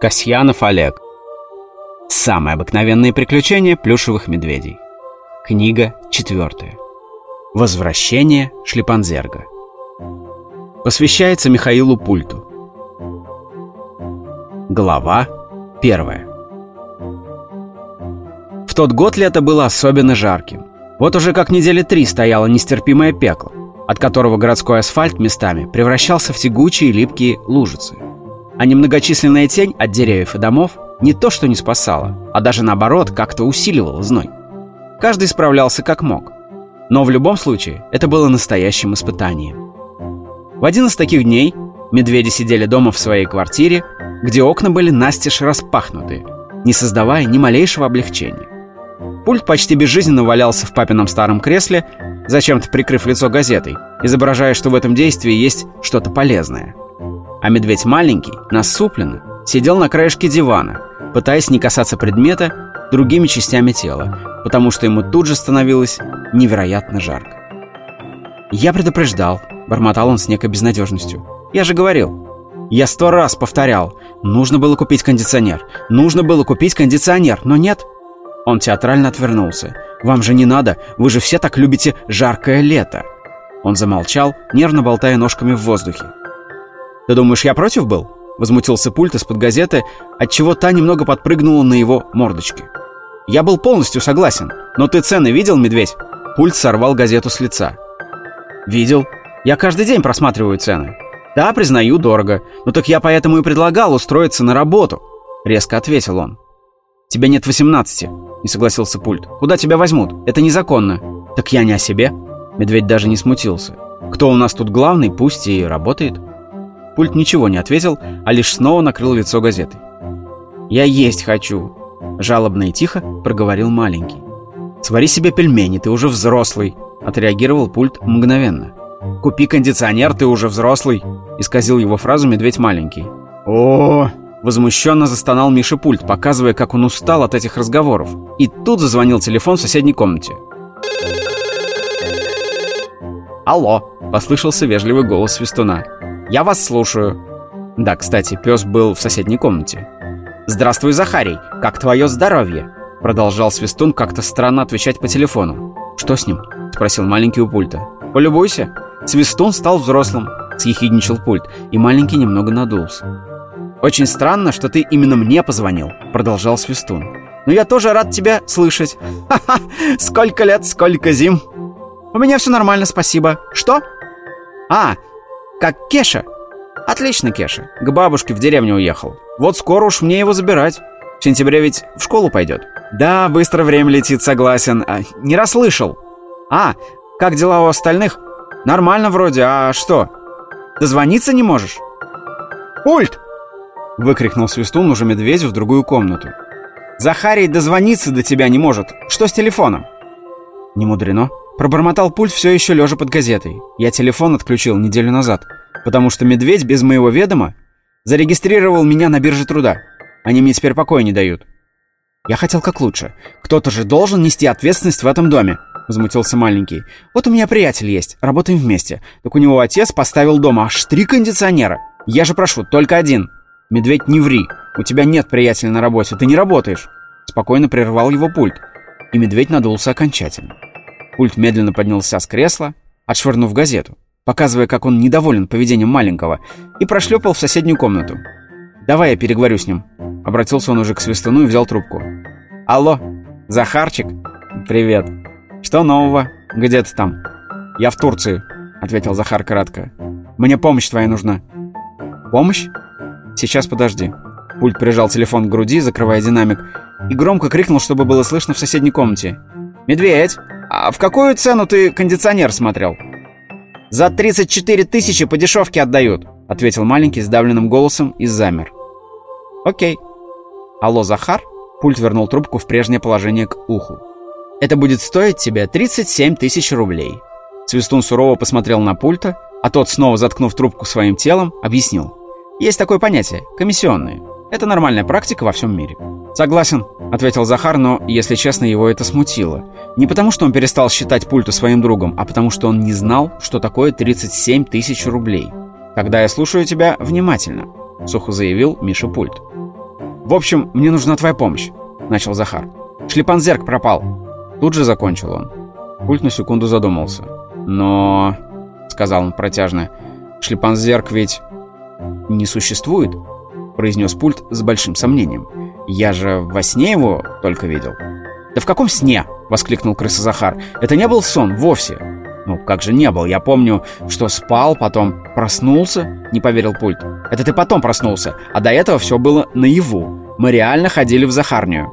Касьянов Олег. Самые обыкновенные приключения плюшевых медведей. Книга четвертая. Возвращение Шлепанзерга. Посвящается Михаилу Пульту. Глава первая. В тот год лето было особенно жарким. Вот уже как недели три стояло нестерпимое пекло, от которого городской асфальт местами превращался в тягучие липкие лужицы. А немногочисленная тень от деревьев и домов не то что не спасала, а даже наоборот как-то усиливала зной. Каждый справлялся как мог. Но в любом случае это было настоящим испытанием. В один из таких дней медведи сидели дома в своей квартире, где окна были настежь распахнутые, не создавая ни малейшего облегчения. Пульт почти безжизненно валялся в папином старом кресле, зачем-то прикрыв лицо газетой, изображая, что в этом действии есть что-то полезное. А медведь маленький, насупленно, сидел на краешке дивана, пытаясь не касаться предмета другими частями тела, потому что ему тут же становилось невероятно жарко. «Я предупреждал», — бормотал он с некой безнадежностью. «Я же говорил. Я сто раз повторял. Нужно было купить кондиционер. Нужно было купить кондиционер, но нет». Он театрально отвернулся. «Вам же не надо, вы же все так любите жаркое лето!» Он замолчал, нервно болтая ножками в воздухе. «Ты думаешь, я против был?» Возмутился пульт из-под газеты, отчего та немного подпрыгнула на его мордочке. «Я был полностью согласен, но ты цены видел, медведь?» Пульт сорвал газету с лица. «Видел. Я каждый день просматриваю цены. Да, признаю, дорого. Но так я поэтому и предлагал устроиться на работу», — резко ответил он. «Тебе нет 18 не согласился пульт. «Куда тебя возьмут? Это незаконно». «Так я не о себе». Медведь даже не смутился. «Кто у нас тут главный, пусть и работает». Пульт ничего не ответил, а лишь снова накрыл лицо газетой. «Я есть хочу», — жалобно и тихо проговорил маленький. «Свари себе пельмени, ты уже взрослый», — отреагировал пульт мгновенно. «Купи кондиционер, ты уже взрослый», — исказил его фразу медведь маленький. «О, Возмущенно застонал Миша пульт, показывая, как он устал от этих разговоров. И тут зазвонил телефон в соседней комнате. «Алло!» – послышался вежливый голос Свистуна. «Я вас слушаю». Да, кстати, пес был в соседней комнате. «Здравствуй, Захарий! Как твое здоровье?» Продолжал Свистун как-то странно отвечать по телефону. «Что с ним?» – спросил маленький у пульта. «Полюбуйся!» Свистун стал взрослым, съехидничал пульт, и маленький немного надулся. «Очень странно, что ты именно мне позвонил», — продолжал Свистун. «Но я тоже рад тебя слышать. Ха-ха, сколько лет, сколько зим. У меня все нормально, спасибо. Что? А, как Кеша? Отлично, Кеша. К бабушке в деревню уехал. Вот скоро уж мне его забирать. В сентябре ведь в школу пойдет. Да, быстро время летит, согласен. А, не расслышал. А, как дела у остальных? Нормально вроде, а что? Дозвониться не можешь? Пульт! Выкрикнул Свистун уже медведю в другую комнату. «Захарий дозвониться до тебя не может. Что с телефоном?» «Не мудрено». Пробормотал пульт все еще лежа под газетой. Я телефон отключил неделю назад, потому что медведь без моего ведома зарегистрировал меня на бирже труда. Они мне теперь покоя не дают. Я хотел как лучше. Кто-то же должен нести ответственность в этом доме. Возмутился маленький. Вот у меня приятель есть, работаем вместе. Так у него отец поставил дома аж три кондиционера. Я же прошу, только один. «Медведь, не ври! У тебя нет приятеля на работе, ты не работаешь!» Спокойно прервал его пульт, и медведь надулся окончательно. Пульт медленно поднялся с кресла, отшвырнув газету, показывая, как он недоволен поведением маленького, и прошлепал в соседнюю комнату. «Давай я переговорю с ним», — обратился он уже к Свистуну и взял трубку. «Алло, Захарчик? Привет. Что нового? Где ты там?» «Я в Турции», — ответил Захар кратко. «Мне помощь твоя нужна». «Помощь?» «Сейчас подожди». Пульт прижал телефон к груди, закрывая динамик, и громко крикнул, чтобы было слышно в соседней комнате. «Медведь, а в какую цену ты кондиционер смотрел?» «За 34 тысячи по дешевке отдают», — ответил маленький сдавленным голосом и замер. «Окей». «Алло, Захар?» Пульт вернул трубку в прежнее положение к уху. «Это будет стоить тебе 37 тысяч рублей». Свистун сурово посмотрел на пульта, а тот, снова заткнув трубку своим телом, объяснил. Есть такое понятие – комиссионные. Это нормальная практика во всем мире. «Согласен», — ответил Захар, но, если честно, его это смутило. Не потому, что он перестал считать пульту своим другом, а потому, что он не знал, что такое 37 тысяч рублей. «Тогда я слушаю тебя внимательно», — сухо заявил Миша Пульт. В общем, мне нужна твоя помощь», — начал Захар. «Шлепанзерк пропал». Тут же закончил он. Пульт на секунду задумался. «Но...» — сказал он протяжно. «Шлепанзерк ведь не существует?» — произнес пульт с большим сомнением. «Я же во сне его только видел». «Да в каком сне?» — воскликнул крыса Захар. «Это не был сон вовсе». «Ну, как же не был? Я помню, что спал, потом проснулся», — не поверил пульт. «Это ты потом проснулся, а до этого все было наяву. Мы реально ходили в Захарнию».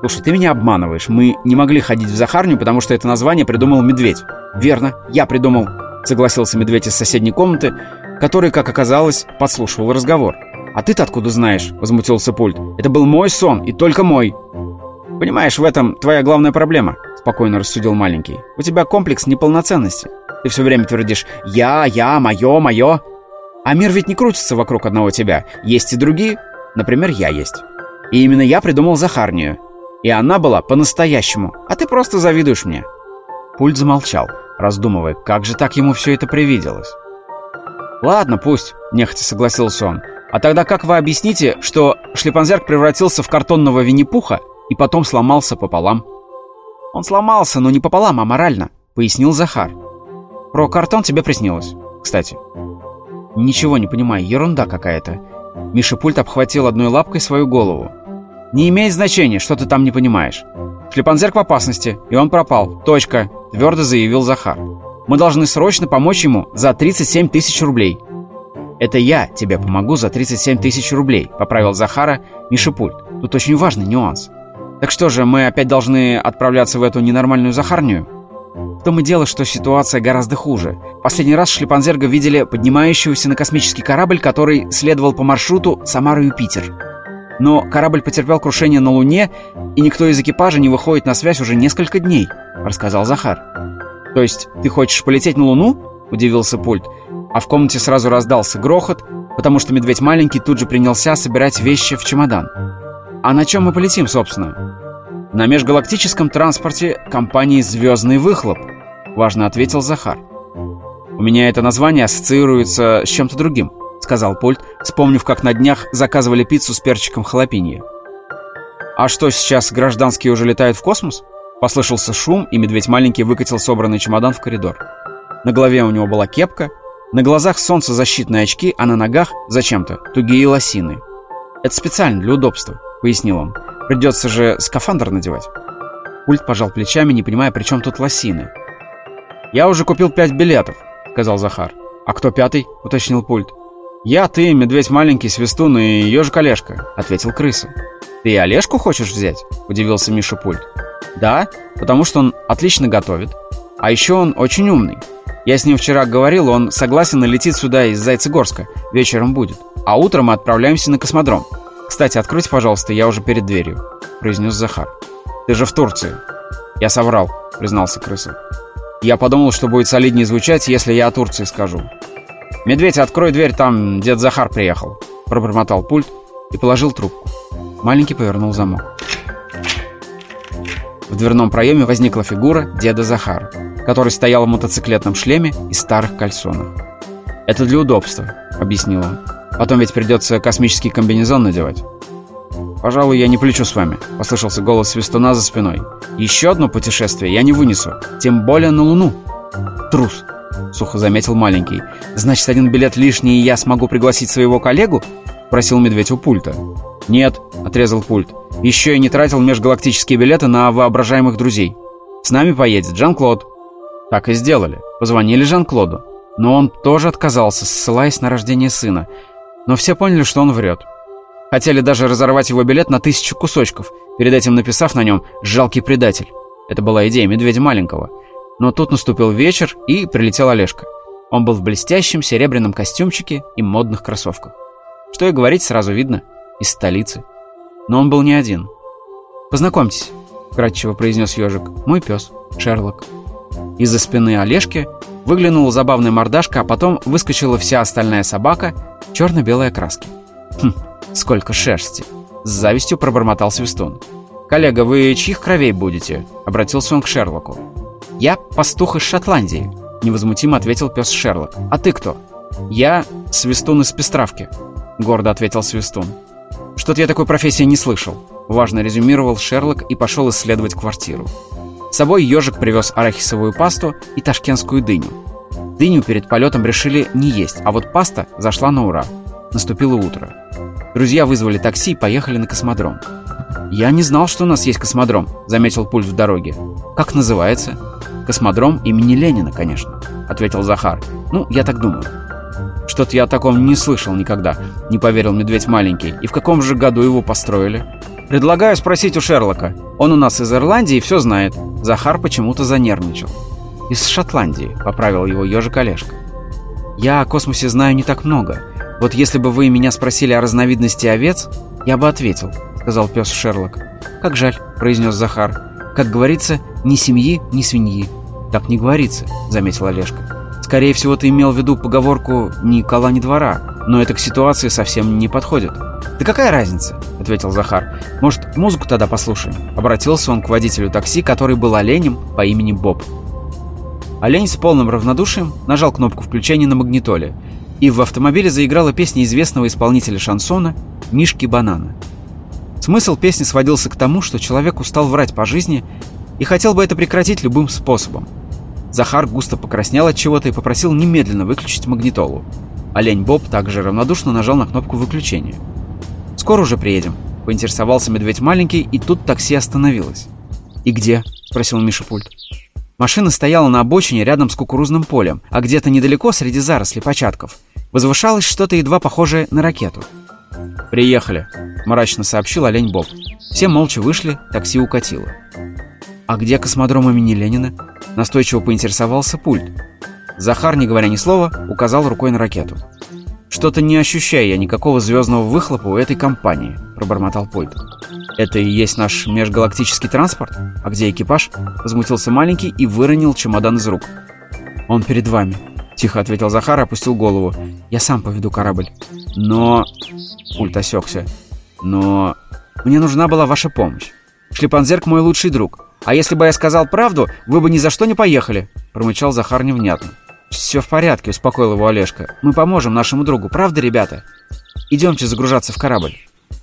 «Слушай, ты меня обманываешь. Мы не могли ходить в Захарнию, потому что это название придумал медведь». «Верно, я придумал», — согласился медведь из соседней комнаты, который, как оказалось, подслушивал разговор. «А ты-то откуда знаешь?» — возмутился пульт. «Это был мой сон, и только мой». «Понимаешь, в этом твоя главная проблема», — спокойно рассудил маленький. «У тебя комплекс неполноценности. Ты все время твердишь «я, я, мое, мое». А мир ведь не крутится вокруг одного тебя. Есть и другие. Например, я есть. И именно я придумал Захарнию. И она была по-настоящему. А ты просто завидуешь мне». Пульт замолчал, раздумывая, как же так ему все это привиделось. «Ладно, пусть», — нехотя согласился он. «А тогда как вы объясните, что шлепанзерк превратился в картонного Винни-Пуха и потом сломался пополам?» «Он сломался, но не пополам, а морально», — пояснил Захар. «Про картон тебе приснилось, кстати». «Ничего не понимаю, ерунда какая-то». Миша Пульт обхватил одной лапкой свою голову. «Не имеет значения, что ты там не понимаешь. Шлепанзерк в опасности, и он пропал. Точка», — твердо заявил Захар. Мы должны срочно помочь ему за 37 тысяч рублей». «Это я тебе помогу за 37 тысяч рублей», — поправил Захара Мишипульт. «Тут очень важный нюанс. Так что же, мы опять должны отправляться в эту ненормальную Захарнию?» В том и дело, что ситуация гораздо хуже. Последний раз Шлепанзерга видели поднимающегося на космический корабль, который следовал по маршруту Самара-Юпитер. Но корабль потерпел крушение на Луне, и никто из экипажа не выходит на связь уже несколько дней, рассказал Захар. «То есть ты хочешь полететь на Луну?» — удивился пульт. А в комнате сразу раздался грохот, потому что медведь маленький тут же принялся собирать вещи в чемодан. «А на чем мы полетим, собственно?» «На межгалактическом транспорте компании «Звездный выхлоп», — важно ответил Захар. «У меня это название ассоциируется с чем-то другим», — сказал Пульт, вспомнив, как на днях заказывали пиццу с перчиком халапеньо. «А что, сейчас гражданские уже летают в космос?» Послышался шум, и медведь маленький выкатил собранный чемодан в коридор. На голове у него была кепка, на глазах солнцезащитные очки, а на ногах зачем-то тугие лосины. «Это специально, для удобства», — пояснил он. «Придется же скафандр надевать». Пульт пожал плечами, не понимая, при чем тут лосины. «Я уже купил пять билетов», — сказал Захар. «А кто пятый?» — уточнил Пульт. «Я, ты, медведь маленький, свистун и ежик Олежка», — ответил крыса. «Ты Олежку хочешь взять?» — удивился Миша Пульт. Да, потому что он отлично готовит. А еще он очень умный. Я с ним вчера говорил, он согласен налететь сюда из Зайцегорска. Вечером будет. А утром мы отправляемся на космодром. Кстати, откройте, пожалуйста, я уже перед дверью», — произнес Захар. «Ты же в Турции». «Я соврал», — признался крыса. «Я подумал, что будет солиднее звучать, если я о Турции скажу». «Медведь, открой дверь, там дед Захар приехал», — пробормотал пульт и положил трубку. Маленький повернул замок. В дверном проеме возникла фигура деда Захара, который стоял в мотоциклетном шлеме и старых кальсонах. «Это для удобства», — объяснил он. «Потом ведь придется космический комбинезон надевать». «Пожалуй, я не полечу с вами», — послышался голос Свистуна за спиной. «Еще одно путешествие я не вынесу, тем более на Луну». «Трус», — сухо заметил маленький. «Значит, один билет лишний, и я смогу пригласить своего коллегу?» — просил медведь у пульта. «Нет», — отрезал пульт. «Еще и не тратил межгалактические билеты на воображаемых друзей. С нами поедет Жан-Клод». Так и сделали. Позвонили Жан-Клоду. Но он тоже отказался, ссылаясь на рождение сына. Но все поняли, что он врет. Хотели даже разорвать его билет на тысячу кусочков, перед этим написав на нем «жалкий предатель». Это была идея медведя маленького. Но тут наступил вечер, и прилетел Олежка. Он был в блестящем серебряном костюмчике и модных кроссовках. Что и говорить, сразу видно – из столицы. Но он был не один. «Познакомьтесь», — кратчево произнес ежик, — «мой пес, Шерлок». Из-за спины Олежки выглянула забавная мордашка, а потом выскочила вся остальная собака черно-белой окраски. «Хм, сколько шерсти!» — с завистью пробормотал Свистун. «Коллега, вы чьих кровей будете?» — обратился он к Шерлоку. «Я пастух из Шотландии», — невозмутимо ответил пес Шерлок. «А ты кто?» «Я Свистун из Пестравки», — гордо ответил Свистун. Что-то я такой профессии не слышал. Важно резюмировал Шерлок и пошел исследовать квартиру. С собой ежик привез арахисовую пасту и ташкентскую дыню. Дыню перед полетом решили не есть, а вот паста зашла на ура. Наступило утро. Друзья вызвали такси и поехали на космодром. «Я не знал, что у нас есть космодром», — заметил Пульт в дороге. «Как называется?» «Космодром имени Ленина, конечно», — ответил Захар. «Ну, я так думаю». «Что-то я о таком не слышал никогда», — не поверил медведь маленький. «И в каком же году его построили?» «Предлагаю спросить у Шерлока. Он у нас из Ирландии и все знает». Захар почему-то занервничал. «Из Шотландии», — поправил его ежик Олежка. «Я о космосе знаю не так много. Вот если бы вы меня спросили о разновидности овец, я бы ответил», — сказал пес Шерлок. «Как жаль», — произнес Захар. «Как говорится, ни семьи, ни свиньи». «Так не говорится», — заметил Олежка. «Скорее всего, ты имел в виду поговорку «ни кола, ни двора», но это к ситуации совсем не подходит». «Да какая разница?» — ответил Захар. «Может, музыку тогда послушаем?» Обратился он к водителю такси, который был оленем по имени Боб. Олень с полным равнодушием нажал кнопку включения на магнитоле, и в автомобиле заиграла песня известного исполнителя шансона «Мишки Банана». Смысл песни сводился к тому, что человек устал врать по жизни и хотел бы это прекратить любым способом. Захар густо покраснел от чего-то и попросил немедленно выключить магнитолу. Олень Боб также равнодушно нажал на кнопку выключения. «Скоро уже приедем», — поинтересовался медведь маленький, и тут такси остановилось. «И где?» — спросил Миша пульт. Машина стояла на обочине рядом с кукурузным полем, а где-то недалеко, среди зарослей початков, возвышалось что-то едва похожее на ракету. «Приехали», — мрачно сообщил олень Боб. Все молча вышли, такси укатило. «А где космодром имени Ленина?» — настойчиво поинтересовался пульт. Захар, не говоря ни слова, указал рукой на ракету. «Что-то не ощущаю я никакого звездного выхлопа у этой компании», — пробормотал пульт. «Это и есть наш межгалактический транспорт? А где экипаж?» — возмутился маленький и выронил чемодан из рук. «Он перед вами», — тихо ответил Захар и опустил голову. «Я сам поведу корабль». «Но...» — пульт осекся. «Но... Мне нужна была ваша помощь. Шлепанзерк мой лучший друг. А если бы я сказал правду, вы бы ни за что не поехали», — промычал Захар невнятно. «Все в порядке», — успокоил его Олежка. «Мы поможем нашему другу, правда, ребята? Идемте загружаться в корабль».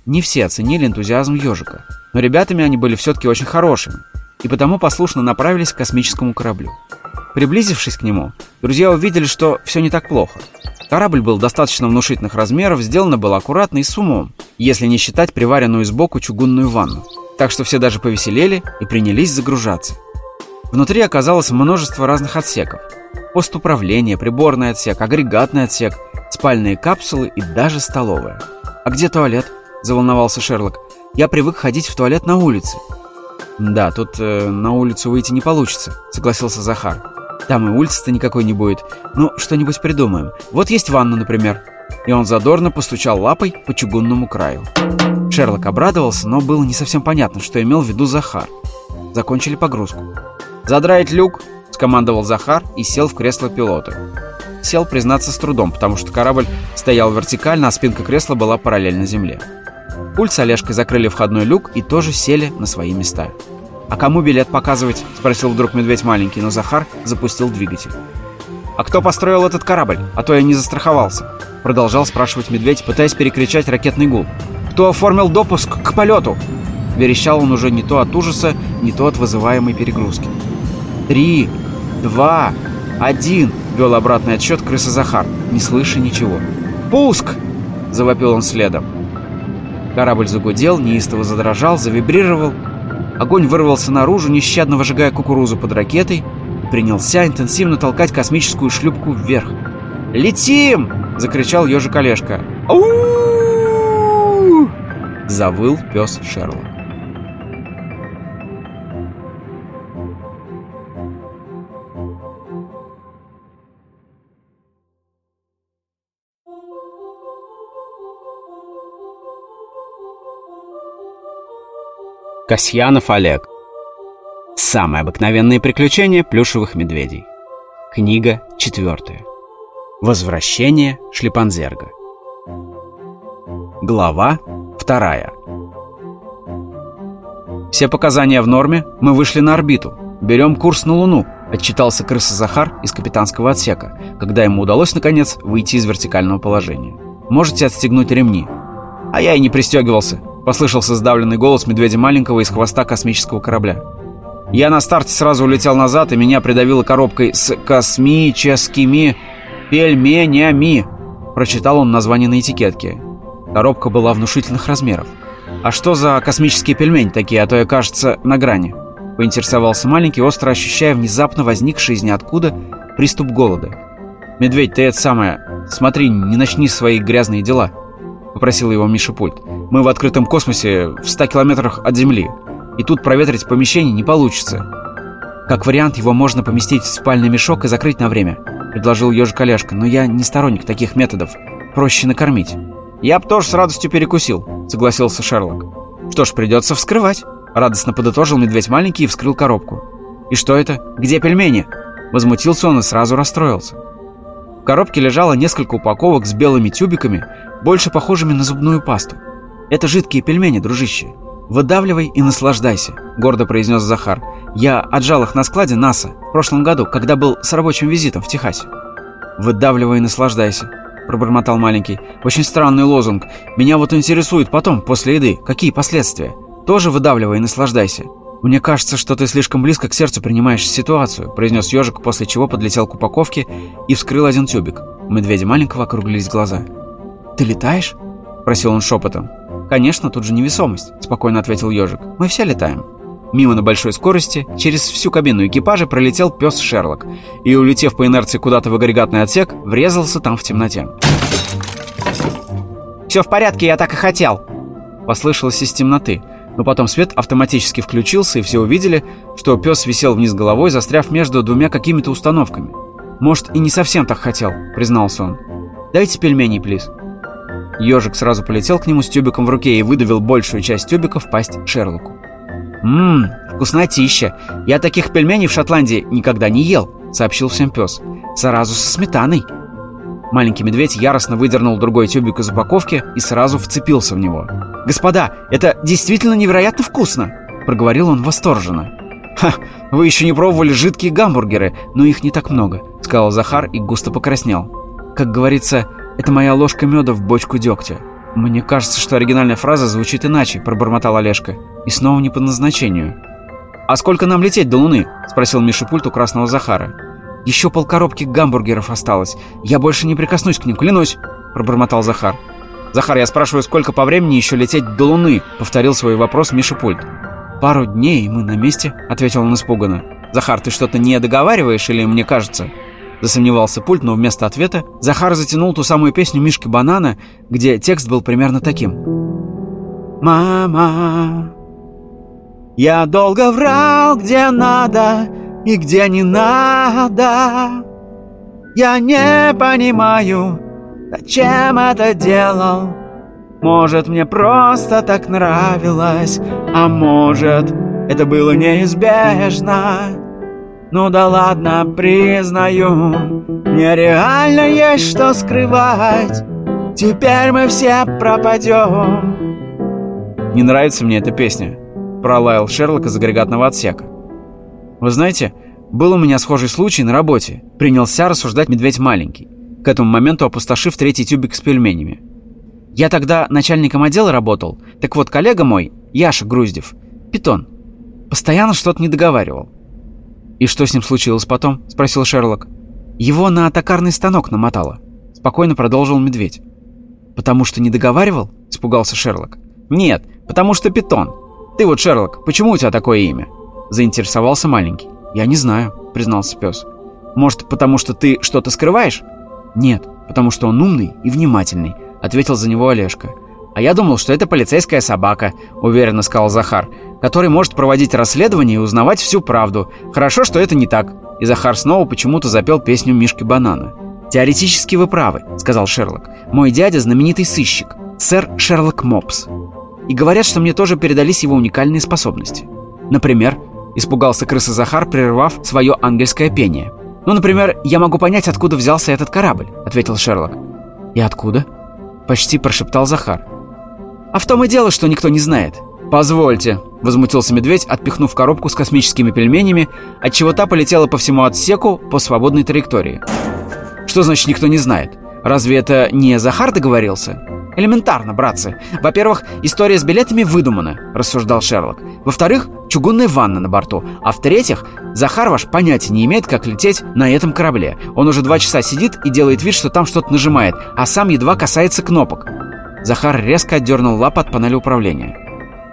Не все оценили энтузиазм ежика, но ребятами они были все-таки очень хорошими, и потому послушно направились к космическому кораблю. Приблизившись к нему, друзья увидели, что все не так плохо. Корабль был достаточно внушительных размеров, сделано было аккуратно и с умом, если не считать приваренную сбоку чугунную ванну. Так что все даже повеселели и принялись загружаться. Внутри оказалось множество разных отсеков. Пост управления, приборный отсек, агрегатный отсек, спальные капсулы и даже столовая. «А где туалет?» – заволновался Шерлок. «Я привык ходить в туалет на улице». «Да, тут э, на улицу выйти не получится», – согласился Захар. «Там и улицы-то никакой не будет. Ну, что-нибудь придумаем. Вот есть ванна, например». И он задорно постучал лапой по чугунному краю. Шерлок обрадовался, но было не совсем понятно, что имел в виду Захар. Закончили погрузку. «Задраить люк!» — скомандовал Захар и сел в кресло пилота. Сел, признаться, с трудом, потому что корабль стоял вертикально, а спинка кресла была параллельно земле. Пульт с Олежкой закрыли входной люк и тоже сели на свои места. «А кому билет показывать?» — спросил вдруг медведь маленький, но Захар запустил двигатель. «А кто построил этот корабль? А то я не застраховался», — продолжал спрашивать медведь, пытаясь перекричать ракетный гул. «Кто оформил допуск к полету?» Верещал он уже не то от ужаса, не то от вызываемой перегрузки. «Три, два, один!» — вел обратный отсчет крыса Захар, не слыша ничего. «Пуск!» — завопил он следом. Корабль загудел, неистово задрожал, завибрировал. Огонь вырвался наружу, нещадно выжигая кукурузу под ракетой, принялся интенсивно толкать космическую шлюпку вверх. «Летим!» — закричал ежик Олежка. «Ау!» — завыл пес Шерлок. Касьянов Олег. Самые обыкновенные приключения плюшевых медведей. Книга четвертая. Возвращение Шлипанзерга. Глава вторая. Все показания в норме, мы вышли на орбиту. Берем курс на Луну, отчитался крыса Захар из капитанского отсека, когда ему удалось, наконец, выйти из вертикального положения. Можете отстегнуть ремни. «А я и не пристегивался», — послышался сдавленный голос медведя маленького из хвоста космического корабля. Я на старте сразу улетел назад, и меня придавило коробкой с космическими пельменями. Прочитал он название на этикетке. Коробка была внушительных размеров. «А что за космические пельмени такие, а то я, кажется, на грани?» Поинтересовался маленький, остро ощущая внезапно возникший из ниоткуда приступ голода. «Медведь, ты это самое... Смотри, не начни свои грязные дела», — попросил его Миша Пульт. «Мы в открытом космосе, в ста километрах от Земли, и тут проветрить помещение не получится. Как вариант, его можно поместить в спальный мешок и закрыть на время», — предложил ежик Олежка, «но я не сторонник таких методов. Проще накормить». «Я б тоже с радостью перекусил», — согласился Шерлок. «Что ж, придется вскрывать», — радостно подытожил медведь маленький и вскрыл коробку. «И что это? Где пельмени?» Возмутился он и сразу расстроился. В коробке лежало несколько упаковок с белыми тюбиками, больше похожими на зубную пасту. «Это жидкие пельмени, дружище. Выдавливай и наслаждайся», — гордо произнес Захар. «Я отжал их на складе НАСА в прошлом году, когда был с рабочим визитом в Техасе». «Выдавливай и наслаждайся», — пробормотал маленький. «Очень странный лозунг. Меня вот интересует потом, после еды, какие последствия. Тоже выдавливай и наслаждайся». «Мне кажется, что ты слишком близко к сердцу принимаешь ситуацию», — произнес ежик, после чего подлетел к упаковке и вскрыл один тюбик. У медведя маленького округлились глаза. «Ты летаешь?» — просил он шепотом. «Конечно, тут же невесомость», — спокойно ответил ежик. «Мы все летаем». Мимо на большой скорости, через всю кабину экипажа пролетел пес Шерлок и, улетев по инерции куда-то в агрегатный отсек, врезался там в темноте. «Все в порядке, я так и хотел!» Послышалось из темноты, но потом свет автоматически включился, и все увидели, что пес висел вниз головой, застряв между двумя какими-то установками. «Может, и не совсем так хотел», — признался он. «Дайте пельмени, плиз». Ежик сразу полетел к нему с тюбиком в руке и выдавил большую часть тюбика в пасть Шерлоку. «Ммм, вкуснотища! Я таких пельменей в Шотландии никогда не ел», — сообщил всем пес. «Сразу со сметаной». Маленький медведь яростно выдернул другой тюбик из упаковки и сразу вцепился в него. «Господа, это действительно невероятно вкусно!» — проговорил он восторженно. «Ха, вы еще не пробовали жидкие гамбургеры, но их не так много», — сказал Захар и густо покраснел. «Как говорится, это моя ложка меда в бочку дегтя». «Мне кажется, что оригинальная фраза звучит иначе», — пробормотал Олежка. «И снова не по назначению». «А сколько нам лететь до Луны?» — спросил Миша пульт у красного Захара. «Еще полкоробки гамбургеров осталось. Я больше не прикоснусь к ним, клянусь», — пробормотал Захар. «Захар, я спрашиваю, сколько по времени еще лететь до Луны?» — повторил свой вопрос Миша пульт. «Пару дней, и мы на месте», — ответил он испуганно. «Захар, ты что-то не договариваешь или мне кажется?» Засомневался пульт, но вместо ответа Захар затянул ту самую песню Мишки Банана, где текст был примерно таким. «Мама, я долго врал, где надо и где не надо. Я не понимаю, зачем это делал. Может, мне просто так нравилось, а может, это было неизбежно». Ну да ладно, признаю, мне реально есть что скрывать. Теперь мы все пропадем. Не нравится мне эта песня, пролаял Шерлок из агрегатного отсека. Вы знаете, был у меня схожий случай на работе. Принялся рассуждать медведь маленький, к этому моменту опустошив третий тюбик с пельменями. Я тогда начальником отдела работал. Так вот, коллега мой, Яша Груздев, питон, постоянно что-то не договаривал. «И что с ним случилось потом?» — спросил Шерлок. «Его на токарный станок намотало», — спокойно продолжил медведь. «Потому что не договаривал?» — испугался Шерлок. «Нет, потому что питон. Ты вот, Шерлок, почему у тебя такое имя?» Заинтересовался маленький. «Я не знаю», — признался пес. «Может, потому что ты что-то скрываешь?» «Нет, потому что он умный и внимательный», — ответил за него Олежка. «А я думал, что это полицейская собака», — уверенно сказал Захар который может проводить расследование и узнавать всю правду. Хорошо, что это не так. И Захар снова почему-то запел песню Мишки Банана. «Теоретически вы правы», — сказал Шерлок. «Мой дядя знаменитый сыщик, сэр Шерлок Мопс. И говорят, что мне тоже передались его уникальные способности. Например, испугался крыса Захар, прервав свое ангельское пение. «Ну, например, я могу понять, откуда взялся этот корабль», — ответил Шерлок. «И откуда?» — почти прошептал Захар. «А в том и дело, что никто не знает. «Позвольте», — возмутился медведь, отпихнув коробку с космическими пельменями, отчего та полетела по всему отсеку по свободной траектории. «Что значит никто не знает? Разве это не Захар договорился?» Элементарно, братцы. Во-первых, история с билетами выдумана, рассуждал Шерлок. Во-вторых, чугунная ванна на борту. А в-третьих, Захар ваш понятия не имеет, как лететь на этом корабле. Он уже два часа сидит и делает вид, что там что-то нажимает, а сам едва касается кнопок. Захар резко отдернул лап от панели управления.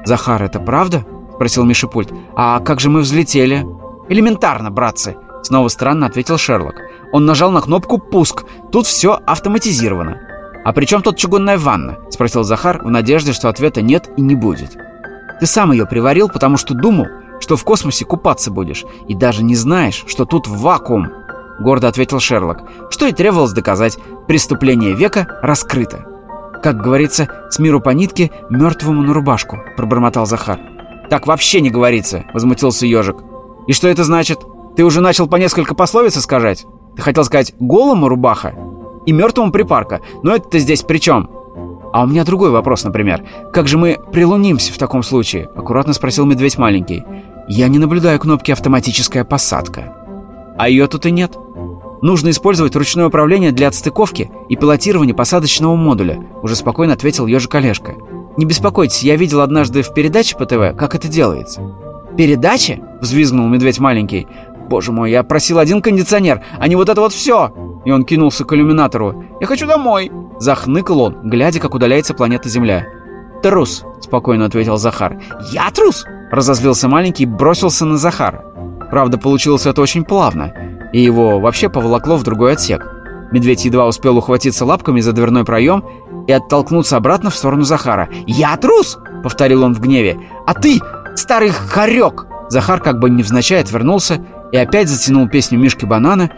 «Захар, это правда?» — спросил Миша пульт. «А как же мы взлетели?» «Элементарно, братцы!» — снова странно ответил Шерлок. Он нажал на кнопку «Пуск». Тут все автоматизировано. «А при чем тут чугунная ванна?» — спросил Захар в надежде, что ответа нет и не будет. «Ты сам ее приварил, потому что думал, что в космосе купаться будешь, и даже не знаешь, что тут вакуум», — гордо ответил Шерлок, что и требовалось доказать. Преступление века раскрыто. «Как говорится, с миру по нитке, мертвому на рубашку», — пробормотал Захар. «Так вообще не говорится», — возмутился ежик. «И что это значит? Ты уже начал по несколько пословиц искажать? Ты хотел сказать «голому рубаха»?» и мертвому припарка. Но это-то здесь при чем? А у меня другой вопрос, например. Как же мы прилунимся в таком случае? Аккуратно спросил медведь маленький. Я не наблюдаю кнопки «Автоматическая посадка». А ее тут и нет. Нужно использовать ручное управление для отстыковки и пилотирования посадочного модуля, уже спокойно ответил ежик Олежка. Не беспокойтесь, я видел однажды в передаче по ТВ, как это делается. «Передачи?» — взвизгнул медведь маленький. «Боже мой, я просил один кондиционер, а не вот это вот все!» И он кинулся к иллюминатору. «Я хочу домой!» Захныкал он, глядя, как удаляется планета Земля. «Трус!» – спокойно ответил Захар. «Я трус?» – разозлился маленький и бросился на Захара. Правда, получилось это очень плавно, и его вообще поволокло в другой отсек. Медведь едва успел ухватиться лапками за дверной проем и оттолкнуться обратно в сторону Захара. «Я трус!» – повторил он в гневе. «А ты, старый хорек!» Захар как бы невзначай отвернулся и опять затянул песню Мишки Банана,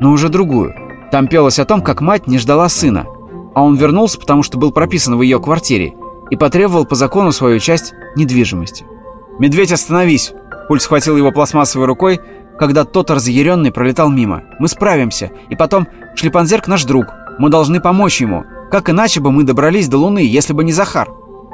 но уже другую – там пелось о том, как мать не ждала сына, а он вернулся, потому что был прописан в ее квартире и потребовал по закону свою часть недвижимости. «Медведь, остановись!» Пульт схватил его пластмассовой рукой, когда тот разъяренный пролетал мимо. «Мы справимся. И потом, Шлепанзерк наш друг. Мы должны помочь ему. Как иначе бы мы добрались до Луны, если бы не Захар?»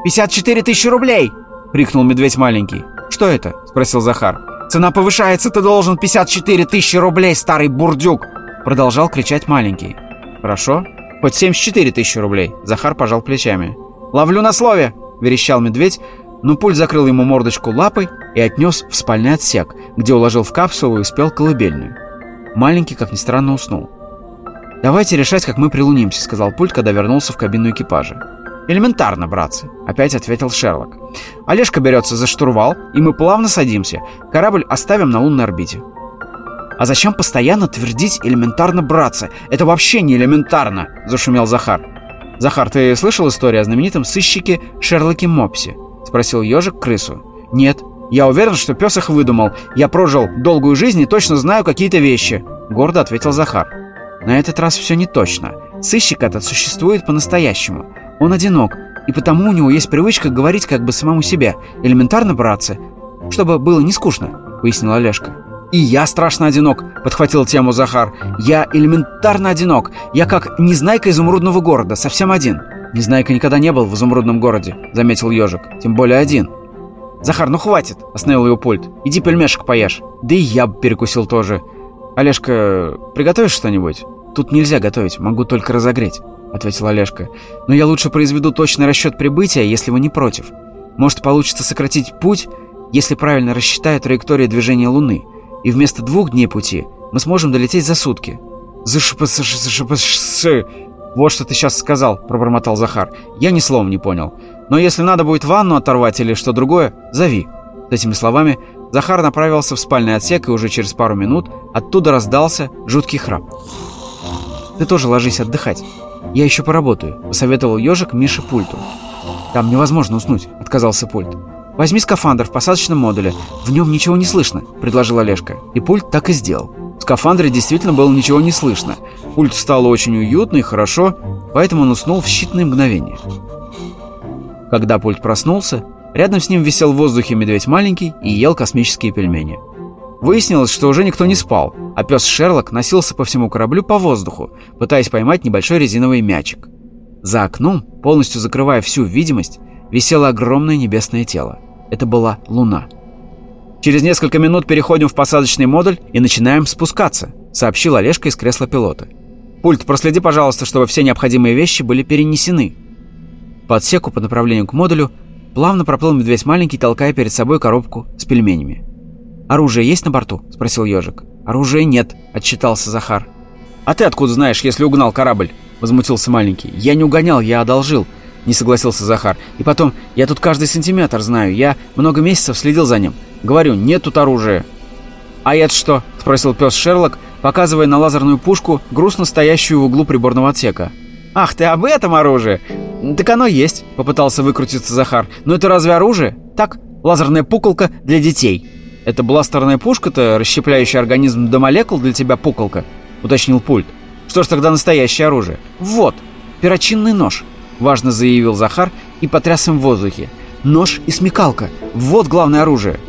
«54 тысячи рублей!» — крикнул медведь маленький. «Что это?» — спросил Захар. «Цена повышается, ты должен 54 тысячи рублей, старый бурдюк!» Продолжал кричать маленький. «Хорошо. Хоть 74 тысячи рублей». Захар пожал плечами. «Ловлю на слове!» — верещал медведь, но пульт закрыл ему мордочку лапой и отнес в спальный отсек, где уложил в капсулу и спел колыбельную. Маленький, как ни странно, уснул. «Давайте решать, как мы прилунимся», — сказал пульт, когда вернулся в кабину экипажа. «Элементарно, братцы», — опять ответил Шерлок. «Олежка берется за штурвал, и мы плавно садимся. Корабль оставим на лунной орбите. А зачем постоянно твердить элементарно браться? Это вообще не элементарно!» – зашумел Захар. «Захар, ты слышал историю о знаменитом сыщике Шерлоке Мопсе?» – спросил ежик крысу. «Нет. Я уверен, что пес их выдумал. Я прожил долгую жизнь и точно знаю какие-то вещи», – гордо ответил Захар. На этот раз все не точно. Сыщик этот существует по-настоящему. Он одинок, и потому у него есть привычка говорить как бы самому себе. Элементарно, братцы, чтобы было не скучно, пояснил Олежка. «И я страшно одинок», — подхватил тему Захар. «Я элементарно одинок. Я как незнайка изумрудного города, совсем один». «Незнайка никогда не был в изумрудном городе», — заметил ежик. «Тем более один». «Захар, ну хватит!» — остановил его пульт. «Иди пельмешек поешь». «Да и я бы перекусил тоже». «Олежка, приготовишь что-нибудь?» «Тут нельзя готовить, могу только разогреть», — ответил Олежка. «Но я лучше произведу точный расчет прибытия, если вы не против. Может, получится сократить путь, если правильно рассчитаю траекторию движения Луны и вместо двух дней пути мы сможем долететь за сутки. «Зашипасшипасши...» «Вот что ты сейчас сказал», — пробормотал Захар. «Я ни словом не понял. Но если надо будет ванну оторвать или что другое, зови». С этими словами Захар направился в спальный отсек, и уже через пару минут оттуда раздался жуткий храп. «Ты тоже ложись отдыхать. Я еще поработаю», — посоветовал ежик Мише пульту. «Там невозможно уснуть», — отказался пульт. «Возьми скафандр в посадочном модуле. В нем ничего не слышно», — предложил Олежка. И пульт так и сделал. В скафандре действительно было ничего не слышно. Пульт стало очень уютно и хорошо, поэтому он уснул в считанные мгновения. Когда пульт проснулся, рядом с ним висел в воздухе медведь маленький и ел космические пельмени. Выяснилось, что уже никто не спал, а пес Шерлок носился по всему кораблю по воздуху, пытаясь поймать небольшой резиновый мячик. За окном, полностью закрывая всю видимость, висело огромное небесное тело. Это была Луна. «Через несколько минут переходим в посадочный модуль и начинаем спускаться», сообщил Олежка из кресла пилота. «Пульт, проследи, пожалуйста, чтобы все необходимые вещи были перенесены». По отсеку по направлению к модулю плавно проплыл медведь маленький, толкая перед собой коробку с пельменями. «Оружие есть на борту?» – спросил ежик. «Оружия нет», – отчитался Захар. «А ты откуда знаешь, если угнал корабль?» – возмутился маленький. «Я не угонял, я одолжил», – не согласился Захар. «И потом, я тут каждый сантиметр знаю, я много месяцев следил за ним. Говорю, нет тут оружия». «А это что?» – спросил пес Шерлок, показывая на лазерную пушку, грустно стоящую в углу приборного отсека. «Ах, ты об этом оружие?» «Так оно есть», — попытался выкрутиться Захар. «Но это разве оружие?» «Так, лазерная пуколка для детей». «Это бластерная пушка-то, расщепляющая организм до молекул для тебя пуколка?» — уточнил пульт. «Что ж тогда настоящее оружие?» «Вот, перочинный нож», — важно заявил Захар и потряс им в воздухе. «Нож и смекалка. Вот главное оружие».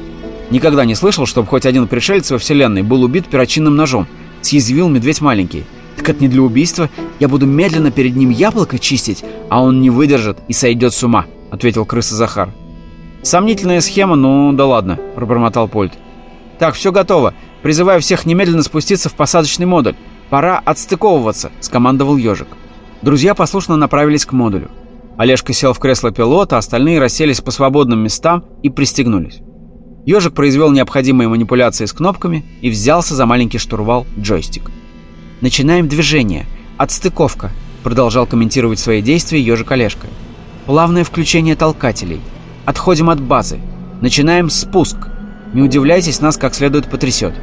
Никогда не слышал, чтобы хоть один пришелец во Вселенной был убит перочинным ножом. Съязвил медведь маленький. Так это не для убийства. Я буду медленно перед ним яблоко чистить, а он не выдержит и сойдет с ума», — ответил крыса Захар. «Сомнительная схема, ну да ладно», — пробормотал Польт. «Так, все готово. Призываю всех немедленно спуститься в посадочный модуль. Пора отстыковываться», — скомандовал ежик. Друзья послушно направились к модулю. Олежка сел в кресло пилота, остальные расселись по свободным местам и пристегнулись. Ежик произвел необходимые манипуляции с кнопками и взялся за маленький штурвал джойстик. «Начинаем движение. Отстыковка», — продолжал комментировать свои действия ежик Олежка. «Плавное включение толкателей. Отходим от базы. Начинаем спуск. Не удивляйтесь, нас как следует потрясет».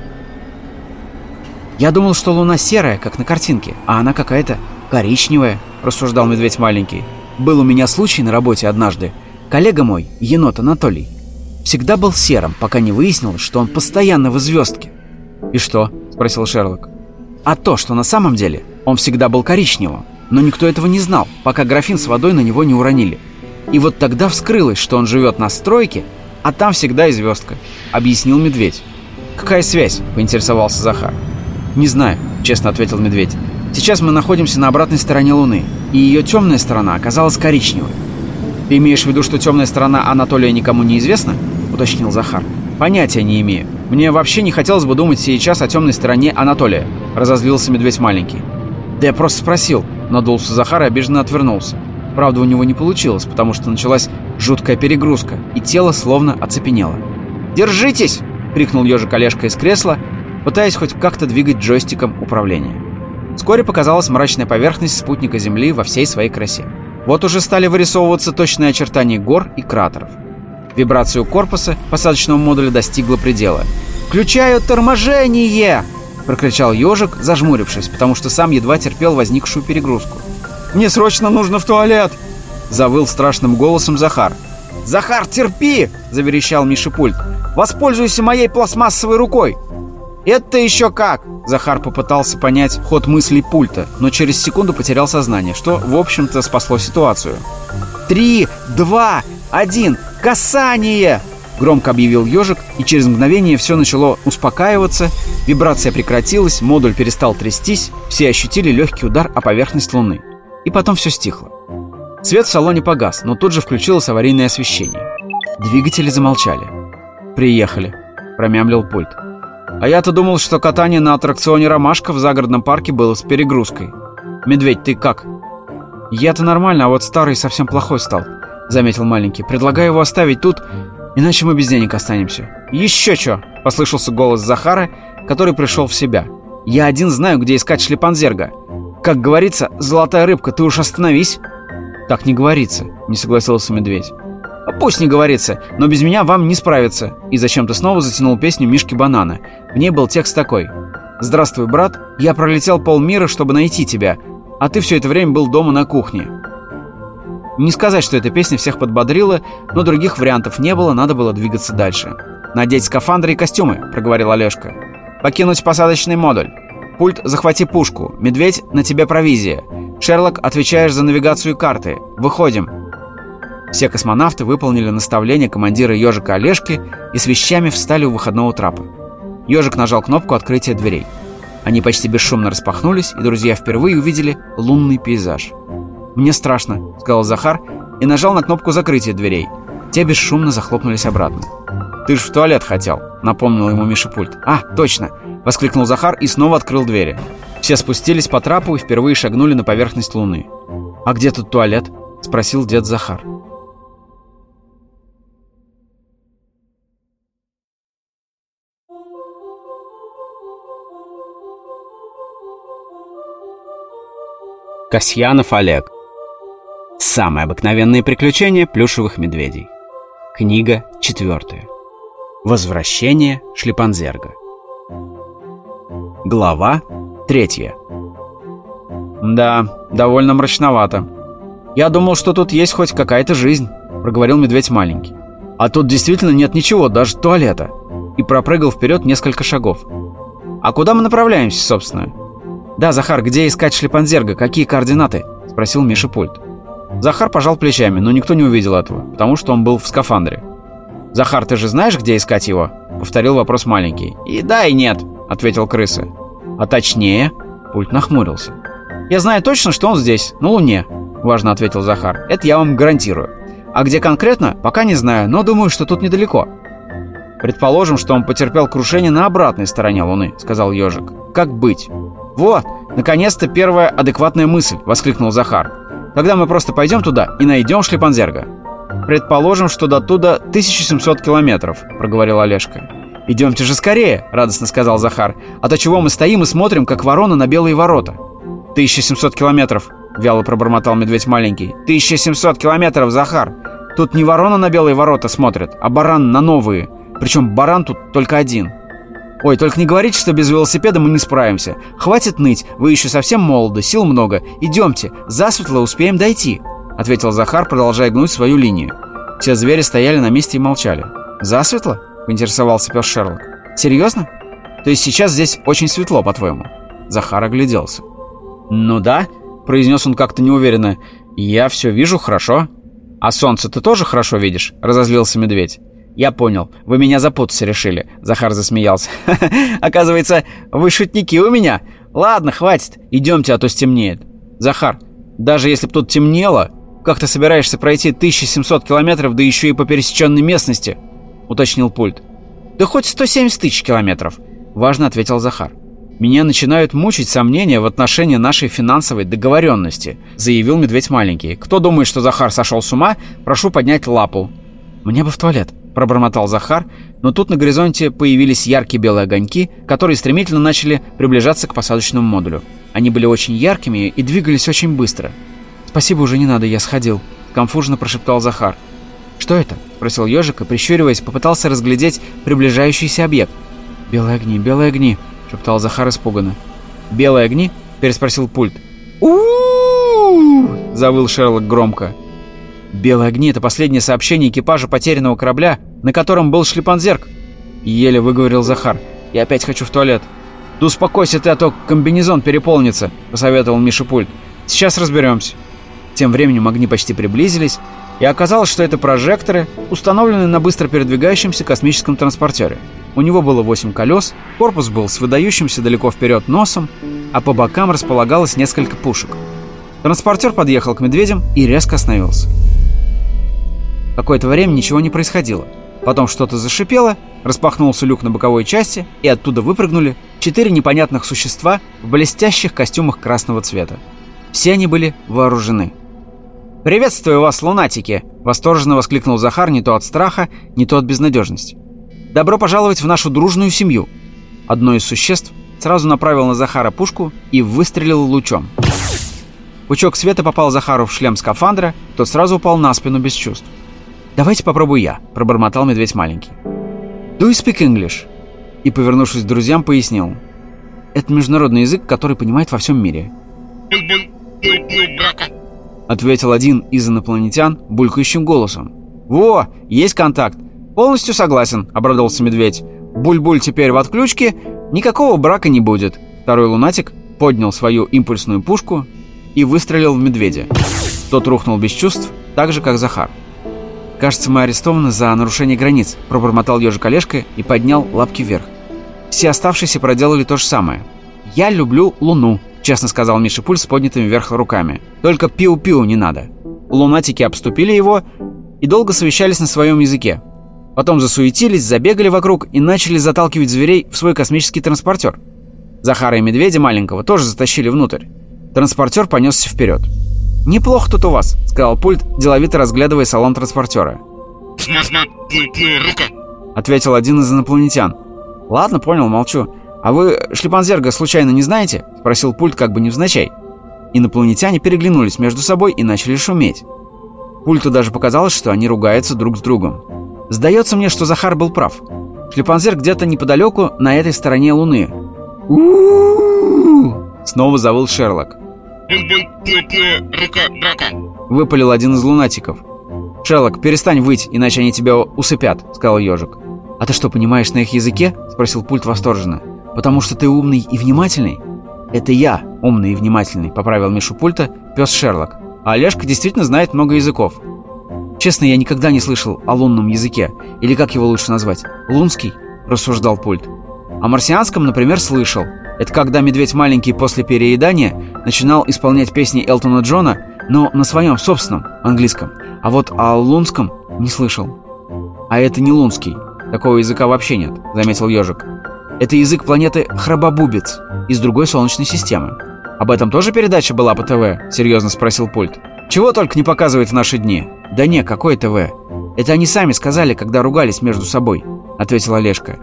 «Я думал, что луна серая, как на картинке, а она какая-то коричневая», — рассуждал медведь маленький. «Был у меня случай на работе однажды. Коллега мой, енот Анатолий, всегда был серым, пока не выяснилось, что он постоянно в звездке. «И что?» – спросил Шерлок. «А то, что на самом деле он всегда был коричневым, но никто этого не знал, пока графин с водой на него не уронили. И вот тогда вскрылось, что он живет на стройке, а там всегда и звездка», – объяснил медведь. «Какая связь?» – поинтересовался Захар. «Не знаю», – честно ответил медведь. «Сейчас мы находимся на обратной стороне Луны, и ее темная сторона оказалась коричневой. Ты имеешь в виду, что темная сторона Анатолия никому не известна?» Уточнил Захар. «Понятия не имею. Мне вообще не хотелось бы думать сейчас о темной стороне Анатолия», — разозлился медведь маленький. «Да я просто спросил», — надулся Захар и обиженно отвернулся. Правда, у него не получилось, потому что началась жуткая перегрузка, и тело словно оцепенело. «Держитесь!» — крикнул ежик Олежка из кресла, пытаясь хоть как-то двигать джойстиком управления. Вскоре показалась мрачная поверхность спутника Земли во всей своей красе. Вот уже стали вырисовываться точные очертания гор и кратеров. Вибрацию корпуса посадочного модуля достигла предела. «Включаю торможение!» – прокричал ежик, зажмурившись, потому что сам едва терпел возникшую перегрузку. «Мне срочно нужно в туалет!» – завыл страшным голосом Захар. «Захар, терпи!» – заверещал Миша пульт. «Воспользуйся моей пластмассовой рукой!» «Это еще как?» Захар попытался понять ход мыслей пульта, но через секунду потерял сознание, что, в общем-то, спасло ситуацию. «Три, два, один! «Касание!» — громко объявил ежик, и через мгновение все начало успокаиваться, вибрация прекратилась, модуль перестал трястись, все ощутили легкий удар о поверхность Луны. И потом все стихло. Свет в салоне погас, но тут же включилось аварийное освещение. Двигатели замолчали. «Приехали», — промямлил пульт. «А я-то думал, что катание на аттракционе «Ромашка» в загородном парке было с перегрузкой. Медведь, ты как?» «Я-то нормально, а вот старый совсем плохой стал», — заметил маленький. «Предлагаю его оставить тут, иначе мы без денег останемся». «Еще что!» — послышался голос Захара, который пришел в себя. «Я один знаю, где искать шлепанзерга. Как говорится, золотая рыбка, ты уж остановись!» «Так не говорится», — не согласился медведь. «А пусть не говорится, но без меня вам не справиться». И зачем-то снова затянул песню Мишки Банана. В ней был текст такой. «Здравствуй, брат, я пролетел полмира, чтобы найти тебя, а ты все это время был дома на кухне. Не сказать, что эта песня всех подбодрила, но других вариантов не было, надо было двигаться дальше. «Надеть скафандры и костюмы», — проговорил Олежка. «Покинуть посадочный модуль. Пульт, захвати пушку. Медведь, на тебе провизия. Шерлок, отвечаешь за навигацию карты. Выходим». Все космонавты выполнили наставление командира ежика Олежки и с вещами встали у выходного трапа. Ежик нажал кнопку открытия дверей. Они почти бесшумно распахнулись, и друзья впервые увидели лунный пейзаж. «Мне страшно», — сказал Захар и нажал на кнопку закрытия дверей. Те бесшумно захлопнулись обратно. «Ты ж в туалет хотел», — напомнил ему Миша пульт. «А, точно!» — воскликнул Захар и снова открыл двери. Все спустились по трапу и впервые шагнули на поверхность Луны. «А где тут туалет?» — спросил дед Захар. Касьянов Олег. Самые обыкновенные приключения плюшевых медведей. Книга четвертая. Возвращение Шлипанзерга. Глава третья. Да, довольно мрачновато. Я думал, что тут есть хоть какая-то жизнь, проговорил медведь маленький. А тут действительно нет ничего, даже туалета. И пропрыгал вперед несколько шагов. А куда мы направляемся, собственно? «Да, Захар, где искать шлепанзерга? Какие координаты?» — спросил Миша пульт. Захар пожал плечами, но никто не увидел этого, потому что он был в скафандре. «Захар, ты же знаешь, где искать его?» — повторил вопрос маленький. «И да, и нет», — ответил крыса. «А точнее?» — пульт нахмурился. «Я знаю точно, что он здесь, на Луне», — важно ответил Захар. «Это я вам гарантирую. А где конкретно, пока не знаю, но думаю, что тут недалеко». «Предположим, что он потерпел крушение на обратной стороне Луны», — сказал ежик. «Как быть?» «Вот, наконец-то первая адекватная мысль!» — воскликнул Захар. «Тогда мы просто пойдем туда и найдем Шлепанзерга». «Предположим, что до туда 1700 километров», — проговорил Олежка. «Идемте же скорее!» — радостно сказал Захар. «А то чего мы стоим и смотрим, как ворона на белые ворота?» «1700 километров!» — вяло пробормотал медведь маленький. «1700 километров, Захар! Тут не ворона на белые ворота смотрит, а баран на новые. Причем баран тут только один». «Ой, только не говорите, что без велосипеда мы не справимся. Хватит ныть, вы еще совсем молоды, сил много. Идемте, засветло успеем дойти», — ответил Захар, продолжая гнуть свою линию. Все звери стояли на месте и молчали. «Засветло?» — поинтересовался пес Шерлок. «Серьезно? То есть сейчас здесь очень светло, по-твоему?» Захар огляделся. «Ну да», — произнес он как-то неуверенно. «Я все вижу хорошо». «А солнце ты тоже хорошо видишь?» — разозлился медведь. «Я понял. Вы меня запутать решили», — Захар засмеялся. «Оказывается, вы шутники у меня. Ладно, хватит. Идемте, а то стемнеет». «Захар, даже если б тут темнело, как ты собираешься пройти 1700 километров, да еще и по пересеченной местности?» — уточнил пульт. «Да хоть 170 тысяч километров», — важно ответил Захар. «Меня начинают мучить сомнения в отношении нашей финансовой договоренности», — заявил медведь маленький. «Кто думает, что Захар сошел с ума, прошу поднять лапу». «Мне бы в туалет», пробормотал Захар, но тут на горизонте появились яркие белые огоньки, которые стремительно начали приближаться к посадочному модулю. Они были очень яркими и двигались очень быстро. «Спасибо, уже не надо, я сходил», — конфужно прошептал Захар. «Что это?» — спросил ежик и, прищуриваясь, попытался разглядеть приближающийся объект. «Белые огни, белые огни», — шептал Захар испуганно. «Белые огни?» — переспросил пульт. у завыл Шерлок громко. «Белые огни — это последнее сообщение экипажа потерянного корабля, на котором был шлепанзерк!» Еле выговорил Захар. «Я опять хочу в туалет». «Да успокойся ты, а то комбинезон переполнится», — посоветовал Миша Пульт. «Сейчас разберемся». Тем временем огни почти приблизились, и оказалось, что это прожекторы, установленные на быстро передвигающемся космическом транспортере. У него было 8 колес, корпус был с выдающимся далеко вперед носом, а по бокам располагалось несколько пушек. Транспортер подъехал к медведям и резко остановился. Какое-то время ничего не происходило. Потом что-то зашипело, распахнулся люк на боковой части, и оттуда выпрыгнули четыре непонятных существа в блестящих костюмах красного цвета. Все они были вооружены. «Приветствую вас, лунатики!» — восторженно воскликнул Захар не то от страха, не то от безнадежности. «Добро пожаловать в нашу дружную семью!» Одно из существ сразу направил на Захара пушку и выстрелил лучом. Пучок света попал Захару в шлем скафандра, тот сразу упал на спину без чувств. «Давайте попробую я», — пробормотал медведь маленький. «Do you speak English?» И, повернувшись к друзьям, пояснил. «Это международный язык, который понимает во всем мире». Ответил один из инопланетян булькающим голосом. «Во, есть контакт. Полностью согласен», — обрадовался медведь. «Буль-буль теперь в отключке, никакого брака не будет». Второй лунатик поднял свою импульсную пушку и выстрелил в медведя. Тот рухнул без чувств, так же, как Захар. «Кажется, мы арестованы за нарушение границ», – пробормотал ежик Олежка и поднял лапки вверх. Все оставшиеся проделали то же самое. «Я люблю Луну», – честно сказал Миша Пуль с поднятыми вверх руками. «Только пиу-пиу не надо». Лунатики обступили его и долго совещались на своем языке. Потом засуетились, забегали вокруг и начали заталкивать зверей в свой космический транспортер. Захара и медведя маленького тоже затащили внутрь. Транспортер понесся вперед. «Неплохо тут у вас», — сказал пульт, деловито разглядывая салон транспортера. Ответил один из инопланетян. «Ладно, понял, молчу. А вы Шлепанзерга случайно не знаете?» — спросил пульт как бы невзначай. Инопланетяне переглянулись между собой и начали шуметь. Пульту даже показалось, что они ругаются друг с другом. Сдается мне, что Захар был прав. Шлепанзер где-то неподалеку, на этой стороне Луны. Снова завыл Шерлок. Выпалил один из лунатиков. «Шерлок, перестань выть, иначе они тебя усыпят», — сказал ежик. «А ты что, понимаешь на их языке?» — спросил пульт восторженно. «Потому что ты умный и внимательный?» «Это я, умный и внимательный», — поправил Мишу пульта пес Шерлок. А Олежка действительно знает много языков. Честно, я никогда не слышал о лунном языке. Или как его лучше назвать? Лунский? Рассуждал пульт. О марсианском, например, слышал. Это когда медведь маленький после переедания начинал исполнять песни Элтона Джона, но на своем собственном, английском. А вот о лунском не слышал. А это не лунский. Такого языка вообще нет, заметил ежик. Это язык планеты Храбабубец из другой солнечной системы. Об этом тоже передача была по ТВ? Серьезно спросил пульт. Чего только не показывает в наши дни. Да не, какое ТВ? Это они сами сказали, когда ругались между собой, ответил Олежка.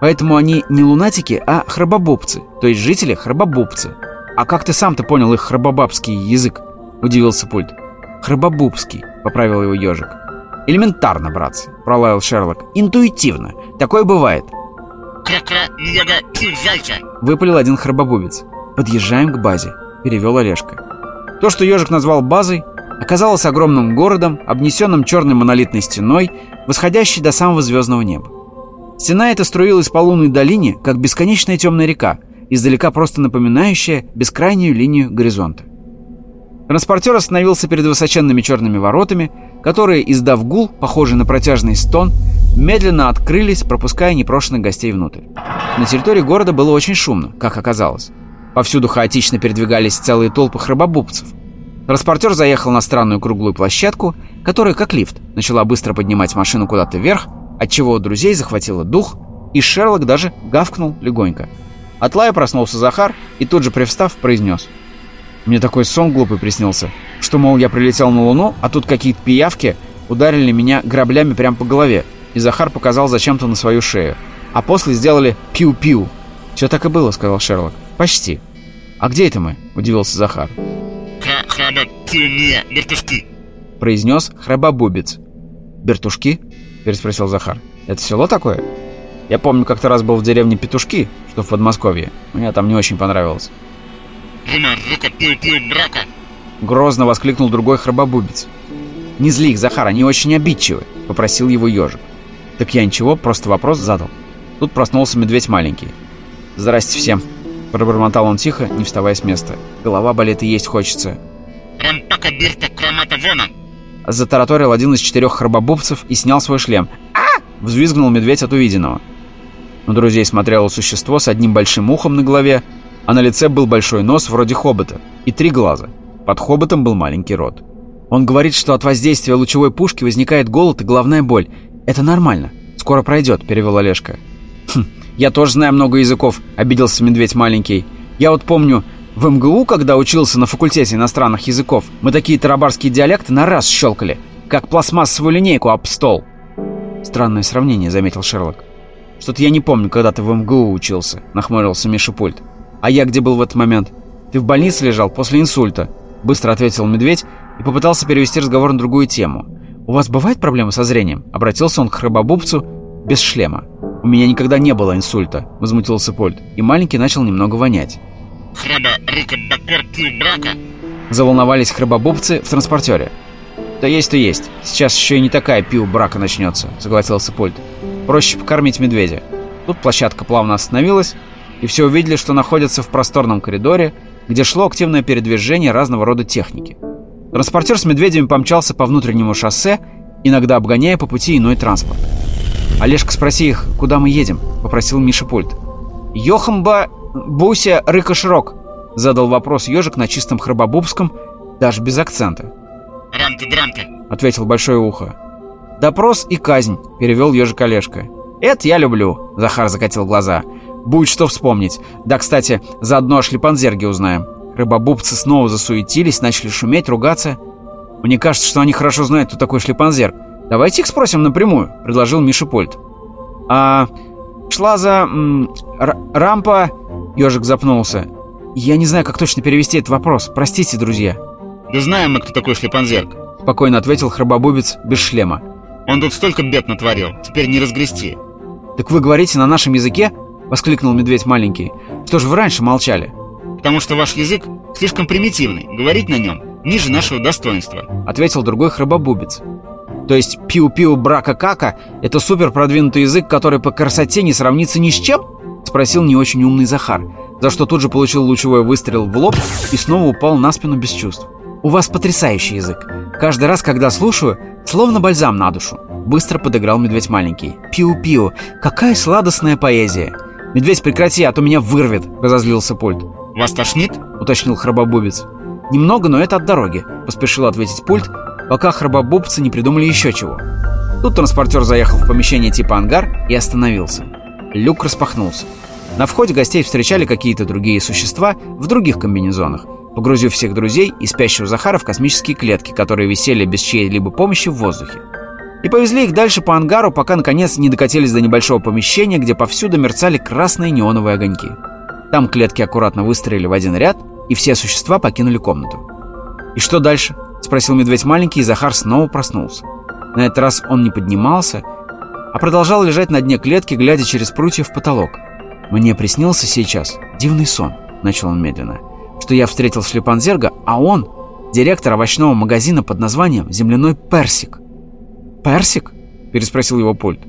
Поэтому они не лунатики, а храбобубцы, то есть жители храбобубцы. А как ты сам-то понял их храбобабский язык? Удивился пульт. Храбобубский, поправил его ежик. Элементарно, братцы, пролаял Шерлок. Интуитивно. Такое бывает. Выпалил один храбобубец. Подъезжаем к базе, перевел Олежка. То, что ежик назвал базой, оказалось огромным городом, обнесенным черной монолитной стеной, восходящей до самого звездного неба. Стена эта струилась по лунной долине, как бесконечная темная река, издалека просто напоминающая бескрайнюю линию горизонта. Транспортер остановился перед высоченными черными воротами, которые, издав гул, похожий на протяжный стон, медленно открылись, пропуская непрошенных гостей внутрь. На территории города было очень шумно, как оказалось. Повсюду хаотично передвигались целые толпы храбобубцев. Транспортер заехал на странную круглую площадку, которая, как лифт, начала быстро поднимать машину куда-то вверх, отчего друзей захватило дух, и Шерлок даже гавкнул легонько. От лая проснулся Захар и тут же привстав произнес. Мне такой сон глупый приснился, что, мол, я прилетел на Луну, а тут какие-то пиявки ударили меня граблями прямо по голове, и Захар показал зачем-то на свою шею. А после сделали пиу-пиу. «Все так и было», — сказал Шерлок. «Почти». «А где это мы?» — удивился Захар. Произнес храбобубец. «Бертушки?» — переспросил Захар. «Это село такое?» «Я помню, как-то раз был в деревне Петушки, что в Подмосковье. Мне там не очень понравилось». Грозно воскликнул другой храбобубец. «Не зли их, Захар, они очень обидчивы», — попросил его ежик. «Так я ничего, просто вопрос задал». Тут проснулся медведь маленький. «Здрасте всем», — пробормотал он тихо, не вставая с места. «Голова болит и есть хочется». Затараторил один из четырех храбобубцев и снял свой шлем. «А!» — взвизгнул медведь от увиденного. На друзей смотрело существо с одним большим ухом на голове, а на лице был большой нос вроде хобота и три глаза. Под хоботом был маленький рот. Он говорит, что от воздействия лучевой пушки возникает голод и головная боль. Это нормально. Скоро пройдет, перевел Олежка. Хм, я тоже знаю много языков, обиделся медведь маленький. Я вот помню, в МГУ, когда учился на факультете иностранных языков, мы такие тарабарские диалекты на раз щелкали, как пластмассовую линейку об стол. Странное сравнение, заметил Шерлок. Что-то я не помню, когда ты в МГУ учился, нахмурился Миша Пульт. «А я где был в этот момент?» «Ты в больнице лежал после инсульта», — быстро ответил медведь и попытался перевести разговор на другую тему. «У вас бывают проблемы со зрением?» — обратился он к храбобубцу без шлема. «У меня никогда не было инсульта», — возмутился Польт, и маленький начал немного вонять. Заволновались храбобубцы в транспортере. «Да есть, то есть. Сейчас еще и не такая пиу брака начнется», — согласился Польт. «Проще покормить медведя». Тут площадка плавно остановилась, и все увидели, что находятся в просторном коридоре, где шло активное передвижение разного рода техники. Транспортер с медведями помчался по внутреннему шоссе, иногда обгоняя по пути иной транспорт. «Олежка, спроси их, куда мы едем?» — попросил Миша Пульт. «Йохамба, Буся, Рыка Широк», — задал вопрос ежик на чистом храбобубском, даже без акцента. «Рамки-драмки», — ответил Большое Ухо. «Допрос и казнь», — перевел ежик Олежка. «Это я люблю», — Захар закатил глаза. Будет что вспомнить. Да, кстати, заодно о шлепанзерге узнаем. Рыбобубцы снова засуетились, начали шуметь, ругаться. «Мне кажется, что они хорошо знают, кто такой шлепанзер. Давайте их спросим напрямую», — предложил Миша Польт. «А шла за... Рампа...» — ежик запнулся. «Я не знаю, как точно перевести этот вопрос. Простите, друзья». «Да знаем мы, кто такой шлепанзерк», — спокойно ответил храбобубец без шлема. «Он тут столько бед натворил, теперь не разгрести». «Так вы говорите на нашем языке?» — воскликнул медведь маленький. «Что же вы раньше молчали?» «Потому что ваш язык слишком примитивный, говорить на нем ниже нашего достоинства», — ответил другой храбобубец. То есть пиу-пиу брака-кака — это супер продвинутый язык, который по красоте не сравнится ни с чем? Спросил не очень умный Захар, за что тут же получил лучевой выстрел в лоб и снова упал на спину без чувств. У вас потрясающий язык. Каждый раз, когда слушаю, словно бальзам на душу. Быстро подыграл медведь маленький. Пиу-пиу, какая сладостная поэзия. Медведь, прекрати, а то меня вырвет, разозлился Пульт. Вас тошнит? Уточнил храбобубец. Немного, но это от дороги, поспешил ответить Пульт, пока храбобубцы не придумали еще чего. Тут транспортер заехал в помещение типа ангар и остановился. Люк распахнулся. На входе гостей встречали какие-то другие существа в других комбинезонах, погрузив всех друзей и спящего Захара в космические клетки, которые висели без чьей-либо помощи в воздухе. И повезли их дальше по ангару, пока наконец не докатились до небольшого помещения, где повсюду мерцали красные неоновые огоньки. Там клетки аккуратно выстроили в один ряд, и все существа покинули комнату. «И что дальше?» — спросил медведь маленький, и Захар снова проснулся. На этот раз он не поднимался, а продолжал лежать на дне клетки, глядя через прутья в потолок. «Мне приснился сейчас дивный сон», — начал он медленно, «что я встретил Шлепанзерга, а он — директор овощного магазина под названием «Земляной персик». «Персик?» — переспросил его пульт.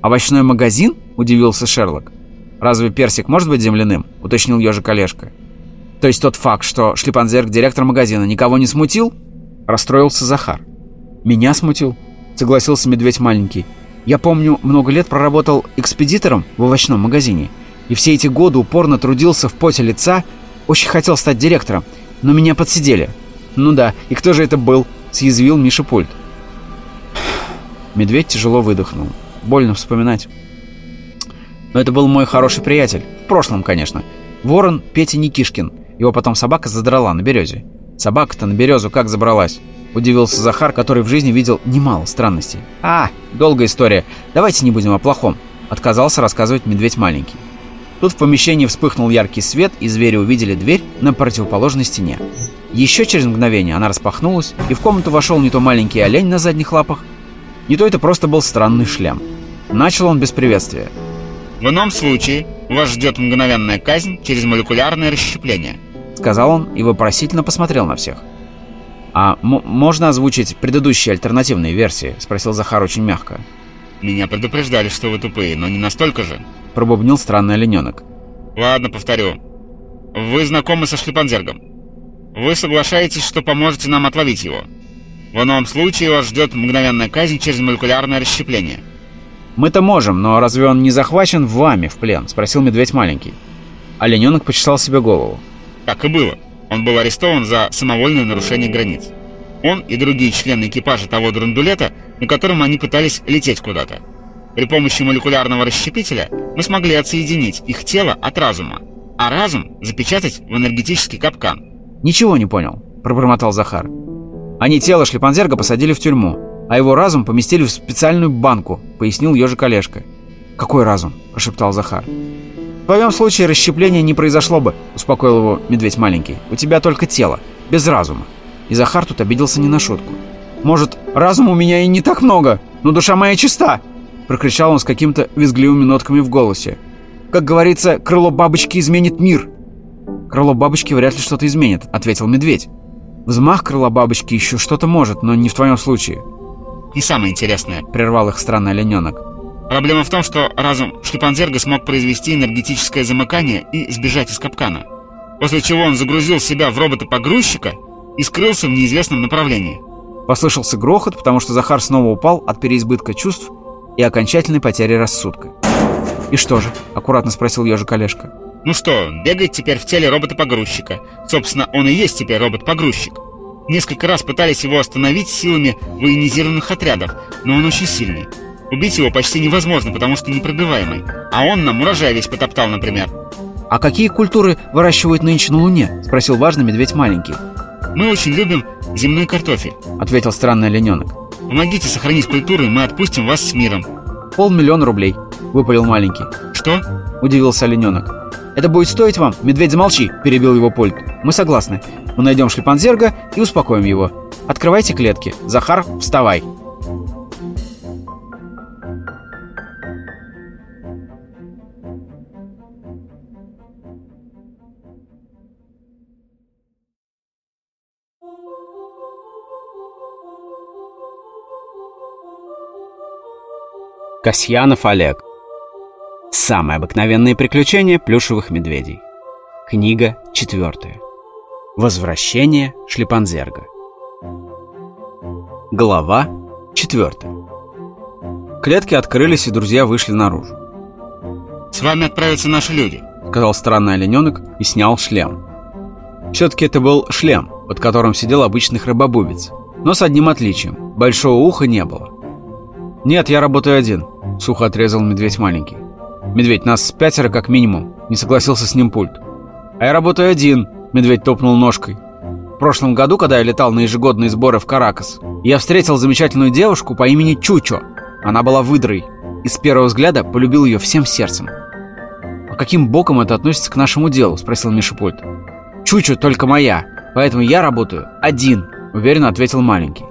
«Овощной магазин?» — удивился Шерлок. «Разве персик может быть земляным?» — уточнил ежик Олежка. То есть тот факт, что Шлепанзерг, директор магазина, никого не смутил? Расстроился Захар. Меня смутил, согласился медведь маленький. Я помню, много лет проработал экспедитором в овощном магазине. И все эти годы упорно трудился в поте лица, очень хотел стать директором, но меня подсидели. Ну да, и кто же это был? Съязвил Миша Пульт. Медведь тяжело выдохнул. Больно вспоминать. Но это был мой хороший приятель. В прошлом, конечно. Ворон Петя Никишкин. Его потом собака задрала на березе. Собака-то на березу как забралась? Удивился Захар, который в жизни видел немало странностей. «А, долгая история. Давайте не будем о плохом», — отказался рассказывать медведь маленький. Тут в помещении вспыхнул яркий свет, и звери увидели дверь на противоположной стене. Еще через мгновение она распахнулась, и в комнату вошел не то маленький олень на задних лапах, не то это просто был странный шлем. Начал он без приветствия. «В ином случае вас ждет мгновенная казнь через молекулярное расщепление», сказал он и вопросительно посмотрел на всех. «А можно озвучить предыдущие альтернативные версии?» — спросил Захар очень мягко. «Меня предупреждали, что вы тупые, но не настолько же», — пробубнил странный олененок. «Ладно, повторю. Вы знакомы со Шлепанзергом. Вы соглашаетесь, что поможете нам отловить его. В ином случае вас ждет мгновенная казнь через молекулярное расщепление». «Мы-то можем, но разве он не захвачен вами в плен?» — спросил медведь маленький. Олененок почесал себе голову. Так и было. Он был арестован за самовольное нарушение границ. Он и другие члены экипажа того драндулета, на котором они пытались лететь куда-то. При помощи молекулярного расщепителя мы смогли отсоединить их тело от разума, а разум запечатать в энергетический капкан. «Ничего не понял», — пробормотал Захар. «Они тело Шлепанзерга посадили в тюрьму, а его разум поместили в специальную банку», — пояснил ежик Олежка. «Какой разум?» — прошептал Захар. «В твоем случае расщепление не произошло бы», — успокоил его медведь маленький. «У тебя только тело, без разума». И Захар тут обиделся не на шутку. «Может, разума у меня и не так много, но душа моя чиста!» Прокричал он с каким-то визгливыми нотками в голосе. «Как говорится, крыло бабочки изменит мир!» «Крыло бабочки вряд ли что-то изменит», — ответил медведь. «Взмах крыла бабочки еще что-то может, но не в твоем случае». «Не самое интересное», — прервал их странный олененок. Проблема в том, что разум Шлепанзерга смог произвести энергетическое замыкание и сбежать из капкана. После чего он загрузил себя в робота-погрузчика и скрылся в неизвестном направлении. Послышался грохот, потому что Захар снова упал от переизбытка чувств и окончательной потери рассудка. «И что же?» – аккуратно спросил ежик Олежка. «Ну что, бегает теперь в теле робота-погрузчика. Собственно, он и есть теперь робот-погрузчик. Несколько раз пытались его остановить силами военизированных отрядов, но он очень сильный. Убить его почти невозможно, потому что непробиваемый. А он нам урожай весь потоптал, например. «А какие культуры выращивают нынче на Луне?» — спросил важный медведь маленький. «Мы очень любим земной картофель», — ответил странный олененок. «Помогите сохранить культуру, и мы отпустим вас с миром». «Полмиллиона рублей», — выпалил маленький. «Что?» — удивился олененок. «Это будет стоить вам? Медведь, замолчи!» — перебил его Пульт. «Мы согласны. Мы найдем шлепанзерга и успокоим его. Открывайте клетки. Захар, вставай!» Касьянов Олег Самые обыкновенные приключения плюшевых медведей. Книга четвертая. Возвращение шлепанзерга. Глава четвертая. Клетки открылись, и друзья вышли наружу. «С вами отправятся наши люди», — сказал странный олененок и снял шлем. Все-таки это был шлем, под которым сидел обычный храбобубец, но с одним отличием — большого уха не было. «Нет, я работаю один», — сухо отрезал медведь маленький. «Медведь, нас пятеро как минимум», — не согласился с ним пульт. «А я работаю один», — медведь топнул ножкой. В прошлом году, когда я летал на ежегодные сборы в Каракас, я встретил замечательную девушку по имени Чучо. Она была выдрой, и с первого взгляда полюбил ее всем сердцем. «А каким боком это относится к нашему делу?» — спросил Миша Пульт. «Чучу только моя, поэтому я работаю один», — уверенно ответил маленький.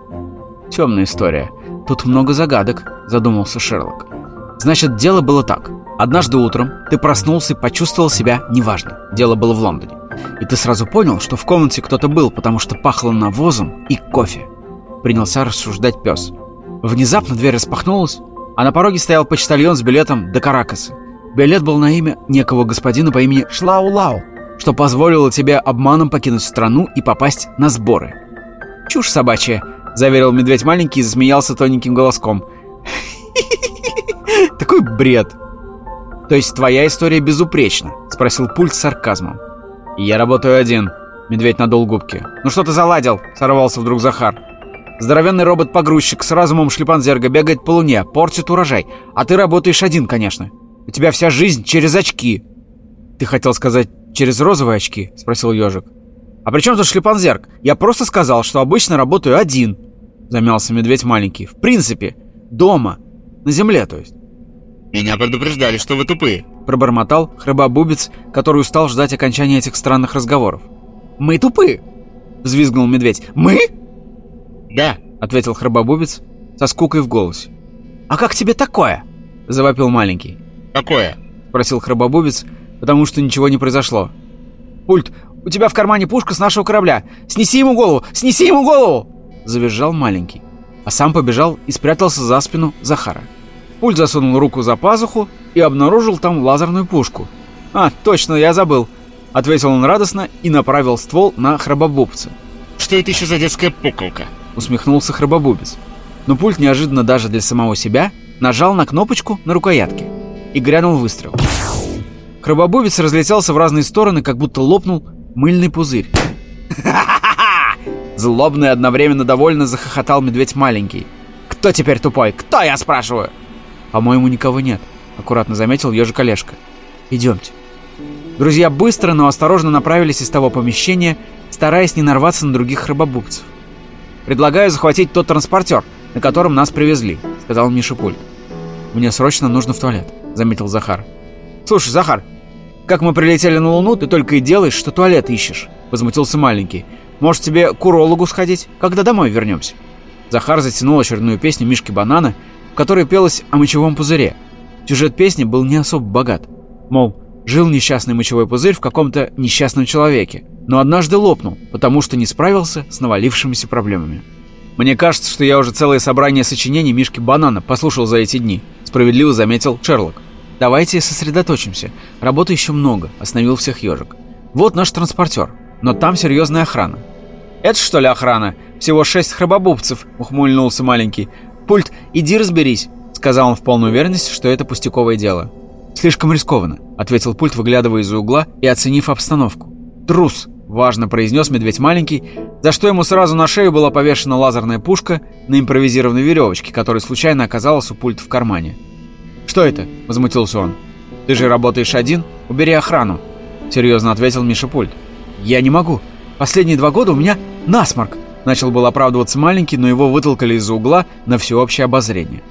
«Темная история. Тут много загадок», — задумался Шерлок. «Значит, дело было так. Однажды утром ты проснулся и почувствовал себя неважно. Дело было в Лондоне. И ты сразу понял, что в комнате кто-то был, потому что пахло навозом и кофе. Принялся рассуждать пес. Внезапно дверь распахнулась, а на пороге стоял почтальон с билетом до Каракаса. Билет был на имя некого господина по имени Шлау-Лау, что позволило тебе обманом покинуть страну и попасть на сборы. «Чушь собачья», — заверил медведь маленький и засмеялся тоненьким голоском. «Такой бред!» «То есть твоя история безупречна?» — спросил Пульт с сарказмом. «Я работаю один», — медведь надул губки. «Ну что ты заладил?» — сорвался вдруг Захар. «Здоровенный робот-погрузчик с разумом шлепанзерга бегает по луне, портит урожай. А ты работаешь один, конечно. У тебя вся жизнь через очки». «Ты хотел сказать, через розовые очки?» — спросил ежик. «А при чем тут шлепанзерг? Я просто сказал, что обычно работаю один», — замялся медведь маленький. «В принципе, дома, на земле, то есть». «Меня предупреждали, что вы тупые», — пробормотал храбобубец, который устал ждать окончания этих странных разговоров. «Мы тупы!» — взвизгнул медведь. «Мы?» «Да», — ответил храбобубец со скукой в голосе. «А как тебе такое?» — завопил маленький. «Какое?» — спросил храбобубец, потому что ничего не произошло. «Пульт, у тебя в кармане пушка с нашего корабля! Снеси ему голову! Снеси ему голову!» — завизжал маленький, а сам побежал и спрятался за спину Захара. Пульт засунул руку за пазуху и обнаружил там лазерную пушку. «А, точно, я забыл», — ответил он радостно и направил ствол на храбобубца. «Что это еще за детская пуколка?» — усмехнулся храбобубец. Но пульт неожиданно даже для самого себя нажал на кнопочку на рукоятке и грянул выстрел. Храбобубец разлетелся в разные стороны, как будто лопнул мыльный пузырь. Злобно и одновременно довольно захохотал медведь маленький. «Кто теперь тупой? Кто, я спрашиваю?» «По-моему, никого нет», — аккуратно заметил ежик Олежка. «Идемте». Друзья быстро, но осторожно направились из того помещения, стараясь не нарваться на других рыбобубцев. «Предлагаю захватить тот транспортер, на котором нас привезли», — сказал Миша Пульт. «Мне срочно нужно в туалет», — заметил Захар. «Слушай, Захар, как мы прилетели на Луну, ты только и делаешь, что туалет ищешь», — возмутился маленький. «Может, тебе к урологу сходить, когда домой вернемся?» Захар затянул очередную песню Мишки Банана, в которой пелось о мочевом пузыре. Сюжет песни был не особо богат. Мол, жил несчастный мочевой пузырь в каком-то несчастном человеке, но однажды лопнул, потому что не справился с навалившимися проблемами. «Мне кажется, что я уже целое собрание сочинений Мишки Банана послушал за эти дни», справедливо заметил Шерлок. «Давайте сосредоточимся. Работы еще много», — остановил всех ежик. «Вот наш транспортер, но там серьезная охрана». «Это что ли охрана? Всего шесть храбобубцев», — ухмыльнулся маленький. «Пульт, иди разберись», — сказал он в полной уверенности, что это пустяковое дело. «Слишком рискованно», — ответил Пульт, выглядывая из-за угла и оценив обстановку. «Трус», — важно произнес медведь маленький, за что ему сразу на шею была повешена лазерная пушка на импровизированной веревочке, которая случайно оказалась у Пульта в кармане. «Что это?» — возмутился он. «Ты же работаешь один? Убери охрану». серьезно ответил Миша Пульт. «Я не могу. Последние два года у меня насморк!» Начал был оправдываться маленький, но его вытолкали из-за угла на всеобщее обозрение.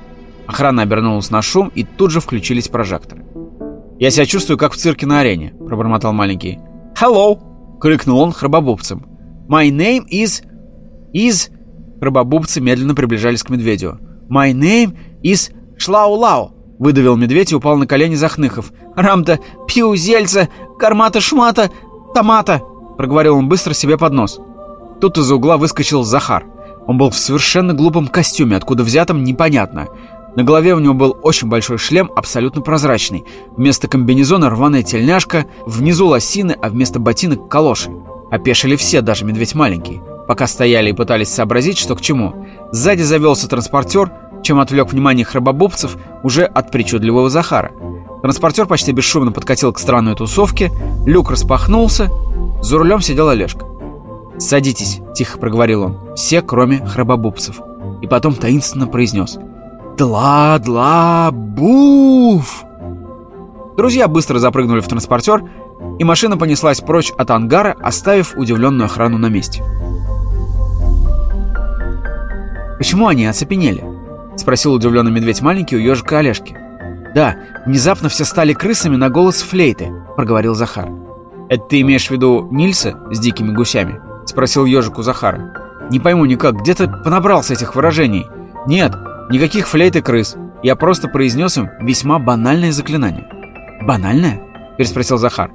Охрана обернулась на шум, и тут же включились прожекторы. «Я себя чувствую, как в цирке на арене», — пробормотал маленький. «Hello!» — крикнул он храбобубцем. «My name is... is...» Храбобубцы медленно приближались к медведю. «My name is Шлау-Лау!» — выдавил медведь и упал на колени Захныхов. «Рамта, пью, зельца, кармата-шмата, томата!» — проговорил он быстро себе под нос. Тут из-за угла выскочил Захар. Он был в совершенно глупом костюме, откуда взятом непонятно. На голове у него был очень большой шлем, абсолютно прозрачный. Вместо комбинезона рваная тельняшка, внизу лосины, а вместо ботинок калоши. Опешили все, даже медведь маленький. Пока стояли и пытались сообразить, что к чему. Сзади завелся транспортер, чем отвлек внимание храбобубцев уже от причудливого Захара. Транспортер почти бесшумно подкатил к странной тусовке, люк распахнулся, за рулем сидел Олежка. «Садитесь», — тихо проговорил он, — «все, кроме храбобубцев». И потом таинственно произнес — Дла-дла-буф! Друзья быстро запрыгнули в транспортер, и машина понеслась прочь от ангара, оставив удивленную охрану на месте. «Почему они оцепенели?» — спросил удивленный медведь маленький у ежика Олежки. «Да, внезапно все стали крысами на голос флейты», — проговорил Захар. «Это ты имеешь в виду Нильса с дикими гусями?» — спросил ежику Захара. «Не пойму никак, где ты понабрался этих выражений?» «Нет, Никаких флейт и крыс. Я просто произнес им весьма банальное заклинание. «Банальное?» – переспросил Захар.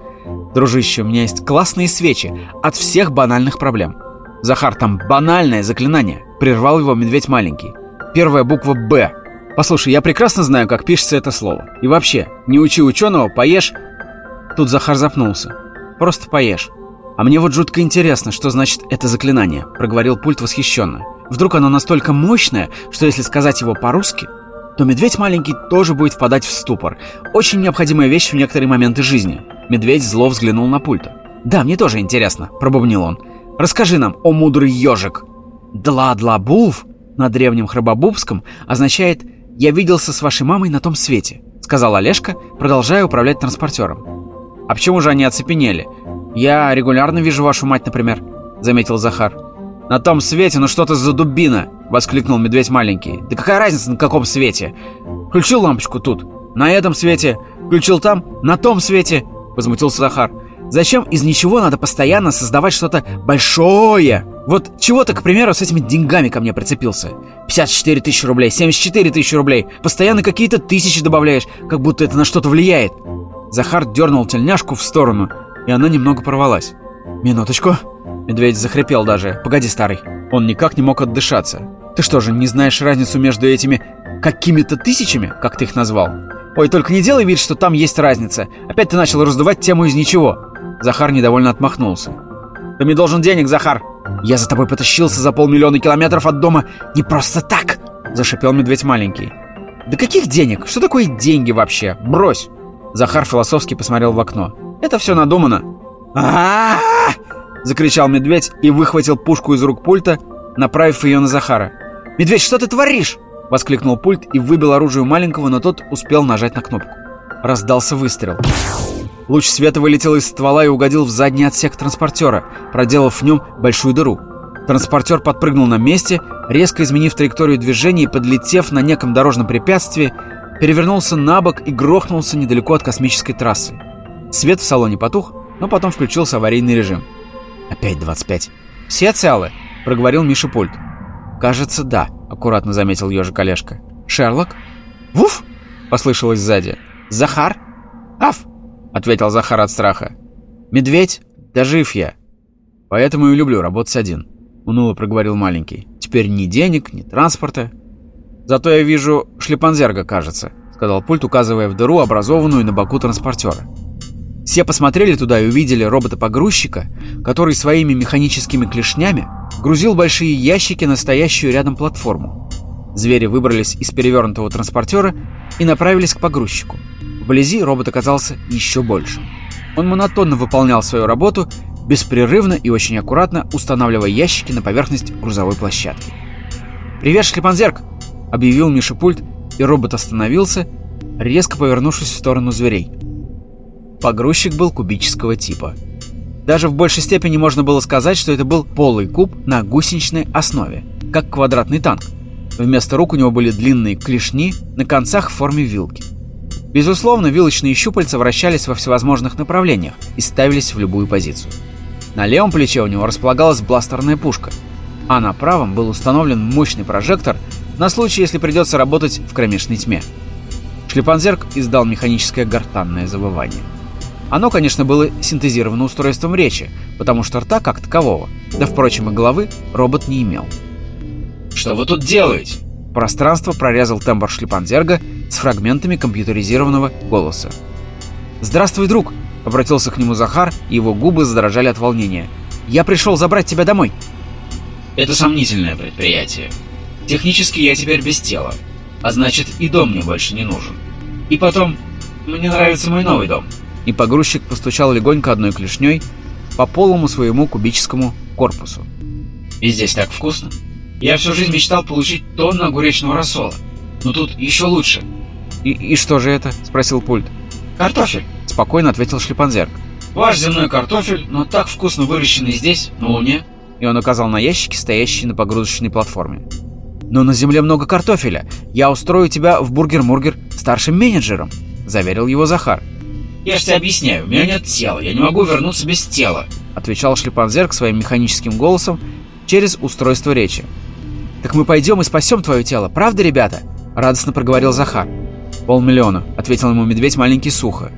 «Дружище, у меня есть классные свечи от всех банальных проблем». «Захар, там банальное заклинание!» – прервал его медведь маленький. «Первая буква «Б». Послушай, я прекрасно знаю, как пишется это слово. И вообще, не учи ученого, поешь...» Тут Захар запнулся. «Просто поешь». «А мне вот жутко интересно, что значит это заклинание», — проговорил пульт восхищенно. Вдруг оно настолько мощное, что если сказать его по-русски, то медведь маленький тоже будет впадать в ступор. Очень необходимая вещь в некоторые моменты жизни. Медведь зло взглянул на пульта. «Да, мне тоже интересно», — пробубнил он. «Расскажи нам, о мудрый ежик!» «Дла-дла-був» на древнем храбобубском означает «я виделся с вашей мамой на том свете», — сказал Олежка, продолжая управлять транспортером. «А почему же они оцепенели? Я регулярно вижу вашу мать, например», — заметил Захар. «На том свете, ну что ты за дубина!» — воскликнул медведь маленький. «Да какая разница, на каком свете? Включил лампочку тут, на этом свете, включил там, на том свете!» — возмутился Захар. «Зачем из ничего надо постоянно создавать что-то большое? Вот чего ты, к примеру, с этими деньгами ко мне прицепился? 54 тысячи рублей, 74 тысячи рублей, постоянно какие-то тысячи добавляешь, как будто это на что-то влияет!» Захар дернул тельняшку в сторону, и она немного порвалась. «Минуточку!» Медведь захрипел даже. «Погоди, старый». Он никак не мог отдышаться. «Ты что же, не знаешь разницу между этими какими-то тысячами, как ты их назвал?» «Ой, только не делай вид, что там есть разница. Опять ты начал раздувать тему из ничего». Захар недовольно отмахнулся. «Ты мне должен денег, Захар!» «Я за тобой потащился за полмиллиона километров от дома не просто так!» Зашипел медведь маленький. «Да каких денег? Что такое деньги вообще? Брось!» Захар философски посмотрел в окно. «Это все надумано». «А-а-а!» закричал медведь и выхватил пушку из рук пульта, направив ее на Захара. «Медведь, что ты творишь?» — воскликнул пульт и выбил оружие маленького, но тот успел нажать на кнопку. Раздался выстрел. Луч света вылетел из ствола и угодил в задний отсек транспортера, проделав в нем большую дыру. Транспортер подпрыгнул на месте, резко изменив траекторию движения и, подлетев на неком дорожном препятствии, перевернулся на бок и грохнулся недалеко от космической трассы. Свет в салоне потух, но потом включился аварийный режим. «Опять 25. Все целы?» — проговорил Миша Пульт. «Кажется, да», — аккуратно заметил ежик Олежка. «Шерлок?» «Вуф!» — послышалось сзади. «Захар?» «Аф!» — ответил Захар от страха. «Медведь? Да жив я. Поэтому и люблю работать один», — уныло проговорил маленький. «Теперь ни денег, ни транспорта. Зато я вижу шлепанзерга, кажется», — сказал пульт, указывая в дыру, образованную на боку транспортера. Все посмотрели туда и увидели робота-погрузчика, который своими механическими клешнями грузил большие ящики на стоящую рядом платформу. Звери выбрались из перевернутого транспортера и направились к погрузчику. Вблизи робот оказался еще больше. Он монотонно выполнял свою работу, беспрерывно и очень аккуратно устанавливая ящики на поверхность грузовой площадки. «Привет, шлепанзерк!» — объявил Миша пульт, и робот остановился, резко повернувшись в сторону зверей. Погрузчик был кубического типа. Даже в большей степени можно было сказать, что это был полый куб на гусеничной основе, как квадратный танк. Вместо рук у него были длинные клешни на концах в форме вилки. Безусловно, вилочные щупальца вращались во всевозможных направлениях и ставились в любую позицию. На левом плече у него располагалась бластерная пушка, а на правом был установлен мощный прожектор на случай, если придется работать в кромешной тьме. Шлепанзерк издал механическое гортанное завывание. Оно, конечно, было синтезировано устройством речи, потому что рта как такового, да, впрочем, и головы робот не имел. «Что вы тут делаете?» Пространство прорезал тембр шлепанзерга с фрагментами компьютеризированного голоса. «Здравствуй, друг!» — обратился к нему Захар, и его губы задрожали от волнения. «Я пришел забрать тебя домой!» «Это сомнительное предприятие. Технически я теперь без тела, а значит и дом мне больше не нужен. И потом, мне нравится мой новый дом и погрузчик постучал легонько одной клешней по полому своему кубическому корпусу. «И здесь так вкусно. Я всю жизнь мечтал получить тонну огуречного рассола, но тут еще лучше». «И, и что же это?» – спросил пульт. «Картофель», – спокойно ответил Шлепанзерк. «Ваш земной картофель, но так вкусно выращенный здесь, на Луне». И он указал на ящики, стоящие на погрузочной платформе. «Но на Земле много картофеля. Я устрою тебя в Бургер-Мургер старшим менеджером», – заверил его Захар. «Я же тебе объясняю, у меня нет тела, я не могу вернуться без тела», отвечал Шлепанзерк своим механическим голосом через устройство речи. «Так мы пойдем и спасем твое тело, правда, ребята?» радостно проговорил Захар. «Полмиллиона», — ответил ему медведь маленький сухо.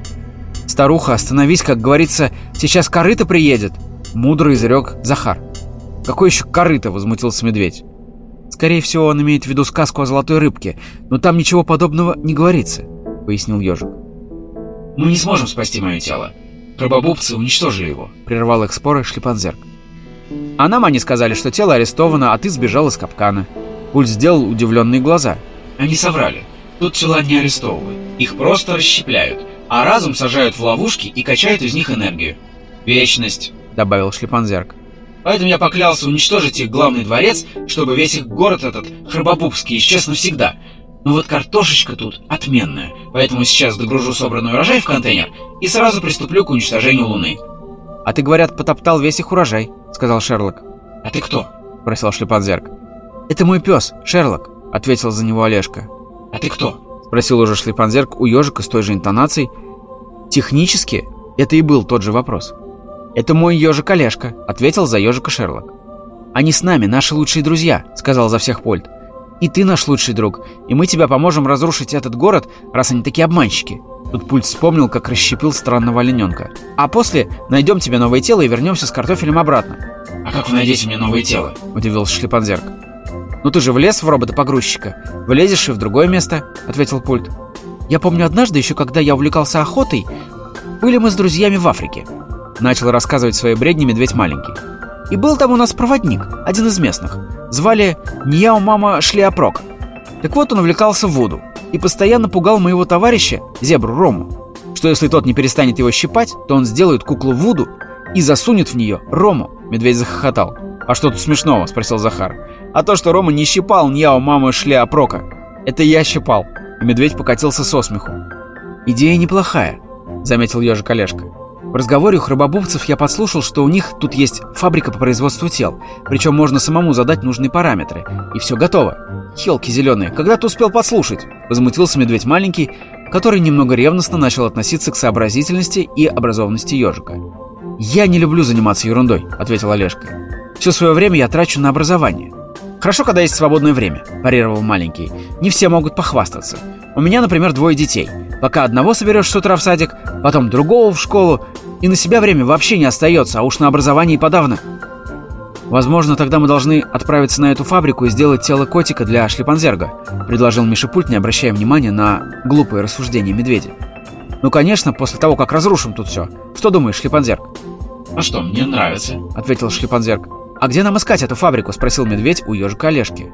«Старуха, остановись, как говорится, сейчас корыто приедет», — мудро изрек Захар. «Какой еще корыто?» — возмутился медведь. «Скорее всего, он имеет в виду сказку о золотой рыбке, но там ничего подобного не говорится», — пояснил ежик. Мы не сможем спасти мое тело. Крабобубцы уничтожили его», — прервал их споры Шлепанзерк. «А нам они сказали, что тело арестовано, а ты сбежал из капкана». Пульс сделал удивленные глаза. «Они соврали. Тут тела не арестовывают. Их просто расщепляют, а разум сажают в ловушки и качают из них энергию. Вечность», — добавил Шлепанзерк. «Поэтому я поклялся уничтожить их главный дворец, чтобы весь их город этот, Храбопупский, исчез навсегда, но вот картошечка тут отменная, поэтому сейчас догружу собранный урожай в контейнер и сразу приступлю к уничтожению Луны. «А ты, говорят, потоптал весь их урожай», — сказал Шерлок. «А ты кто?» — спросил Шлепанзерк. «Это мой пес, Шерлок», — ответил за него Олежка. «А ты кто?» — спросил уже Шлепанзерк у ежика с той же интонацией. Технически это и был тот же вопрос. «Это мой ежик Олежка», — ответил за ежика Шерлок. «Они с нами, наши лучшие друзья», — сказал за всех Польт. И ты наш лучший друг, и мы тебя поможем разрушить этот город, раз они такие обманщики». Тут Пульт вспомнил, как расщепил странного олененка. «А после найдем тебе новое тело и вернемся с картофелем обратно». «А как вы найдете мне новое тело?» – удивился Шлепанзерк. «Ну ты же влез в робота-погрузчика. Влезешь и в другое место», – ответил Пульт. «Я помню однажды, еще когда я увлекался охотой, были мы с друзьями в Африке». Начал рассказывать свои бредни медведь маленький. И был там у нас проводник, один из местных. Звали Ньяо Мама Шлеопрок. Так вот, он увлекался в воду и постоянно пугал моего товарища, зебру Рому, что если тот не перестанет его щипать, то он сделает куклу Вуду и засунет в нее Рому. Медведь захохотал. «А что тут смешного?» – спросил Захар. «А то, что Рома не щипал Ньяо Мамы Шлеопрока. Это я щипал». И медведь покатился со смеху. «Идея неплохая», — заметил ежик Олежка. В разговоре у храбобубцев я подслушал, что у них тут есть фабрика по производству тел, причем можно самому задать нужные параметры, и все готово. Хелки зеленые, когда ты успел подслушать? Возмутился медведь маленький, который немного ревностно начал относиться к сообразительности и образованности ежика. «Я не люблю заниматься ерундой», — ответил Олежка. «Все свое время я трачу на образование». «Хорошо, когда есть свободное время», – парировал маленький. «Не все могут похвастаться. У меня, например, двое детей. Пока одного соберешь с утра в садик, потом другого в школу, и на себя время вообще не остается, а уж на образование и подавно». «Возможно, тогда мы должны отправиться на эту фабрику и сделать тело котика для шлепанзерга», – предложил Мишипульт, не обращая внимания на глупые рассуждения медведя. «Ну, конечно, после того, как разрушим тут все. Что думаешь, шлепанзерг?» «А что, мне нравится», — ответил шлепанзерг. «А где нам искать эту фабрику?» – спросил медведь у ежика Олежки.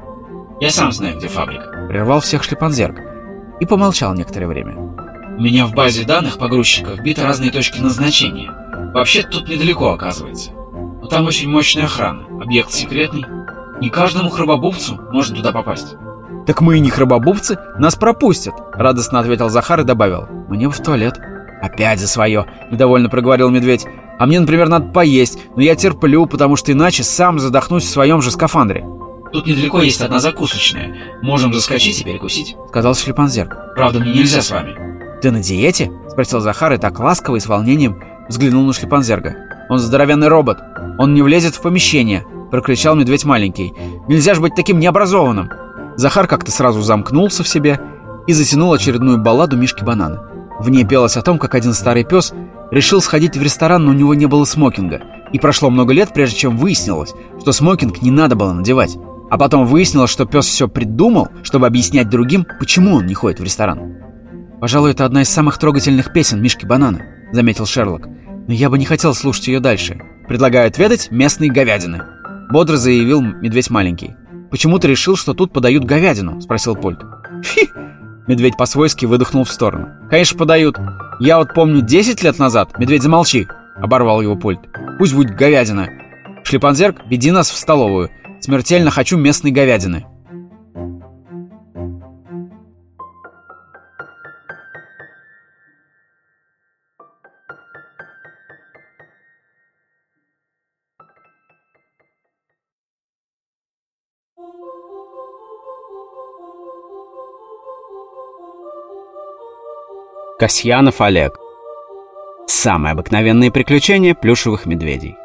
«Я сам знаю, где фабрика», – прервал всех шлепанзерк и помолчал некоторое время. «У меня в базе данных погрузчиков биты разные точки назначения. Вообще тут недалеко, оказывается. Но там очень мощная охрана, объект секретный. Не каждому храбобубцу можно туда попасть». «Так мы и не храбобубцы, нас пропустят», – радостно ответил Захар и добавил. «Мне в туалет». «Опять за свое!» — недовольно проговорил медведь. «А мне, например, надо поесть, но я терплю, потому что иначе сам задохнусь в своем же скафандре». Тут недалеко есть одна закусочная. Можем заскочить и перекусить», — сказал Шлепанзерк. «Правда, мне нельзя с вами». «Ты на диете?» — спросил Захар и так ласково и с волнением взглянул на Шлепанзерга. «Он здоровенный робот. Он не влезет в помещение», — прокричал медведь маленький. «Нельзя же быть таким необразованным!» Захар как-то сразу замкнулся в себе и затянул очередную балладу Мишки Банана. В ней пелось о том, как один старый пес решил сходить в ресторан, но у него не было смокинга. И прошло много лет, прежде чем выяснилось, что смокинг не надо было надевать. А потом выяснилось, что пес все придумал, чтобы объяснять другим, почему он не ходит в ресторан. «Пожалуй, это одна из самых трогательных песен Мишки Банана», — заметил Шерлок. «Но я бы не хотел слушать ее дальше. Предлагаю отведать местные говядины», — бодро заявил медведь маленький. «Почему ты решил, что тут подают говядину?» — спросил Польт. «Фи!» — медведь по-свойски выдохнул в сторону. «Конечно, подают. Я вот помню 10 лет назад...» «Медведь, замолчи!» — оборвал его Польт. «Пусть будет говядина. Шлепанзерк, веди нас в столовую. Смертельно хочу местной говядины». Касьянов Олег. Самые обыкновенные приключения плюшевых медведей.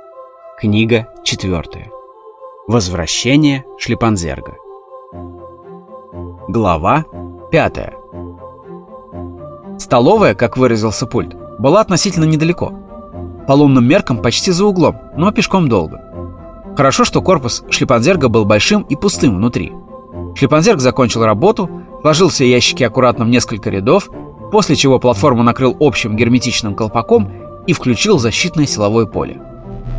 Книга четвертая. Возвращение Шлипанзерга. Глава пятая. Столовая, как выразился пульт, была относительно недалеко. По лунным меркам почти за углом, но пешком долго. Хорошо, что корпус шлипанзерга был большим и пустым внутри. Шлипанзерг закончил работу, сложил все ящики аккуратно в несколько рядов после чего платформу накрыл общим герметичным колпаком и включил защитное силовое поле.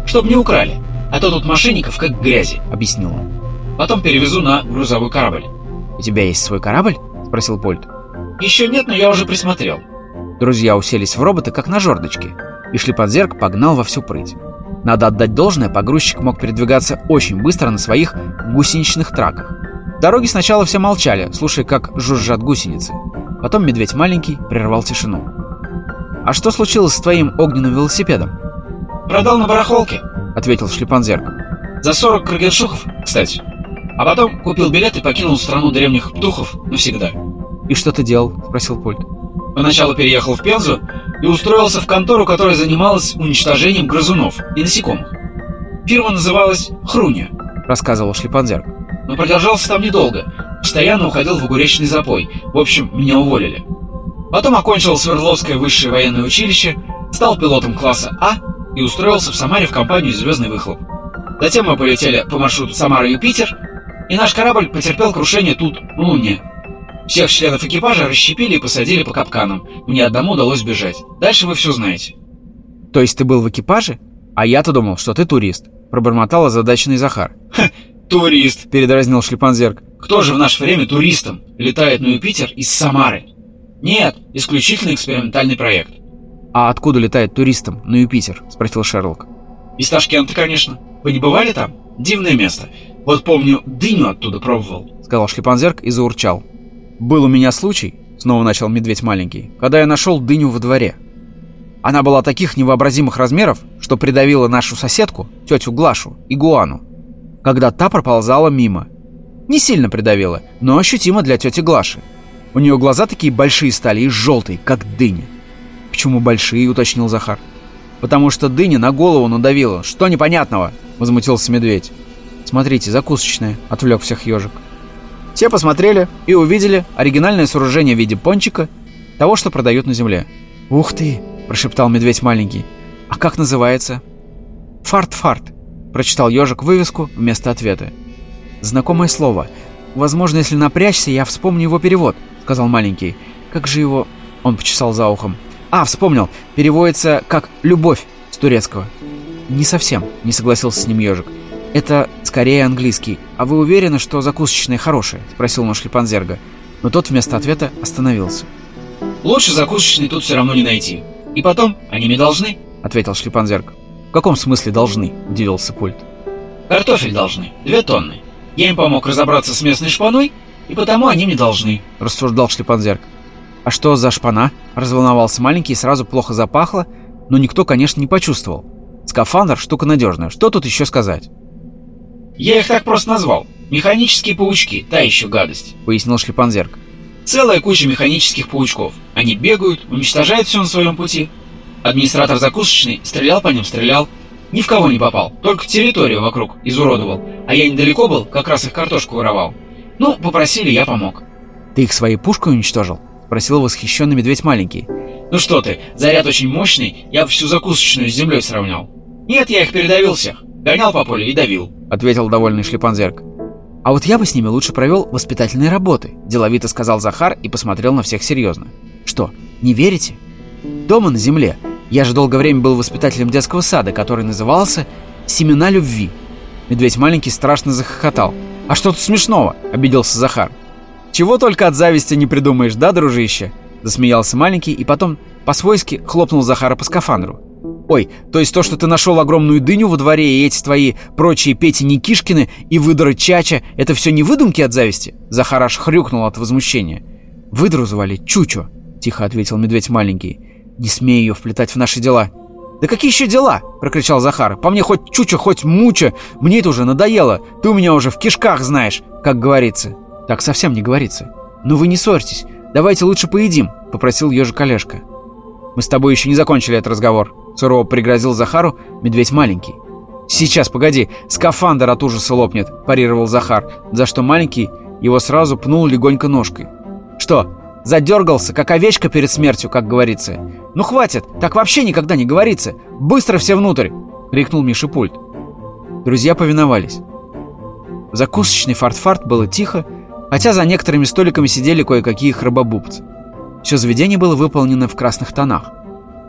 «Чтоб не украли, а то тут мошенников как грязи», — объяснил он. «Потом перевезу на грузовой корабль». «У тебя есть свой корабль?» — спросил Польт. «Еще нет, но я уже присмотрел». Друзья уселись в роботы, как на жердочке, и шлепанзерк погнал во всю прыть. Надо отдать должное, погрузчик мог передвигаться очень быстро на своих гусеничных траках. Дороги сначала все молчали, слушая, как жужжат гусеницы. Потом медведь маленький прервал тишину. «А что случилось с твоим огненным велосипедом?» «Продал на барахолке», — ответил Шлепанзерк. «За 40 крагеншухов, кстати. А потом купил билет и покинул страну древних птухов навсегда». «И что ты делал?» — спросил Пульт. «Поначалу переехал в Пензу и устроился в контору, которая занималась уничтожением грызунов и насекомых. Фирма называлась «Хруня», — рассказывал Шлепанзерк. «Но продержался там недолго, Постоянно уходил в огуречный запой. В общем, меня уволили. Потом окончил Свердловское высшее военное училище, стал пилотом класса А и устроился в Самаре в компанию «Звездный выхлоп». Затем мы полетели по маршруту Самара-Юпитер, и наш корабль потерпел крушение тут, в Луне. Всех членов экипажа расщепили и посадили по капканам. Мне одному удалось бежать. Дальше вы все знаете. То есть ты был в экипаже? А я-то думал, что ты турист. Пробормотал озадаченный Захар. Ха, турист, передразнил Шлепанзерк. Кто же в наше время туристом летает на Юпитер из Самары? Нет, исключительно экспериментальный проект. А откуда летает туристом на Юпитер? Спросил Шерлок. Из Ташкента, конечно. Вы не бывали там? Дивное место. Вот помню, дыню оттуда пробовал. Сказал Шлепанзерк и заурчал. Был у меня случай, снова начал медведь маленький, когда я нашел дыню во дворе. Она была таких невообразимых размеров, что придавила нашу соседку, тетю Глашу, игуану, когда та проползала мимо, не сильно придавило, но ощутимо для тети Глаши. У нее глаза такие большие стали и желтые, как дыня. «Почему большие?» — уточнил Захар. «Потому что дыня на голову надавила. Что непонятного?» — возмутился медведь. «Смотрите, закусочная», — отвлек всех ежик. Все посмотрели и увидели оригинальное сооружение в виде пончика, того, что продают на земле. «Ух ты!» – прошептал медведь маленький. «А как называется?» «Фарт-фарт», – прочитал ежик вывеску вместо ответа. Знакомое слово. Возможно, если напрячься, я вспомню его перевод, сказал маленький. Как же его... Он почесал за ухом. А, вспомнил. Переводится как «любовь» с турецкого. Не совсем, не согласился с ним ежик. Это скорее английский. А вы уверены, что закусочная хорошая? Спросил наш Липанзерга. Но тот вместо ответа остановился. Лучше закусочной тут все равно не найти. И потом, они мне должны, ответил Шлипанзерг. В каком смысле должны? Удивился Пульт. Картофель должны. Две тонны. Я им помог разобраться с местной шпаной, и потому они мне должны», — рассуждал Шлепанзерк. «А что за шпана?» — разволновался маленький и сразу плохо запахло, но никто, конечно, не почувствовал. Скафандр — штука надежная, что тут еще сказать? «Я их так просто назвал. Механические паучки, та еще гадость», — пояснил Шлепанзерк. «Целая куча механических паучков. Они бегают, уничтожают все на своем пути. Администратор закусочный стрелял по ним, стрелял. Ни в кого не попал, только территорию вокруг изуродовал. А я недалеко был, как раз их картошку воровал. Ну, попросили, я помог». «Ты их своей пушкой уничтожил?» — спросил восхищенный медведь маленький. «Ну что ты, заряд очень мощный, я всю закусочную с землей сравнял. Нет, я их передавил всех. Гонял по полю и давил», — ответил довольный шлепанзерк. «А вот я бы с ними лучше провел воспитательные работы», — деловито сказал Захар и посмотрел на всех серьезно. «Что, не верите? Дома на земле. Я же долгое время был воспитателем детского сада, который назывался «Семена любви». Медведь маленький страшно захохотал. «А что тут смешного?» — обиделся Захар. «Чего только от зависти не придумаешь, да, дружище?» Засмеялся маленький и потом по-свойски хлопнул Захара по скафандру. Ой, то есть то, что ты нашел огромную дыню во дворе и эти твои прочие Пети Никишкины и выдры Чача, это все не выдумки от зависти? Захар аж хрюкнул от возмущения. Выдру звали Чучо, тихо ответил медведь маленький. Не смей ее вплетать в наши дела. «Да какие еще дела?» – прокричал Захар. «По мне хоть чуча, хоть муча. Мне это уже надоело. Ты у меня уже в кишках знаешь, как говорится». «Так совсем не говорится». «Ну вы не ссорьтесь. Давайте лучше поедим», – попросил ежик Олежка. «Мы с тобой еще не закончили этот разговор», — сурово пригрозил Захару медведь маленький. «Сейчас, погоди, скафандр от ужаса лопнет», — парировал Захар, за что маленький его сразу пнул легонько ножкой. «Что, задергался, как овечка перед смертью, как говорится?» «Ну хватит, так вообще никогда не говорится! Быстро все внутрь!» — крикнул Миша пульт. Друзья повиновались. В закусочной фарт-фарт было тихо, хотя за некоторыми столиками сидели кое-какие храбобубцы. Все заведение было выполнено в красных тонах.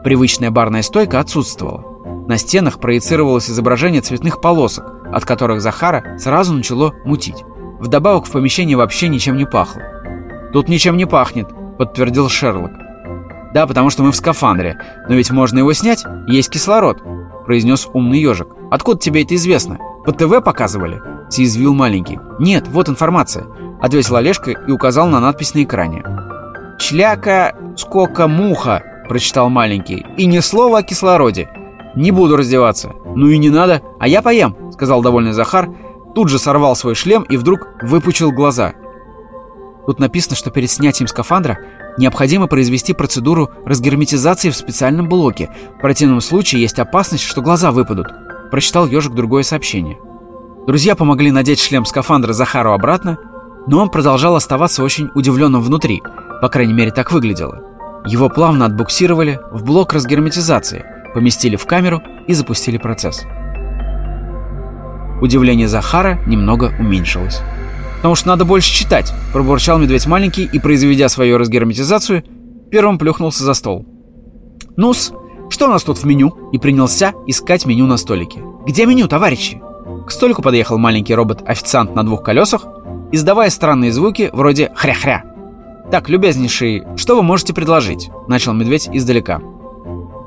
Привычная барная стойка отсутствовала. На стенах проецировалось изображение цветных полосок, от которых Захара сразу начало мутить. Вдобавок в помещении вообще ничем не пахло. «Тут ничем не пахнет», — подтвердил Шерлок. «Да, потому что мы в скафандре. Но ведь можно его снять, есть кислород», — произнес умный ежик. «Откуда тебе это известно? По ТВ показывали?» — съязвил маленький. «Нет, вот информация», — ответил Олежка и указал на надпись на экране. «Чляка, скока, муха», — прочитал маленький. «И ни слова о кислороде. Не буду раздеваться». «Ну и не надо, а я поем», — сказал довольный Захар. Тут же сорвал свой шлем и вдруг выпучил глаза. Тут написано, что перед снятием скафандра необходимо произвести процедуру разгерметизации в специальном блоке. В противном случае есть опасность, что глаза выпадут. Прочитал ежик другое сообщение. Друзья помогли надеть шлем скафандра Захару обратно, но он продолжал оставаться очень удивленным внутри — по крайней мере, так выглядело. Его плавно отбуксировали в блок разгерметизации, поместили в камеру и запустили процесс. Удивление Захара немного уменьшилось. «Потому что надо больше читать», — пробурчал медведь маленький и, произведя свою разгерметизацию, первым плюхнулся за стол. «Ну-с, что у нас тут в меню?» и принялся искать меню на столике. «Где меню, товарищи?» К столику подъехал маленький робот-официант на двух колесах, издавая странные звуки вроде «хря-хря». «Так, любезнейший, что вы можете предложить?» — начал медведь издалека.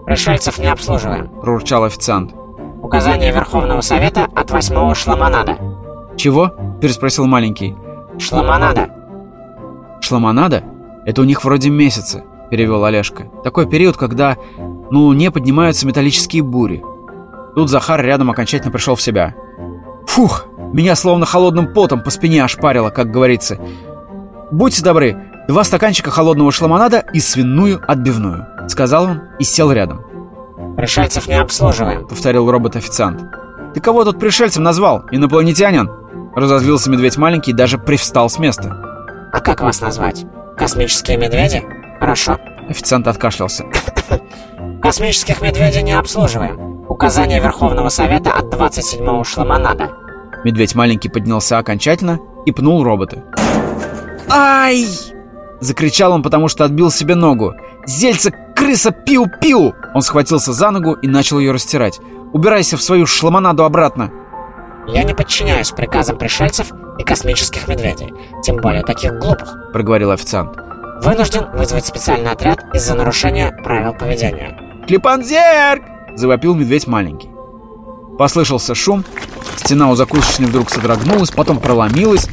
«Пришельцев не обслуживаем», — проворчал официант. «Указание Верховного Совета от восьмого шламонада». «Чего?» — переспросил маленький. «Шламонада». «Шламонада? Это у них вроде месяца», — перевел Олежка. «Такой период, когда на Луне поднимаются металлические бури». Тут Захар рядом окончательно пришел в себя. «Фух, меня словно холодным потом по спине ошпарило, как говорится. Будьте добры, два стаканчика холодного шламонада и свиную отбивную», — сказал он и сел рядом. «Пришельцев не обслуживаем», — повторил робот-официант. «Ты кого тут пришельцем назвал? Инопланетянин?» Разозлился медведь маленький и даже привстал с места. «А как вас назвать? Космические медведи? Хорошо». Официант откашлялся. «Космических медведей не обслуживаем. Указание Верховного Совета от 27-го шламонада». Медведь маленький поднялся окончательно и пнул робота. «Ай!» Закричал он, потому что отбил себе ногу. «Зельца, крыса, пиу-пиу!» Он схватился за ногу и начал ее растирать. «Убирайся в свою шламонаду обратно!» «Я не подчиняюсь приказам пришельцев и космических медведей, тем более таких глупых», — проговорил официант. «Вынужден вызвать специальный отряд из-за нарушения правил поведения». «Клепанзерк!» — завопил медведь маленький. Послышался шум, стена у закусочной вдруг содрогнулась, потом проломилась,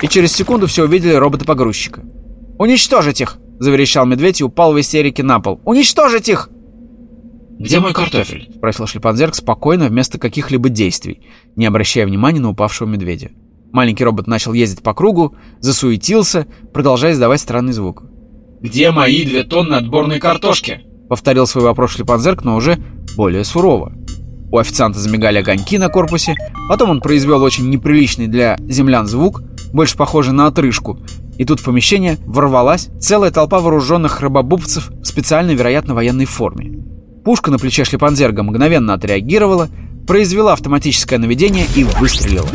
и через секунду все увидели робота-погрузчика. «Уничтожить их!» — заверещал медведь и упал в истерике на пол. «Уничтожить их!» «Где мой картофель?» — спросил Шлепанзерк спокойно, вместо каких-либо действий, не обращая внимания на упавшего медведя. Маленький робот начал ездить по кругу, засуетился, продолжая издавать странный звук. «Где мои две тонны отборной картошки?» — повторил свой вопрос Шлепанзерк, но уже более сурово. У официанта замигали огоньки на корпусе, потом он произвел очень неприличный для землян звук, больше похожий на отрыжку, и тут в помещение ворвалась целая толпа вооруженных рыбобубцев в специальной, вероятно, военной форме. Пушка на плече шлепанзерга мгновенно отреагировала, произвела автоматическое наведение и выстрелила.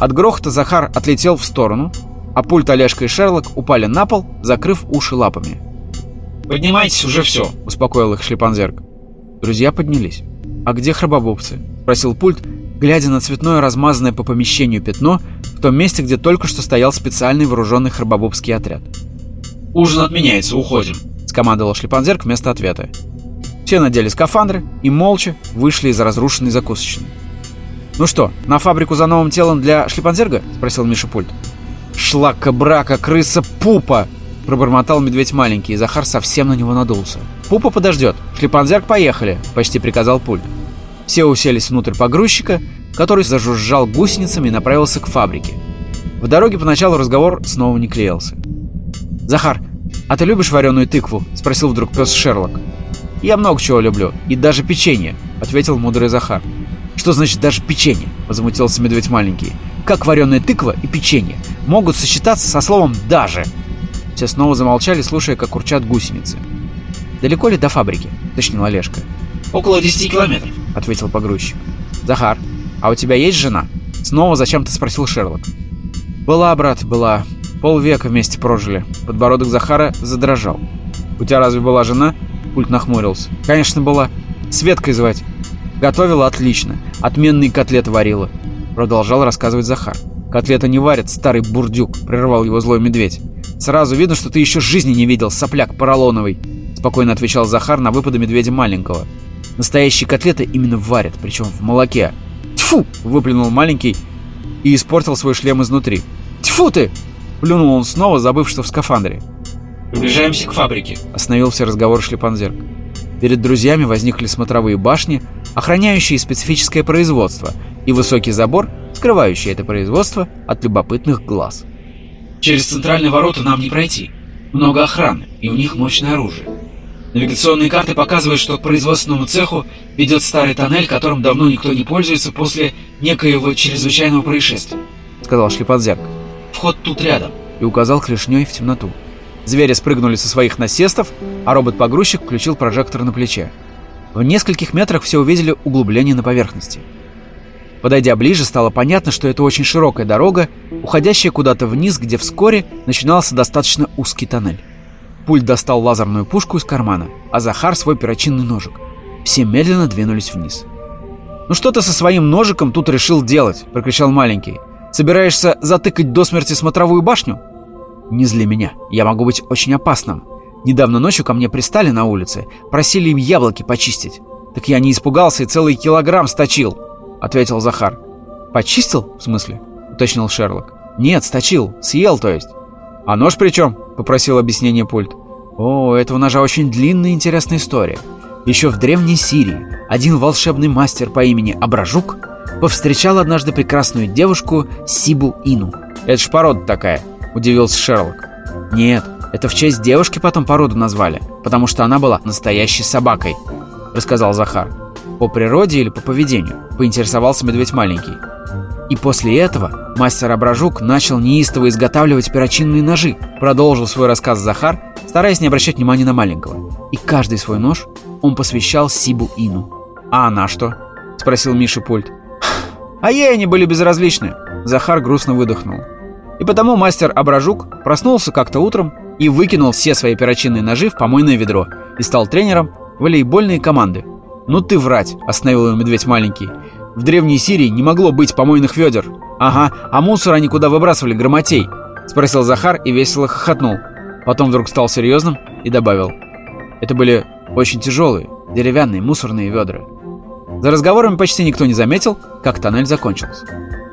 От грохота Захар отлетел в сторону, а пульт Олежка и Шерлок упали на пол, закрыв уши лапами. «Поднимайтесь, уже все», — успокоил их шлепанзерг. Друзья поднялись. «А где храбобубцы?» — спросил пульт, глядя на цветное размазанное по помещению пятно в том месте, где только что стоял специальный вооруженный храбобубский отряд. «Ужин отменяется, уходим», — скомандовал шлепанзерг вместо ответа. Все надели скафандры и молча вышли из разрушенной закусочной. «Ну что, на фабрику за новым телом для шлепанзерга?» — спросил Миша пульт. «Шлака-брака, крыса-пупа!» — пробормотал медведь маленький, и Захар совсем на него надулся. «Пупа подождет. Шлепанзерг, поехали!» — почти приказал пульт. Все уселись внутрь погрузчика, который зажужжал гусеницами и направился к фабрике. В дороге поначалу разговор снова не клеился. «Захар, а ты любишь вареную тыкву?» — спросил вдруг пес Шерлок. «Я много чего люблю, и даже печенье», — ответил мудрый Захар. «Что значит даже печенье?» — возмутился медведь маленький. «Как вареная тыква и печенье могут сочетаться со словом «даже»?» Все снова замолчали, слушая, как урчат гусеницы. «Далеко ли до фабрики?» — уточнил Олежка. «Около 10 километров», — ответил погрузчик. «Захар, а у тебя есть жена?» Снова зачем-то спросил Шерлок. «Была, брат, была. Полвека вместе прожили». Подбородок Захара задрожал. «У тебя разве была жена?» Пульт нахмурился. «Конечно, была. Светкой звать. Готовила отлично. Отменные котлеты варила». Продолжал рассказывать Захар. «Котлеты не варят, старый бурдюк», — прервал его злой медведь. «Сразу видно, что ты еще жизни не видел, сопляк поролоновый», — спокойно отвечал Захар на выпады медведя маленького. «Настоящие котлеты именно варят, причем в молоке». «Тьфу!» — выплюнул маленький и испортил свой шлем изнутри. «Тьфу ты!» — плюнул он снова, забыв, что в скафандре. «Приближаемся к фабрике», — остановился разговор Шлепанзерк. Перед друзьями возникли смотровые башни, охраняющие специфическое производство, и высокий забор, скрывающий это производство от любопытных глаз. Через центральные ворота нам не пройти. Много охраны, и у них мощное оружие. Навигационные карты показывают, что к производственному цеху ведет старый тоннель, которым давно никто не пользуется после некоего чрезвычайного происшествия. Сказал Шлепанзерк. Вход тут рядом. И указал клешней в темноту. Звери спрыгнули со своих насестов, а робот-погрузчик включил прожектор на плече. В нескольких метрах все увидели углубление на поверхности. Подойдя ближе, стало понятно, что это очень широкая дорога, уходящая куда-то вниз, где вскоре начинался достаточно узкий тоннель. Пульт достал лазерную пушку из кармана, а Захар свой перочинный ножик. Все медленно двинулись вниз. «Ну что ты со своим ножиком тут решил делать?» – прокричал маленький. «Собираешься затыкать до смерти смотровую башню?» «Не зли меня, я могу быть очень опасным. Недавно ночью ко мне пристали на улице, просили им яблоки почистить. Так я не испугался и целый килограмм сточил ответил Захар. «Почистил, в смысле?» — уточнил Шерлок. «Нет, сточил. Съел, то есть». «А нож при чем?» — попросил объяснение пульт. «О, этого ножа очень длинная интересная история. Еще в Древней Сирии один волшебный мастер по имени Абражук повстречал однажды прекрасную девушку Сибу Ину. «Это ж порода такая», — удивился Шерлок. «Нет, это в честь девушки потом породу назвали, потому что она была настоящей собакой», — рассказал Захар. «По природе или по поведению?» — поинтересовался медведь маленький. И после этого мастер Ображук начал неистово изготавливать перочинные ножи, продолжил свой рассказ Захар, стараясь не обращать внимания на маленького. И каждый свой нож он посвящал Сибу Ину. «А она что?» — спросил Миша пульт. «А ей они были безразличны», — Захар грустно выдохнул. И потому мастер Ображук проснулся как-то утром и выкинул все свои перочинные ножи в помойное ведро и стал тренером волейбольной команды, «Ну ты врать!» – остановил его медведь маленький. «В Древней Сирии не могло быть помойных ведер». «Ага, а мусор они куда выбрасывали, громотей?» – спросил Захар и весело хохотнул. Потом вдруг стал серьезным и добавил. «Это были очень тяжелые, деревянные мусорные ведра». За разговорами почти никто не заметил, как тоннель закончился.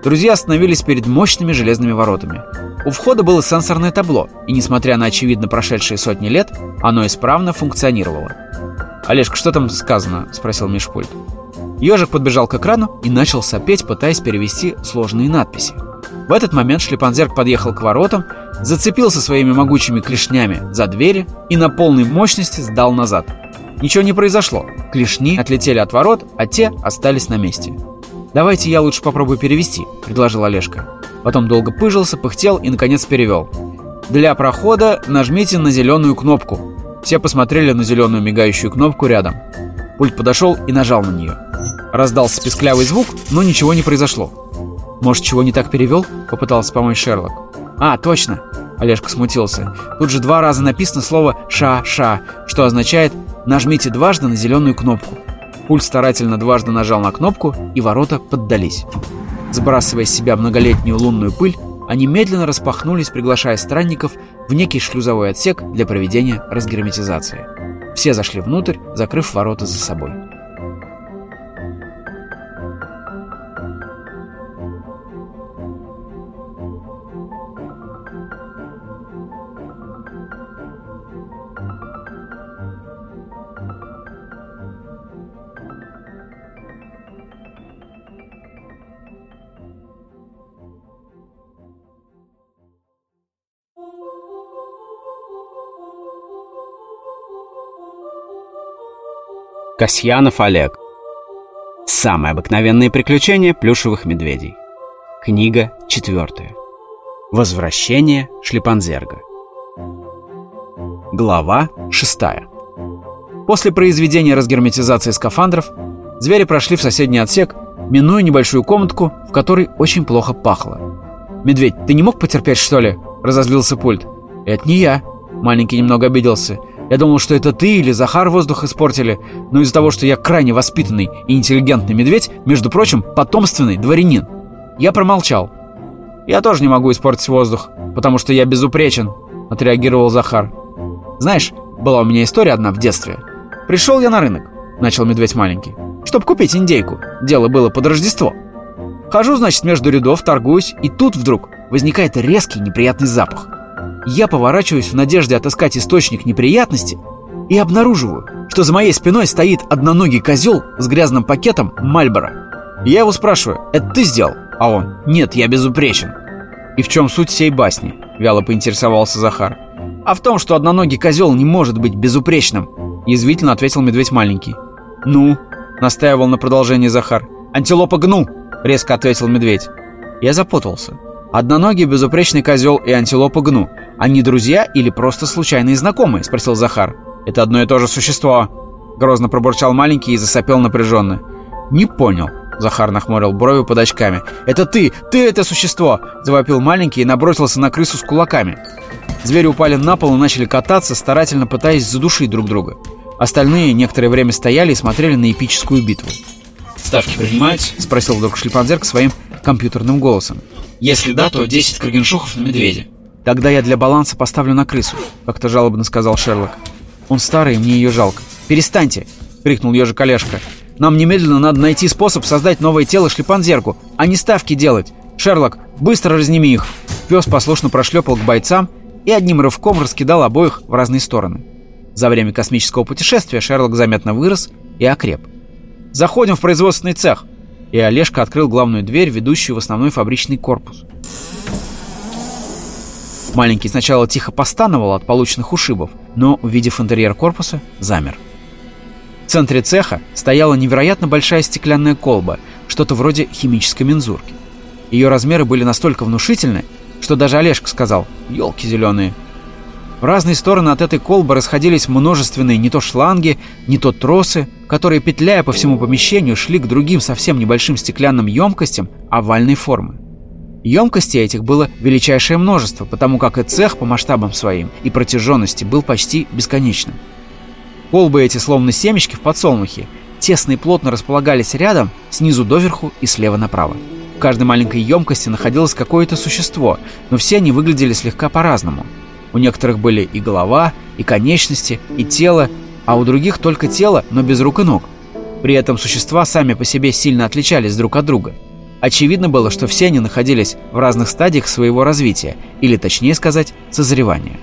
друзья остановились перед мощными железными воротами. У входа было сенсорное табло, и несмотря на очевидно прошедшие сотни лет, оно исправно функционировало. «Олежка, что там сказано?» — спросил Мишпульт. Ежик подбежал к экрану и начал сопеть, пытаясь перевести сложные надписи. В этот момент шлепанзерк подъехал к воротам, зацепился своими могучими клешнями за двери и на полной мощности сдал назад. Ничего не произошло. Клешни отлетели от ворот, а те остались на месте. «Давайте я лучше попробую перевести», — предложил Олежка. Потом долго пыжился, пыхтел и, наконец, перевел. «Для прохода нажмите на зеленую кнопку». Все посмотрели на зеленую мигающую кнопку рядом. Пульт подошел и нажал на нее. Раздался песклявый звук, но ничего не произошло. «Может, чего не так перевел?» — попытался помочь Шерлок. «А, точно!» — Олежка смутился. «Тут же два раза написано слово «ша-ша», что означает «нажмите дважды на зеленую кнопку». Пульт старательно дважды нажал на кнопку, и ворота поддались. Сбрасывая с себя многолетнюю лунную пыль, они медленно распахнулись, приглашая странников в некий шлюзовой отсек для проведения разгерметизации. Все зашли внутрь, закрыв ворота за собой. Касьянов Олег. Самые обыкновенные приключения плюшевых медведей. Книга четвертая. Возвращение Шлепанзерга. Глава шестая. После произведения разгерметизации скафандров, звери прошли в соседний отсек, минуя небольшую комнатку, в которой очень плохо пахло. «Медведь, ты не мог потерпеть, что ли?» – разозлился пульт. «Это не я». Маленький немного обиделся. Я думал, что это ты или Захар воздух испортили, но из-за того, что я крайне воспитанный и интеллигентный медведь, между прочим, потомственный дворянин. Я промолчал. Я тоже не могу испортить воздух, потому что я безупречен, отреагировал Захар. Знаешь, была у меня история одна в детстве. Пришел я на рынок, начал медведь маленький, чтобы купить индейку. Дело было под Рождество. Хожу, значит, между рядов, торгуюсь, и тут вдруг возникает резкий неприятный запах. Я поворачиваюсь в надежде отыскать источник неприятности и обнаруживаю, что за моей спиной стоит одноногий козел с грязным пакетом Мальбора. Я его спрашиваю, это ты сделал? А он, нет, я безупречен. И в чем суть всей басни? Вяло поинтересовался Захар. А в том, что одноногий козел не может быть безупречным, язвительно ответил медведь маленький. Ну, настаивал на продолжении Захар. Антилопа гну, резко ответил медведь. Я запутался. Одноногий безупречный козел и антилопа гну. Они друзья или просто случайные знакомые?» — спросил Захар. «Это одно и то же существо!» Грозно пробурчал маленький и засопел напряженно. «Не понял». Захар нахмурил брови под очками. «Это ты! Ты это существо!» Завопил маленький и набросился на крысу с кулаками. Звери упали на пол и начали кататься, старательно пытаясь задушить друг друга. Остальные некоторое время стояли и смотрели на эпическую битву. «Ставки принимать?» — спросил вдруг Шлипанзерк своим компьютерным голосом. Если да, то 10 крагеншухов на медведя. Тогда я для баланса поставлю на крысу, как-то жалобно сказал Шерлок. Он старый, мне ее жалко. Перестаньте, крикнул ежик Олежка. Нам немедленно надо найти способ создать новое тело шлепанзерку, а не ставки делать. Шерлок, быстро разними их. Пес послушно прошлепал к бойцам и одним рывком раскидал обоих в разные стороны. За время космического путешествия Шерлок заметно вырос и окреп. «Заходим в производственный цех!» И Олежка открыл главную дверь, ведущую в основной фабричный корпус. Маленький сначала тихо постановал от полученных ушибов, но, увидев интерьер корпуса, замер. В центре цеха стояла невероятно большая стеклянная колба, что-то вроде химической мензурки. Ее размеры были настолько внушительны, что даже Олежка сказал «елки зеленые». В разные стороны от этой колбы расходились множественные не то шланги, не то тросы, которые, петляя по всему помещению, шли к другим совсем небольшим стеклянным емкостям овальной формы. Емкостей этих было величайшее множество, потому как и цех по масштабам своим и протяженности был почти бесконечным. Колбы эти, словно семечки в подсолнухе, тесно и плотно располагались рядом, снизу доверху и слева направо. В каждой маленькой емкости находилось какое-то существо, но все они выглядели слегка по-разному – у некоторых были и голова, и конечности, и тело, а у других только тело, но без рук и ног. При этом существа сами по себе сильно отличались друг от друга. Очевидно было, что все они находились в разных стадиях своего развития, или точнее сказать, созревания.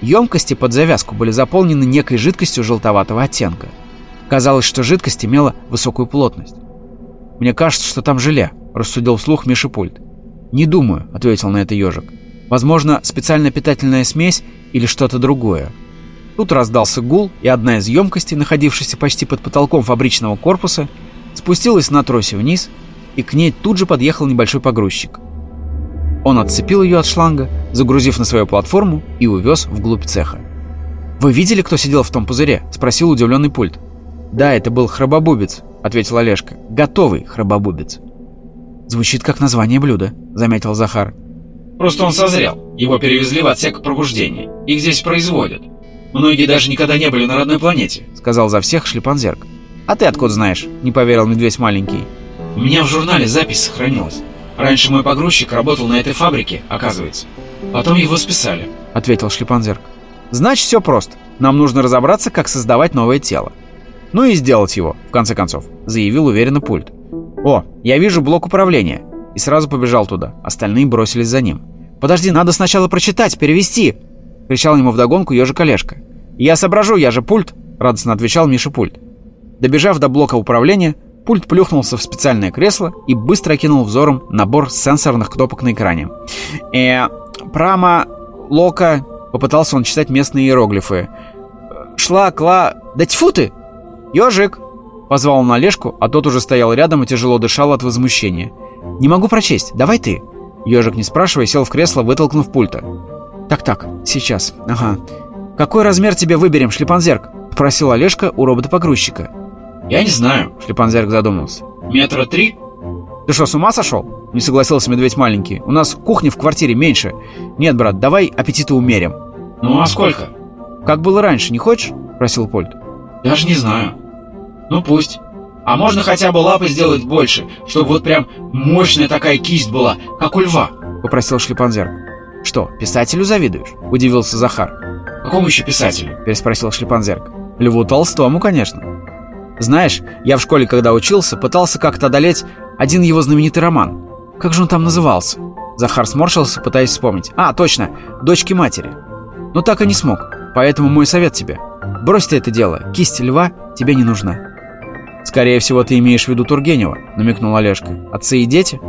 Емкости под завязку были заполнены некой жидкостью желтоватого оттенка. Казалось, что жидкость имела высокую плотность. «Мне кажется, что там желе», – рассудил вслух Миша Пульт. «Не думаю», – ответил на это ежик. «Возможно, специальная питательная смесь или что-то другое». Тут раздался гул, и одна из емкостей, находившихся почти под потолком фабричного корпуса, спустилась на тросе вниз, и к ней тут же подъехал небольшой погрузчик. Он отцепил ее от шланга, загрузив на свою платформу и увез вглубь цеха. «Вы видели, кто сидел в том пузыре?» – спросил удивленный пульт. «Да, это был храбобубец», – ответил Олежка. «Готовый храбобубец». «Звучит как название блюда», – заметил Захар. «Просто он созрел. Его перевезли в отсек пробуждения. Их здесь производят. Многие даже никогда не были на родной планете», — сказал за всех Шлепанзерк. «А ты откуда знаешь?» — не поверил медведь маленький. «У меня в журнале запись сохранилась. Раньше мой погрузчик работал на этой фабрике, оказывается. Потом его списали», — ответил Шлепанзерк. «Значит, все просто. Нам нужно разобраться, как создавать новое тело. Ну и сделать его, в конце концов», — заявил уверенно пульт. «О, я вижу блок управления». И сразу побежал туда. Остальные бросились за ним. «Подожди, надо сначала прочитать, перевести!» — кричал ему вдогонку ежик Олежка. «Я соображу, я же пульт!» — радостно отвечал Миша пульт. Добежав до блока управления, пульт плюхнулся в специальное кресло и быстро окинул взором набор сенсорных кнопок на экране. «Э, прама, лока...» — попытался он читать местные иероглифы. «Шла, кла... Да тьфу ты! Ежик!» Позвал он Олежку, а тот уже стоял рядом и тяжело дышал от возмущения. «Не могу прочесть, давай ты!» Ежик, не спрашивая, сел в кресло, вытолкнув пульта. «Так-так, сейчас, ага. «Какой размер тебе выберем, шлепанзерк?» — спросил Олежка у робота-погрузчика. «Я не знаю», — шлепанзерк задумался. «Метра три?» «Ты что, с ума сошел?» — не согласился медведь маленький. «У нас кухни в квартире меньше. Нет, брат, давай аппетиты умерим». «Ну а сколько?» «Как было раньше, не хочешь?» — просил Польт. «Даже не знаю. Ну пусть. А можно хотя бы лапы сделать больше, чтобы вот прям мощная такая кисть была, как у льва?» — попросил шлепанзерк. «Что, писателю завидуешь?» — удивился Захар. «Какому еще писателю?» – переспросил Шлепанзерк. «Льву Толстому, конечно». «Знаешь, я в школе, когда учился, пытался как-то одолеть один его знаменитый роман. Как же он там назывался?» Захар сморщился, пытаясь вспомнить. «А, точно, «Дочки матери». Но так и не смог, поэтому мой совет тебе. Брось ты это дело, кисть льва тебе не нужна». «Скорее всего, ты имеешь в виду Тургенева», — намекнул Олежка. «Отцы и дети?»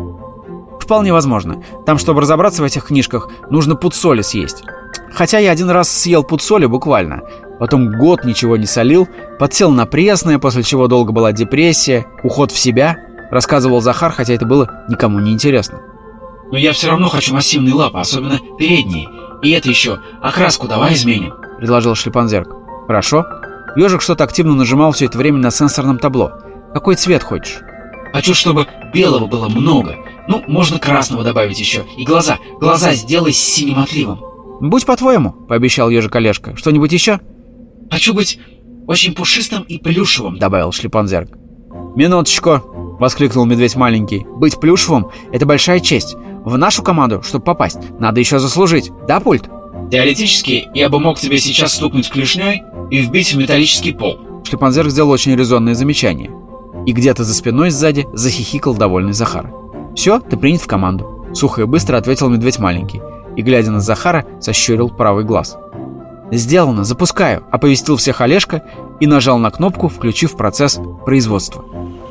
«Вполне возможно. Там, чтобы разобраться в этих книжках, нужно пуд соли съесть. Хотя я один раз съел пуд соли буквально. Потом год ничего не солил, подсел на пресное, после чего долго была депрессия, уход в себя, рассказывал Захар, хотя это было никому не интересно. Но я все равно хочу массивные лапы, особенно передние. И это еще, окраску давай изменим, предложил Шлепанзерк. Хорошо. Ежик что-то активно нажимал все это время на сенсорном табло. Какой цвет хочешь? Хочу, чтобы белого было много. Ну, можно красного добавить еще. И глаза, глаза сделай с синим отливом. «Будь по-твоему», — пообещал ежик Олежка. «Что-нибудь еще?» «Хочу быть очень пушистым и плюшевым», — добавил Шлепанзерк. «Минуточку», — воскликнул медведь маленький. «Быть плюшевым — это большая честь. В нашу команду, чтобы попасть, надо еще заслужить. Да, пульт?» «Теоретически, я бы мог тебе сейчас стукнуть клешней и вбить в металлический пол». Шлепанзерк сделал очень резонное замечание. И где-то за спиной сзади захихикал довольный Захар. «Все, ты принят в команду», — сухо и быстро ответил медведь маленький и, глядя на Захара, сощурил правый глаз. «Сделано, запускаю», — оповестил всех Олежка и нажал на кнопку, включив процесс производства.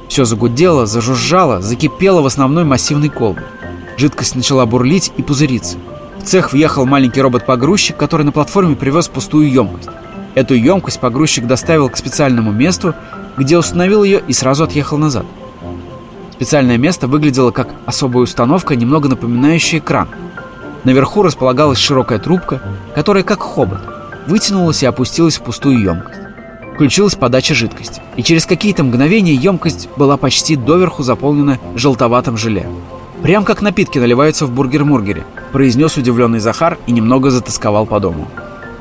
Все загудело, зажужжало, закипело в основной массивной колбе. Жидкость начала бурлить и пузыриться. В цех въехал маленький робот-погрузчик, который на платформе привез пустую емкость. Эту емкость погрузчик доставил к специальному месту, где установил ее и сразу отъехал назад. Специальное место выглядело как особая установка, немного напоминающая экран — Наверху располагалась широкая трубка, которая, как хобот, вытянулась и опустилась в пустую емкость. Включилась подача жидкости, и через какие-то мгновения емкость была почти доверху заполнена желтоватым желе. «Прям как напитки наливаются в бургер-мургере», произнес удивленный Захар и немного затасковал по дому.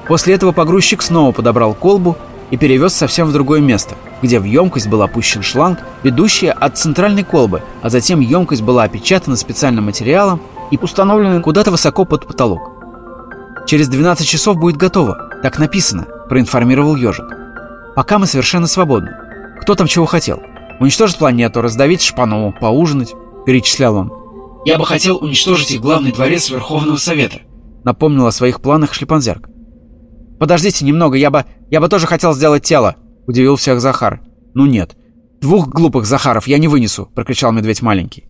После этого погрузчик снова подобрал колбу и перевез совсем в другое место, где в емкость был опущен шланг, ведущий от центральной колбы, а затем емкость была опечатана специальным материалом и установлены куда-то высоко под потолок. «Через 12 часов будет готово, так написано», — проинформировал ежик. «Пока мы совершенно свободны. Кто там чего хотел? Уничтожить планету, раздавить шпану, поужинать?» — перечислял он. «Я бы хотел уничтожить их главный дворец Верховного Совета», — напомнил о своих планах Шлипанзерк. «Подождите немного, я бы... я бы тоже хотел сделать тело», — удивил всех Захар. «Ну нет. Двух глупых Захаров я не вынесу», — прокричал медведь маленький.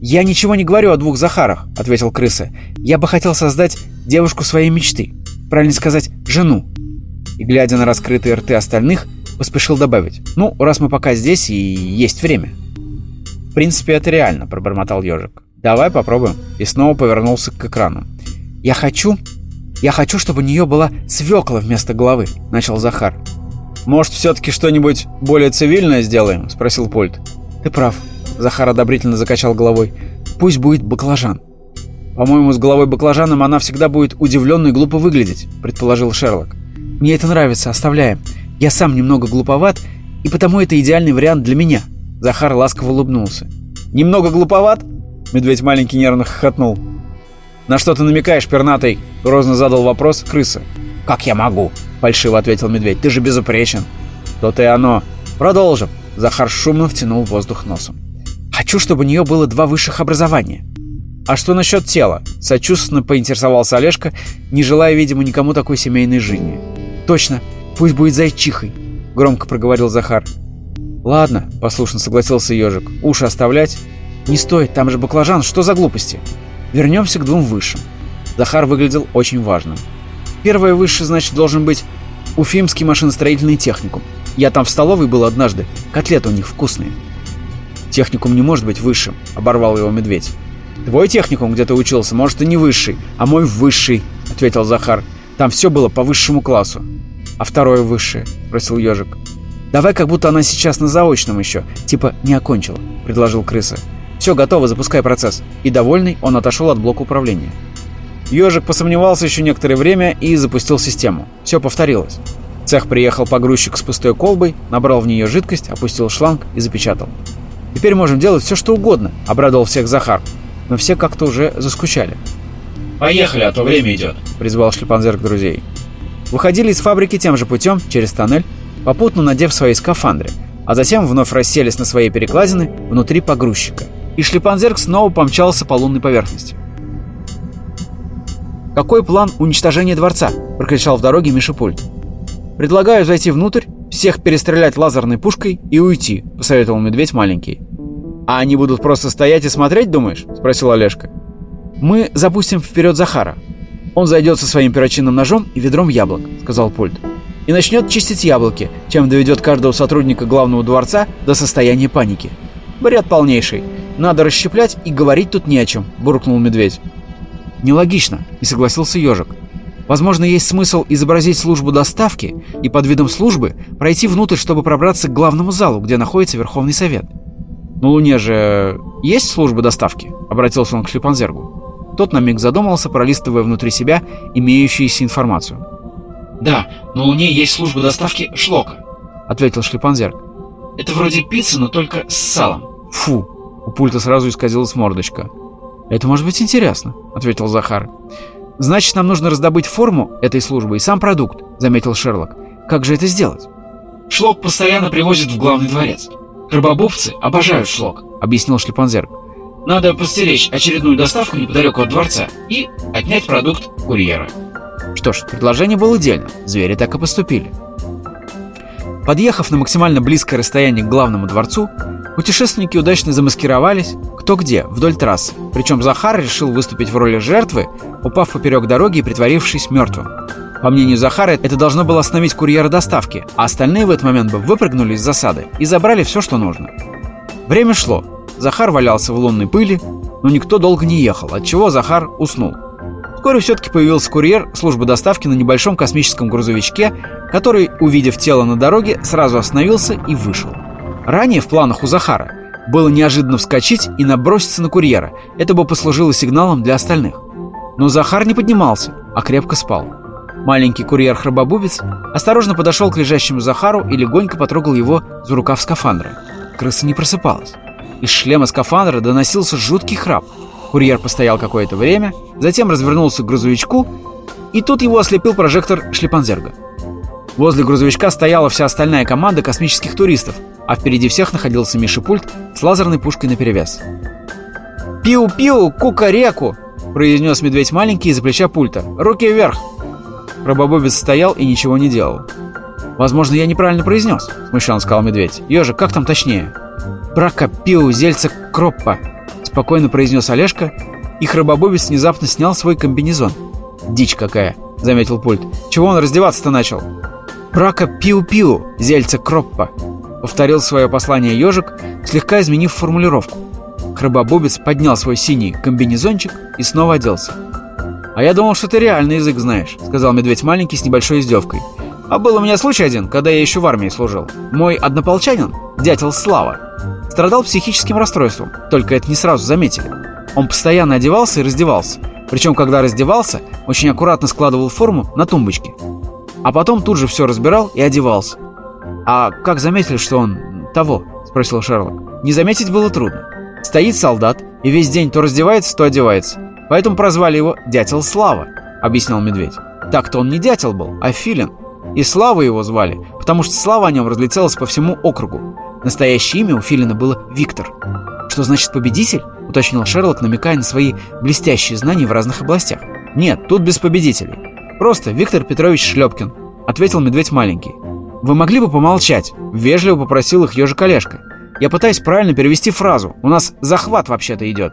«Я ничего не говорю о двух Захарах», — ответил крыса. «Я бы хотел создать девушку своей мечты. Правильно сказать, жену». И, глядя на раскрытые рты остальных, поспешил добавить. «Ну, раз мы пока здесь и есть время». «В принципе, это реально», — пробормотал ежик. «Давай попробуем». И снова повернулся к экрану. «Я хочу... Я хочу, чтобы у нее была свекла вместо головы», — начал Захар. «Может, все-таки что-нибудь более цивильное сделаем?» — спросил Пульт. «Ты прав», Захар одобрительно закачал головой. «Пусть будет баклажан». «По-моему, с головой баклажаном она всегда будет удивленно и глупо выглядеть», — предположил Шерлок. «Мне это нравится, оставляем. Я сам немного глуповат, и потому это идеальный вариант для меня». Захар ласково улыбнулся. «Немного глуповат?» Медведь маленький нервно хохотнул. «На что ты намекаешь, пернатый?» — грозно задал вопрос крыса. «Как я могу?» — фальшиво ответил медведь. «Ты же безупречен». «То-то и оно. Продолжим». Захар шумно втянул воздух носом. Хочу, чтобы у нее было два высших образования. А что насчет тела? Сочувственно поинтересовался Олежка, не желая, видимо, никому такой семейной жизни. Точно, пусть будет зайчихой, громко проговорил Захар. Ладно, послушно согласился ежик. Уши оставлять? Не стоит, там же баклажан, что за глупости? Вернемся к двум высшим. Захар выглядел очень важным. Первое высшее, значит, должен быть Уфимский машиностроительный техникум. Я там в столовой был однажды, котлеты у них вкусные. «Техникум не может быть высшим», — оборвал его медведь. «Твой техникум, где ты учился, может и не высший, а мой высший», — ответил Захар. «Там все было по высшему классу». «А второе высшее?» — просил ежик. «Давай, как будто она сейчас на заочном еще, типа не окончила», — предложил крыса. «Все, готово, запускай процесс». И довольный, он отошел от блока управления. Ежик посомневался еще некоторое время и запустил систему. Все повторилось. Цех приехал погрузчик с пустой колбой, набрал в нее жидкость, опустил шланг и запечатал. Теперь можем делать все, что угодно», — обрадовал всех Захар. Но все как-то уже заскучали. «Поехали, а то время идет», — призвал Шлепанзерк друзей. Выходили из фабрики тем же путем, через тоннель, попутно надев свои скафандры, а затем вновь расселись на своей перекладины внутри погрузчика. И Шлепанзерк снова помчался по лунной поверхности. «Какой план уничтожения дворца?» – прокричал в дороге Мишипульт. «Предлагаю зайти внутрь всех перестрелять лазерной пушкой и уйти», — посоветовал медведь маленький. «А они будут просто стоять и смотреть, думаешь?» — спросил Олежка. «Мы запустим вперед Захара. Он зайдет со своим перочинным ножом и ведром яблок», — сказал Пульт. «И начнет чистить яблоки, чем доведет каждого сотрудника главного дворца до состояния паники. Бред полнейший. Надо расщеплять и говорить тут не о чем», — буркнул медведь. «Нелогично», — не согласился ежик. Возможно, есть смысл изобразить службу доставки и под видом службы пройти внутрь, чтобы пробраться к главному залу, где находится Верховный Совет. «На Луне же есть служба доставки?» — обратился он к Шлипанзергу. Тот на миг задумался, пролистывая внутри себя имеющуюся информацию. «Да, на Луне есть служба доставки шлока», — ответил Шлипанзерг. «Это вроде пиццы, но только с салом». «Фу!» — у пульта сразу исказилась мордочка. «Это может быть интересно», — ответил Захар. «Значит, нам нужно раздобыть форму этой службы и сам продукт», — заметил Шерлок. «Как же это сделать?» «Шлок постоянно привозят в главный дворец. Рыбобовцы обожают шлок», — объяснил Шлипанзерг. «Надо постеречь очередную доставку неподалеку от дворца и отнять продукт курьера». Что ж, предложение было идеально. Звери так и поступили. Подъехав на максимально близкое расстояние к главному дворцу, путешественники удачно замаскировались кто где, вдоль трассы. Причем Захар решил выступить в роли жертвы, упав поперек дороги и притворившись мертвым. По мнению Захара, это должно было остановить курьера доставки, а остальные в этот момент бы выпрыгнули из засады и забрали все, что нужно. Время шло. Захар валялся в лунной пыли, но никто долго не ехал, отчего Захар уснул. Вскоре все-таки появился курьер службы доставки на небольшом космическом грузовичке, который, увидев тело на дороге, сразу остановился и вышел. Ранее в планах у Захара было неожиданно вскочить и наброситься на курьера. Это бы послужило сигналом для остальных. Но Захар не поднимался, а крепко спал. Маленький курьер-храбобубец осторожно подошел к лежащему Захару и легонько потрогал его за рукав скафандра. Крыса не просыпалась. Из шлема скафандра доносился жуткий храп. Курьер постоял какое-то время, затем развернулся к грузовичку, и тут его ослепил прожектор шлепанзерга. Возле грузовичка стояла вся остальная команда космических туристов, а впереди всех находился Миша Пульт с лазерной пушкой наперевес. «Пиу-пиу, кукареку!» — произнес медведь маленький из-за плеча пульта. «Руки вверх!» Робобобец стоял и ничего не делал. «Возможно, я неправильно произнес», — смущенно сказал медведь. «Ежик, как там точнее?» «Брака, пиу, зельца, кроппа», — спокойно произнес Олежка, и храбобобец внезапно снял свой комбинезон. «Дичь какая», — заметил пульт. «Чего он раздеваться-то начал?» «Брака, пиу-пиу, зельца, кроппа», — повторил свое послание ежик, слегка изменив формулировку. Храбобобец поднял свой синий комбинезончик и снова оделся. «А я думал, что ты реальный язык знаешь», — сказал медведь маленький с небольшой издевкой. «А был у меня случай один, когда я еще в армии служил. Мой однополчанин, дятел Слава, страдал психическим расстройством, только это не сразу заметили. Он постоянно одевался и раздевался. Причем, когда раздевался, очень аккуратно складывал форму на тумбочке. А потом тут же все разбирал и одевался. «А как заметили, что он того?» – спросил Шерлок. «Не заметить было трудно. Стоит солдат и весь день то раздевается, то одевается. Поэтому прозвали его «Дятел Слава», — объяснял медведь. Так-то он не дятел был, а филин. И Слава его звали, потому что слава о нем разлетелась по всему округу. Настоящее имя у филина было Виктор. «Что значит победитель?» — уточнил Шерлок, намекая на свои блестящие знания в разных областях. «Нет, тут без победителей. Просто Виктор Петрович Шлепкин», — ответил медведь маленький. «Вы могли бы помолчать?» — вежливо попросил их ежик Олежка. «Я пытаюсь правильно перевести фразу. У нас захват вообще-то идет».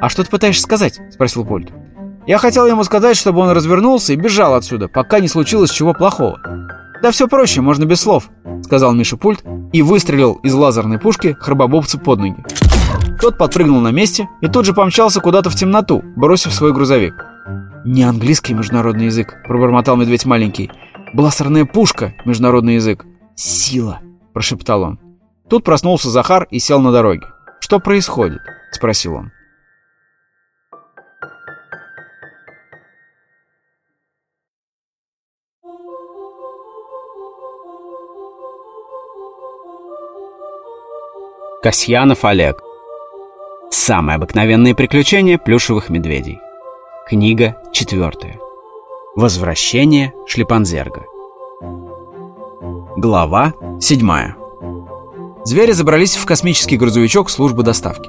«А что ты пытаешься сказать?» — спросил Пульт. «Я хотел ему сказать, чтобы он развернулся и бежал отсюда, пока не случилось чего плохого». «Да все проще, можно без слов», — сказал Миша Пульт и выстрелил из лазерной пушки храбобобцу под ноги. Тот подпрыгнул на месте и тут же помчался куда-то в темноту, бросив свой грузовик. «Не английский международный язык», — пробормотал медведь маленький. «Бластерная пушка — международный язык». «Сила», — прошептал он. Тут проснулся Захар и сел на дороге. «Что происходит?» — спросил он. Касьянов Олег. Самые обыкновенные приключения плюшевых медведей. Книга четвертая. Возвращение Шлипанзерга. Глава седьмая. Звери забрались в космический грузовичок службы доставки.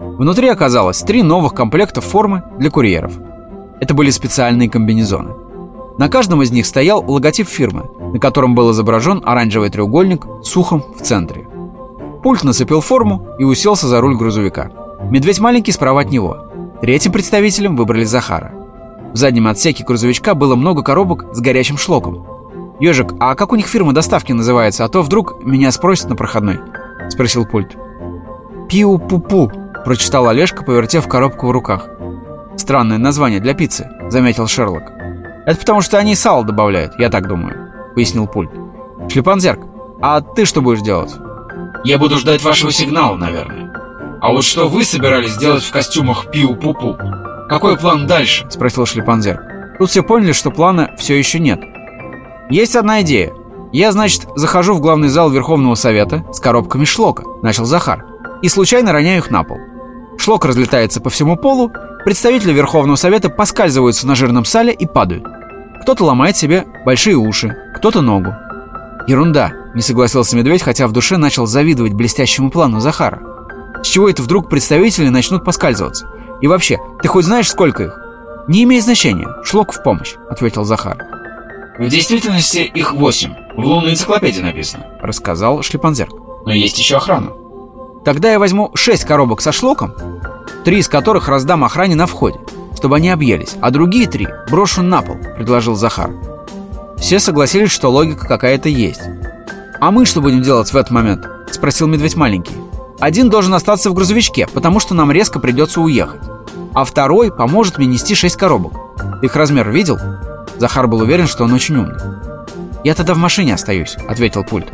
Внутри оказалось три новых комплекта формы для курьеров. Это были специальные комбинезоны. На каждом из них стоял логотип фирмы, на котором был изображен оранжевый треугольник с ухом в центре. Пульт нацепил форму и уселся за руль грузовика. Медведь маленький справа от него. Третьим представителем выбрали Захара. В заднем отсеке грузовичка было много коробок с горячим шлоком. «Ежик, а как у них фирма доставки называется? А то вдруг меня спросят на проходной?» — спросил пульт. «Пиу-пу-пу», — прочитал Олежка, повертев коробку в руках. «Странное название для пиццы», — заметил Шерлок. «Это потому, что они сало добавляют, я так думаю», — пояснил пульт. «Шлепанзерк, а ты что будешь делать?» Я буду ждать вашего сигнала, наверное. А вот что вы собирались делать в костюмах пиу-пу-пу? Какой план дальше? Спросил Шлепанзер. Тут все поняли, что плана все еще нет. Есть одна идея. Я, значит, захожу в главный зал Верховного Совета с коробками шлока, начал Захар, и случайно роняю их на пол. Шлок разлетается по всему полу, представители Верховного Совета поскальзываются на жирном сале и падают. Кто-то ломает себе большие уши, кто-то ногу. Ерунда, не согласился медведь, хотя в душе начал завидовать блестящему плану Захара. С чего это вдруг представители начнут поскальзываться? И вообще, ты хоть знаешь, сколько их? Не имеет значения. Шлок в помощь, ответил Захар. В действительности их восемь. В лунной энциклопедии написано. Рассказал Шлепанзерк. Но есть еще охрана. Тогда я возьму шесть коробок со шлоком, три из которых раздам охране на входе, чтобы они объелись, а другие три брошу на пол, предложил Захар. Все согласились, что логика какая-то есть. «А мы что будем делать в этот момент?» – спросил медведь маленький. «Один должен остаться в грузовичке, потому что нам резко придется уехать. А второй поможет мне нести шесть коробок. Их размер видел?» Захар был уверен, что он очень умный. «Я тогда в машине остаюсь», — ответил пульт.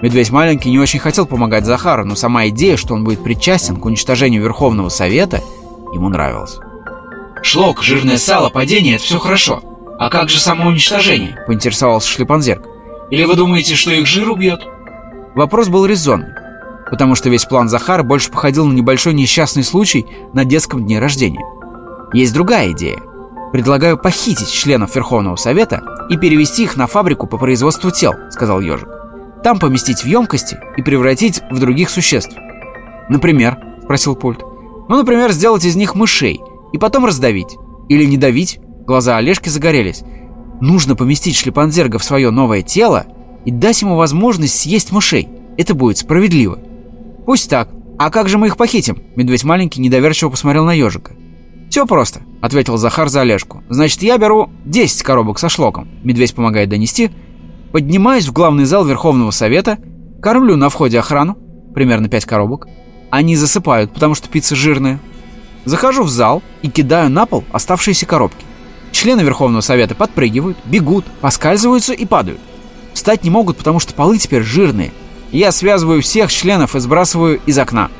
Медведь маленький не очень хотел помогать Захару, но сама идея, что он будет причастен к уничтожению Верховного Совета, ему нравилась. «Шлок, жирное сало, падение — это все хорошо. А как же самоуничтожение?» — поинтересовался Шлепанзерк. Или вы думаете, что их жир убьет? Вопрос был резонный, потому что весь план Захара больше походил на небольшой несчастный случай на детском дне рождения. Есть другая идея. Предлагаю похитить членов Верховного Совета и перевести их на фабрику по производству тел, сказал ежик. Там поместить в емкости и превратить в других существ. Например, спросил Пульт. Ну, например, сделать из них мышей и потом раздавить. Или не давить. Глаза Олежки загорелись. Нужно поместить шлепанзерга в свое новое тело и дать ему возможность съесть мышей. Это будет справедливо. Пусть так. А как же мы их похитим? Медведь маленький недоверчиво посмотрел на ежика. «Все просто», — ответил Захар за Олежку. «Значит, я беру 10 коробок со шлоком». Медведь помогает донести. Поднимаюсь в главный зал Верховного Совета, кормлю на входе охрану, примерно 5 коробок. Они засыпают, потому что пицца жирная. Захожу в зал и кидаю на пол оставшиеся коробки. Члены Верховного Совета подпрыгивают, бегут, поскальзываются и падают. Встать не могут, потому что полы теперь жирные. Я связываю всех членов и сбрасываю из окна.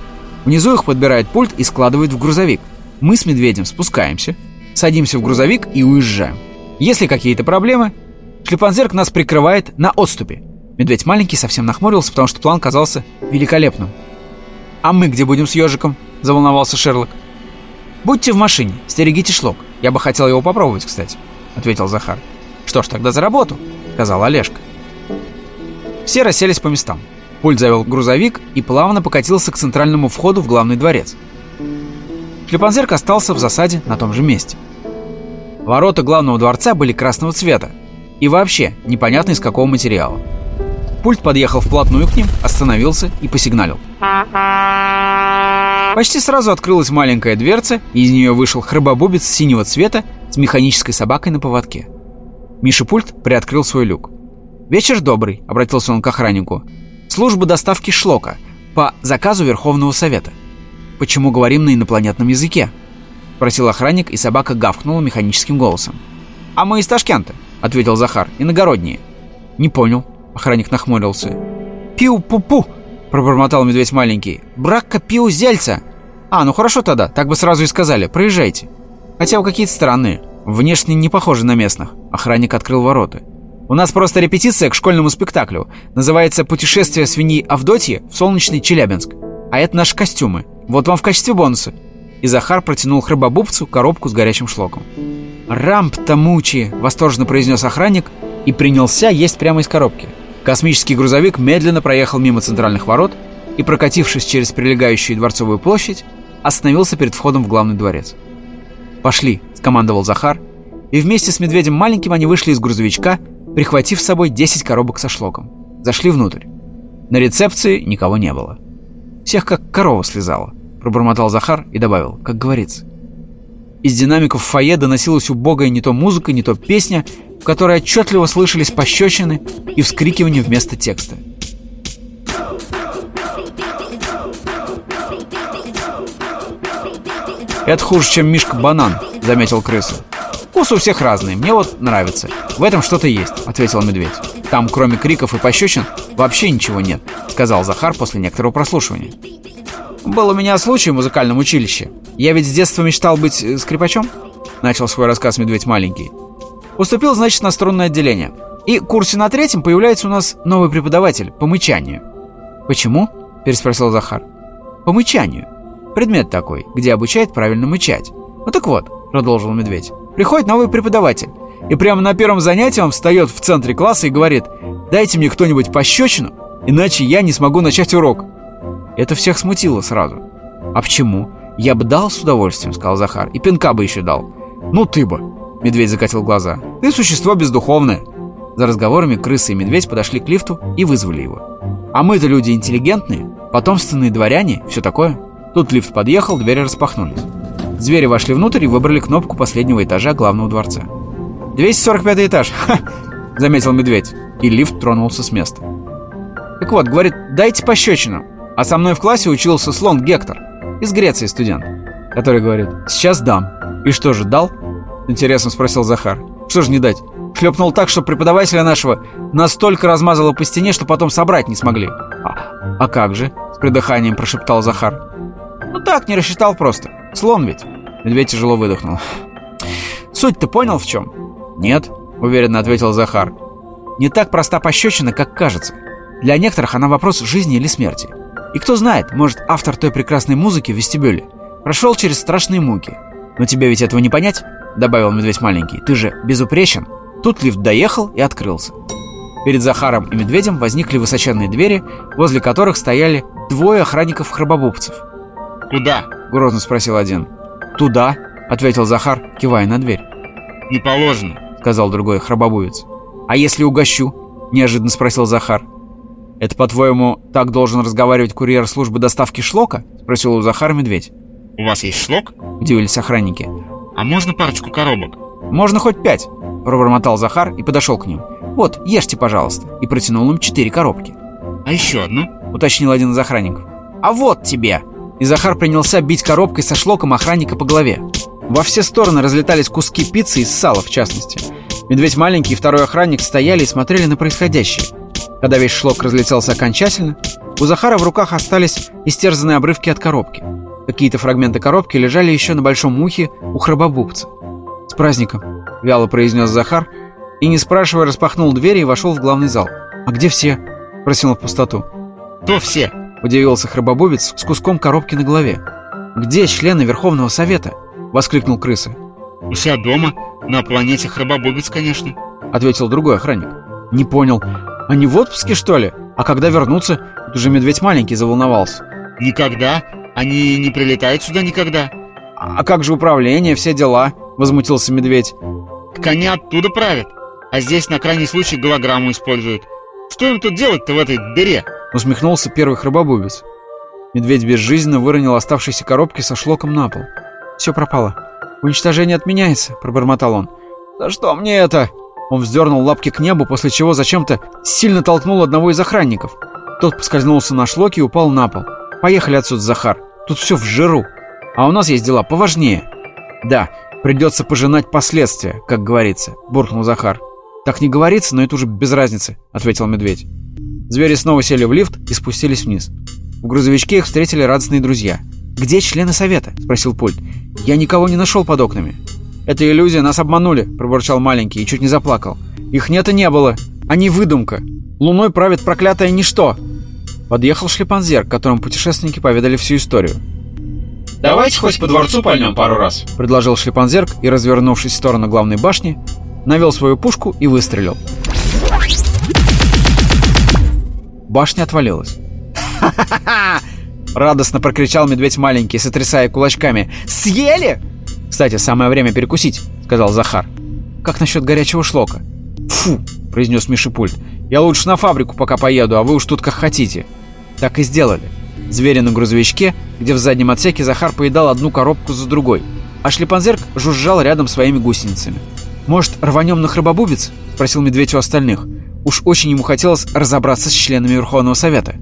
Внизу их подбирает пульт и складывает в грузовик. Мы с медведем спускаемся, садимся в грузовик и уезжаем. Если какие-то проблемы, шлепанзерк нас прикрывает на отступе. Медведь маленький совсем нахмурился, потому что план казался великолепным. «А мы где будем с ежиком?» – заволновался Шерлок. «Будьте в машине, стерегите шлок. Я бы хотел его попробовать, кстати», — ответил Захар. «Что ж, тогда за работу», — сказал Олежка. Все расселись по местам. Пульт завел грузовик и плавно покатился к центральному входу в главный дворец. Шлепанзерк остался в засаде на том же месте. Ворота главного дворца были красного цвета и вообще непонятно из какого материала. Пульт подъехал вплотную к ним, остановился и посигналил. Почти сразу открылась маленькая дверца, и из нее вышел храбобубец синего цвета с механической собакой на поводке. Миша Пульт приоткрыл свой люк. «Вечер добрый», — обратился он к охраннику. «Служба доставки шлока по заказу Верховного Совета. Почему говорим на инопланетном языке?» — спросил охранник, и собака гавкнула механическим голосом. «А мы из Ташкента», — ответил Захар, — «иногородние». «Не понял», — охранник нахмурился. «Пиу-пу-пу», — пробормотал медведь маленький. «Бракка пиу зельца». «А, ну хорошо тогда, так бы сразу и сказали. Проезжайте». «Хотя вы какие-то странные. Внешне не похожи на местных». Охранник открыл ворота. «У нас просто репетиция к школьному спектаклю. Называется «Путешествие свиньи Авдотьи в солнечный Челябинск». А это наши костюмы. Вот вам в качестве бонуса». И Захар протянул храбобубцу коробку с горячим шлоком. «Рамп-то мучи!» — восторженно произнес охранник и принялся есть прямо из коробки. Космический грузовик медленно проехал мимо центральных ворот и, прокатившись через прилегающую дворцовую площадь, остановился перед входом в главный дворец. «Пошли», — скомандовал Захар, и вместе с медведем маленьким они вышли из грузовичка, прихватив с собой 10 коробок со шлоком. Зашли внутрь. На рецепции никого не было. Всех как корова слезала, пробормотал Захар и добавил, как говорится. Из динамиков фойе доносилась убогая не то музыка, не то песня, в которой отчетливо слышались пощечины и вскрикивания вместо текста. «Это хуже, чем Мишка-банан», — заметил крыса. «Вкус у всех разный, мне вот нравится. В этом что-то есть», — ответил медведь. «Там, кроме криков и пощечин, вообще ничего нет», — сказал Захар после некоторого прослушивания. «Был у меня случай в музыкальном училище. Я ведь с детства мечтал быть э, скрипачом», — начал свой рассказ медведь маленький. «Поступил, значит, на струнное отделение. И курсе на третьем появляется у нас новый преподаватель по мычанию». «Почему?» — переспросил Захар. «По мычанию. Предмет такой, где обучают правильно мычать. Ну так вот, продолжил медведь. Приходит новый преподаватель. И прямо на первом занятии он встает в центре класса и говорит, дайте мне кто-нибудь пощечину, иначе я не смогу начать урок. Это всех смутило сразу. А почему? Я бы дал с удовольствием, сказал Захар, и пинка бы еще дал. Ну ты бы, медведь закатил глаза. Ты существо бездуховное. За разговорами крысы и медведь подошли к лифту и вызвали его. А мы-то люди интеллигентные, потомственные дворяне, все такое. Тут лифт подъехал, двери распахнулись. Звери вошли внутрь и выбрали кнопку последнего этажа главного дворца. «245 этаж!» Ха — заметил медведь. И лифт тронулся с места. «Так вот, говорит, дайте пощечину. А со мной в классе учился слон Гектор. Из Греции студент. Который говорит, сейчас дам. И что же, дал?» Интересно спросил Захар. «Что же не дать? Шлепнул так, что преподавателя нашего настолько размазало по стене, что потом собрать не смогли». «А, а как же?» — с придыханием прошептал Захар. Ну так, не рассчитал просто. Слон ведь. Медведь тяжело выдохнул. Суть ты понял в чем? Нет, уверенно ответил Захар. Не так проста пощечина, как кажется. Для некоторых она вопрос жизни или смерти. И кто знает, может, автор той прекрасной музыки в вестибюле прошел через страшные муки. Но тебе ведь этого не понять, добавил медведь маленький. Ты же безупречен. Тут лифт доехал и открылся. Перед Захаром и медведем возникли высоченные двери, возле которых стояли двое охранников-храбобубцев. «Куда?» — грозно спросил один. «Туда», — ответил Захар, кивая на дверь. «Не положено», — сказал другой храбобуец. «А если угощу?» — неожиданно спросил Захар. «Это, по-твоему, так должен разговаривать курьер службы доставки шлока?» — спросил у Захара медведь. «У вас есть шлок?» — удивились охранники. «А можно парочку коробок?» «Можно хоть пять», — пробормотал Захар и подошел к ним. «Вот, ешьте, пожалуйста», и протянул им четыре коробки. «А еще одну?» — уточнил один из охранников. «А вот тебе!» И Захар принялся бить коробкой со шлоком охранника по голове. Во все стороны разлетались куски пиццы из сала, в частности. Медведь маленький и второй охранник стояли и смотрели на происходящее. Когда весь шлок разлетелся окончательно, у Захара в руках остались истерзанные обрывки от коробки. Какие-то фрагменты коробки лежали еще на большом ухе у храбобубца. «С праздником!» — вяло произнес Захар и, не спрашивая, распахнул двери и вошел в главный зал. «А где все?» — просил в пустоту. «То все!» — удивился храбобубец с куском коробки на голове. «Где члены Верховного Совета?» — воскликнул крыса. «У себя дома, на планете Храбобубец, конечно», — ответил другой охранник. «Не понял. Они в отпуске, что ли? А когда вернутся?» Тут уже медведь маленький заволновался. «Никогда. Они не прилетают сюда никогда». «А как же управление, все дела?» — возмутился медведь. «Так они оттуда правят. А здесь на крайний случай голограмму используют. Что им тут делать-то в этой дыре?» Усмехнулся первый храбобубец. Медведь безжизненно выронил оставшиеся коробки со шлоком на пол. Все пропало. Уничтожение отменяется, пробормотал он. За что мне это? Он вздернул лапки к небу, после чего зачем-то сильно толкнул одного из охранников. Тот поскользнулся на шлоке и упал на пол. Поехали отсюда, Захар. Тут все в жиру. А у нас есть дела поважнее. Да, придется пожинать последствия, как говорится, буркнул Захар. Так не говорится, но это уже без разницы, ответил медведь. Звери снова сели в лифт и спустились вниз. В грузовичке их встретили радостные друзья. «Где члены совета?» – спросил пульт. «Я никого не нашел под окнами». «Это иллюзия, нас обманули», – пробурчал маленький и чуть не заплакал. «Их нет и не было. Они выдумка. Луной правит проклятое ничто». Подъехал шлепанзер, которому путешественники поведали всю историю. «Давайте хоть по дворцу пальнем пару раз», — предложил шлепанзерк и, развернувшись в сторону главной башни, навел свою пушку и выстрелил. Башня отвалилась. «Ха-ха-ха!» — радостно прокричал медведь маленький, сотрясая кулачками. «Съели?» «Кстати, самое время перекусить», — сказал Захар. «Как насчет горячего шлока?» «Фу!» — произнес Мишипульт. «Я лучше на фабрику пока поеду, а вы уж тут как хотите». Так и сделали. Звери на грузовичке, где в заднем отсеке Захар поедал одну коробку за другой, а шлепанзерк жужжал рядом своими гусеницами. «Может, рванем на храбобубец?» — спросил медведь у остальных. Уж очень ему хотелось разобраться с членами Верховного Совета.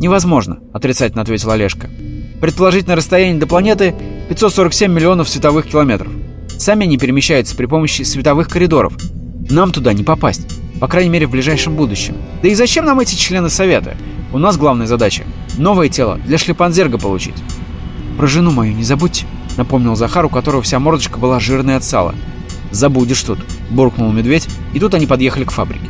«Невозможно», — отрицательно ответил Олежка. «Предположительное расстояние до планеты 547 миллионов световых километров. Сами они перемещаются при помощи световых коридоров. Нам туда не попасть, по крайней мере в ближайшем будущем. Да и зачем нам эти члены Совета? У нас главная задача — новое тело для шлепанзерга получить». «Про жену мою не забудьте», — напомнил Захар, у которого вся мордочка была жирная от сала. «Забудешь тут», — буркнул медведь, и тут они подъехали к фабрике.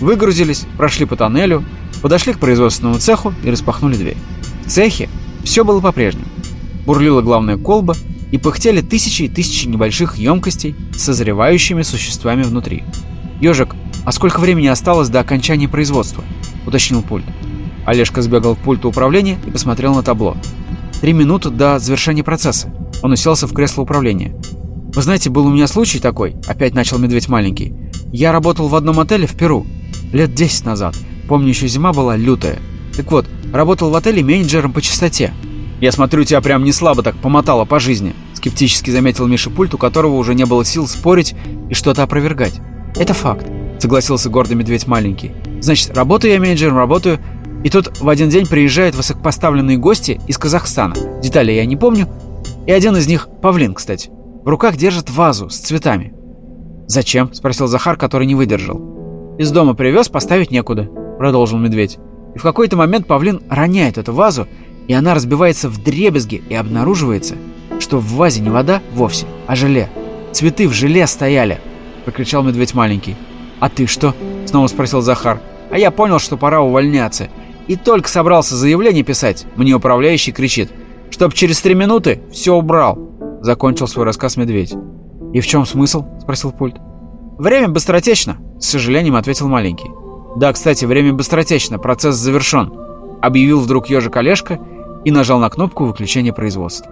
Выгрузились, прошли по тоннелю, подошли к производственному цеху и распахнули дверь. В цехе все было по-прежнему. Бурлила главная колба, и пыхтели тысячи и тысячи небольших емкостей с созревающими существами внутри. «Ежик, а сколько времени осталось до окончания производства?» — уточнил пульт. Олежка сбегал к пульту управления и посмотрел на табло. «Три минуты до завершения процесса». Он уселся в кресло управления. «Вы знаете, был у меня случай такой», — опять начал медведь маленький. «Я работал в одном отеле в Перу. Лет 10 назад. Помню, еще зима была лютая. Так вот, работал в отеле менеджером по чистоте. Я смотрю, тебя прям не слабо так помотало по жизни. Скептически заметил Миша Пульт, у которого уже не было сил спорить и что-то опровергать. Это факт, согласился гордый медведь маленький. Значит, работаю я менеджером, работаю, и тут в один день приезжают высокопоставленные гости из Казахстана. Детали я не помню. И один из них, павлин, кстати, в руках держит вазу с цветами. «Зачем?» – спросил Захар, который не выдержал. Из дома привез, поставить некуда», — продолжил медведь. И в какой-то момент павлин роняет эту вазу, и она разбивается в дребезги, и обнаруживается, что в вазе не вода вовсе, а желе. Цветы в желе стояли, — прокричал медведь маленький. «А ты что?» — снова спросил Захар. «А я понял, что пора увольняться. И только собрался заявление писать, мне управляющий кричит, чтоб через три минуты все убрал», — закончил свой рассказ медведь. «И в чем смысл?» — спросил пульт. «Время быстротечно», — с сожалением ответил маленький. «Да, кстати, время быстротечно, процесс завершен», — объявил вдруг ежик Олежка и нажал на кнопку выключения производства.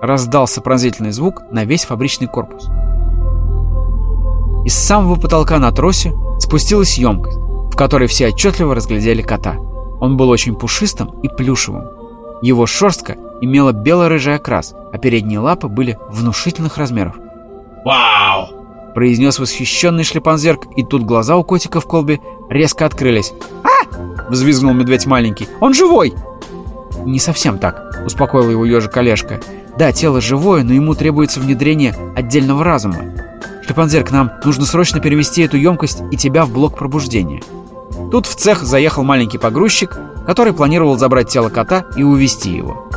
раздался пронзительный звук на весь фабричный корпус. Из самого потолка на тросе спустилась емкость, в которой все отчетливо разглядели кота. Он был очень пушистым и плюшевым. Его шерстка имела бело-рыжий окрас, а передние лапы были внушительных размеров. «Вау!» — произнес восхищенный шлепанзерк, и тут глаза у котика в колбе резко открылись. «А!» — взвизгнул медведь маленький. «Он живой!» «Не совсем так», — успокоил его ежик Олежка. «Да, тело живое, но ему требуется внедрение отдельного разума. Шлепанзерк, нам нужно срочно перевести эту емкость и тебя в блок пробуждения». Тут в цех заехал маленький погрузчик, который планировал забрать тело кота и увезти его.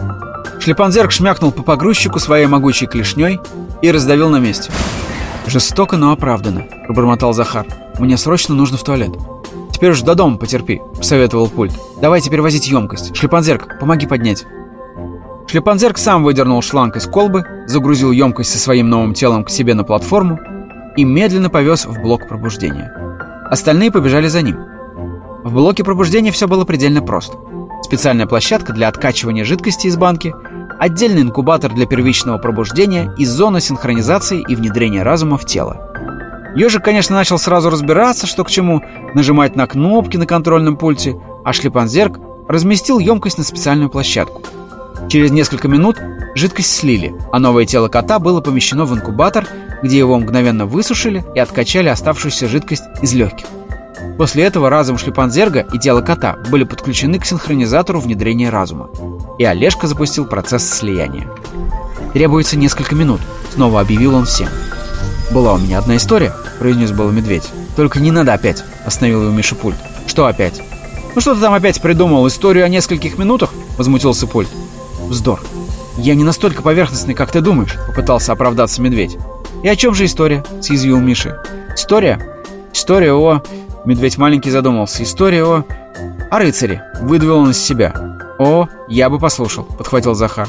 Шлепанзерк шмякнул по погрузчику своей могучей клешней и раздавил на месте. «Жестоко, но оправданно», — пробормотал Захар. «Мне срочно нужно в туалет». «Теперь уж до дома потерпи», — посоветовал пульт. «Давай теперь возить емкость. Шлепанзерк, помоги поднять». Шлепанзерк сам выдернул шланг из колбы, загрузил емкость со своим новым телом к себе на платформу и медленно повез в блок пробуждения. Остальные побежали за ним. В блоке пробуждения все было предельно просто. Специальная площадка для откачивания жидкости из банки, отдельный инкубатор для первичного пробуждения и зона синхронизации и внедрения разума в тело. Ежик, конечно, начал сразу разбираться, что к чему, нажимать на кнопки на контрольном пульте, а шлепанзерк разместил емкость на специальную площадку. Через несколько минут жидкость слили, а новое тело кота было помещено в инкубатор, где его мгновенно высушили и откачали оставшуюся жидкость из легких. После этого разум шлепанзерга и тело кота были подключены к синхронизатору внедрения разума. И Олежка запустил процесс слияния. «Требуется несколько минут», — снова объявил он всем. «Была у меня одна история», — произнес было медведь. «Только не надо опять», — остановил его Миша Пульт. «Что опять?» «Ну что ты там опять придумал? Историю о нескольких минутах?» — возмутился Пульт. «Вздор. Я не настолько поверхностный, как ты думаешь», — попытался оправдаться медведь. «И о чем же история?» — съязвил Миша. «История? История о...» Медведь маленький задумался. История о... о рыцаре. Выдавил он из себя. О, я бы послушал, подхватил Захар.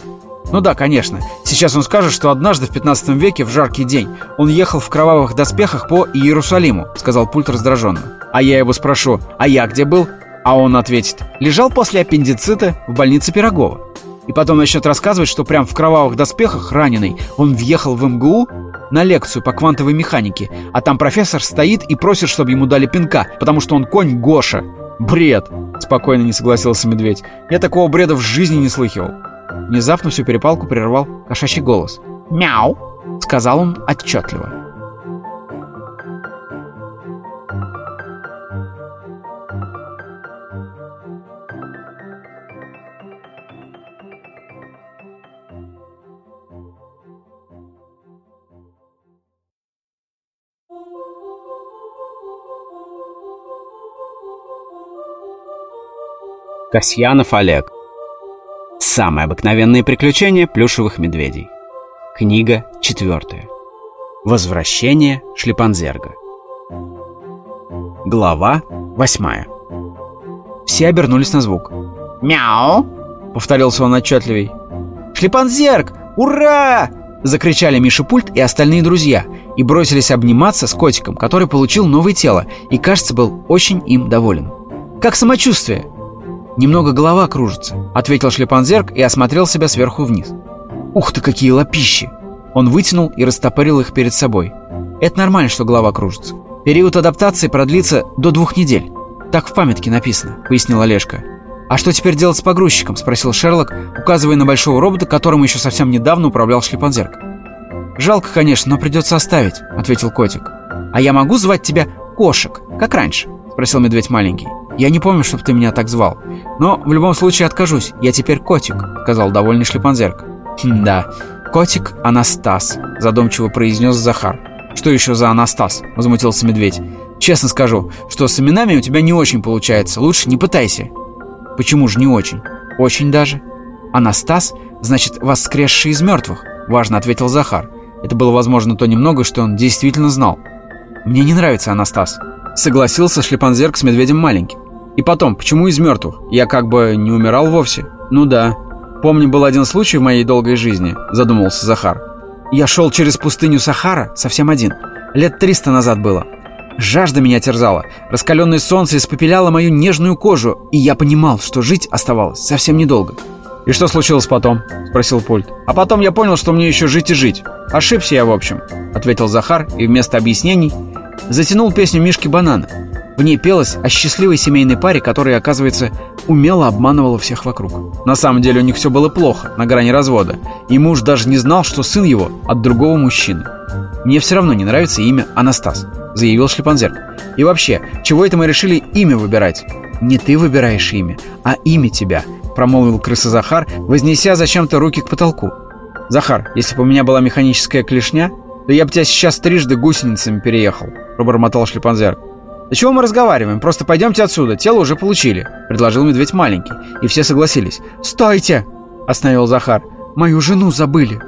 Ну да, конечно. Сейчас он скажет, что однажды в 15 веке, в жаркий день, он ехал в кровавых доспехах по Иерусалиму, сказал пульт раздраженно. А я его спрошу, а я где был? А он ответит, лежал после аппендицита в больнице Пирогова. И потом начнет рассказывать, что прям в кровавых доспехах, раненый, он въехал в МГУ на лекцию по квантовой механике, а там профессор стоит и просит, чтобы ему дали пинка, потому что он конь Гоша. Бред! Спокойно не согласился медведь. Я такого бреда в жизни не слыхивал. Внезапно всю перепалку прервал кошачий голос. «Мяу!» — сказал он отчетливо. Касьянов Олег. Самые обыкновенные приключения плюшевых медведей. Книга четвертая. Возвращение Шлепанзерга. Глава восьмая. Все обернулись на звук. «Мяу!» — повторился он отчетливей. «Шлепанзерг! Ура!» — закричали Миша Пульт и остальные друзья и бросились обниматься с котиком, который получил новое тело и, кажется, был очень им доволен. «Как самочувствие?» «Немного голова кружится», — ответил шлепанзерк и осмотрел себя сверху вниз. «Ух ты, какие лапищи!» Он вытянул и растопырил их перед собой. «Это нормально, что голова кружится. Период адаптации продлится до двух недель. Так в памятке написано», — пояснил Олежка. «А что теперь делать с погрузчиком?» — спросил Шерлок, указывая на большого робота, которым еще совсем недавно управлял шлепанзерк. «Жалко, конечно, но придется оставить», — ответил котик. «А я могу звать тебя Кошек, как раньше?» — спросил медведь маленький. «Я не помню, чтобы ты меня так звал. Но в любом случае откажусь. Я теперь котик», — сказал довольный шлепанзерк. «Хм, да, котик Анастас», — задумчиво произнес Захар. «Что еще за Анастас?» — возмутился медведь. «Честно скажу, что с именами у тебя не очень получается. Лучше не пытайся». «Почему же не очень?» «Очень даже». «Анастас значит воскресший из мертвых», — важно ответил Захар. Это было возможно то немного, что он действительно знал. «Мне не нравится Анастас», — согласился шлепанзерк с медведем маленьким. И потом, почему из мертвых? Я как бы не умирал вовсе. Ну да. Помню, был один случай в моей долгой жизни, задумался Захар. Я шел через пустыню Сахара совсем один. Лет триста назад было. Жажда меня терзала. Раскаленное солнце испепеляло мою нежную кожу, и я понимал, что жить оставалось совсем недолго. «И что случилось потом?» — спросил пульт. «А потом я понял, что мне еще жить и жить. Ошибся я, в общем», — ответил Захар и вместо объяснений затянул песню Мишки Банана. В ней пелось о счастливой семейной паре, которая, оказывается, умело обманывала всех вокруг. На самом деле у них все было плохо, на грани развода, и муж даже не знал, что сын его от другого мужчины. «Мне все равно не нравится имя Анастас», — заявил Шлепанзерк. «И вообще, чего это мы решили имя выбирать?» «Не ты выбираешь имя, а имя тебя», — промолвил крыса Захар, вознеся зачем-то руки к потолку. «Захар, если бы у меня была механическая клешня, то я бы тебя сейчас трижды гусеницами переехал», — пробормотал Шлепанзерк. «Да чего мы разговариваем? Просто пойдемте отсюда, тело уже получили», — предложил медведь маленький, и все согласились. «Стойте!» — остановил Захар. «Мою жену забыли».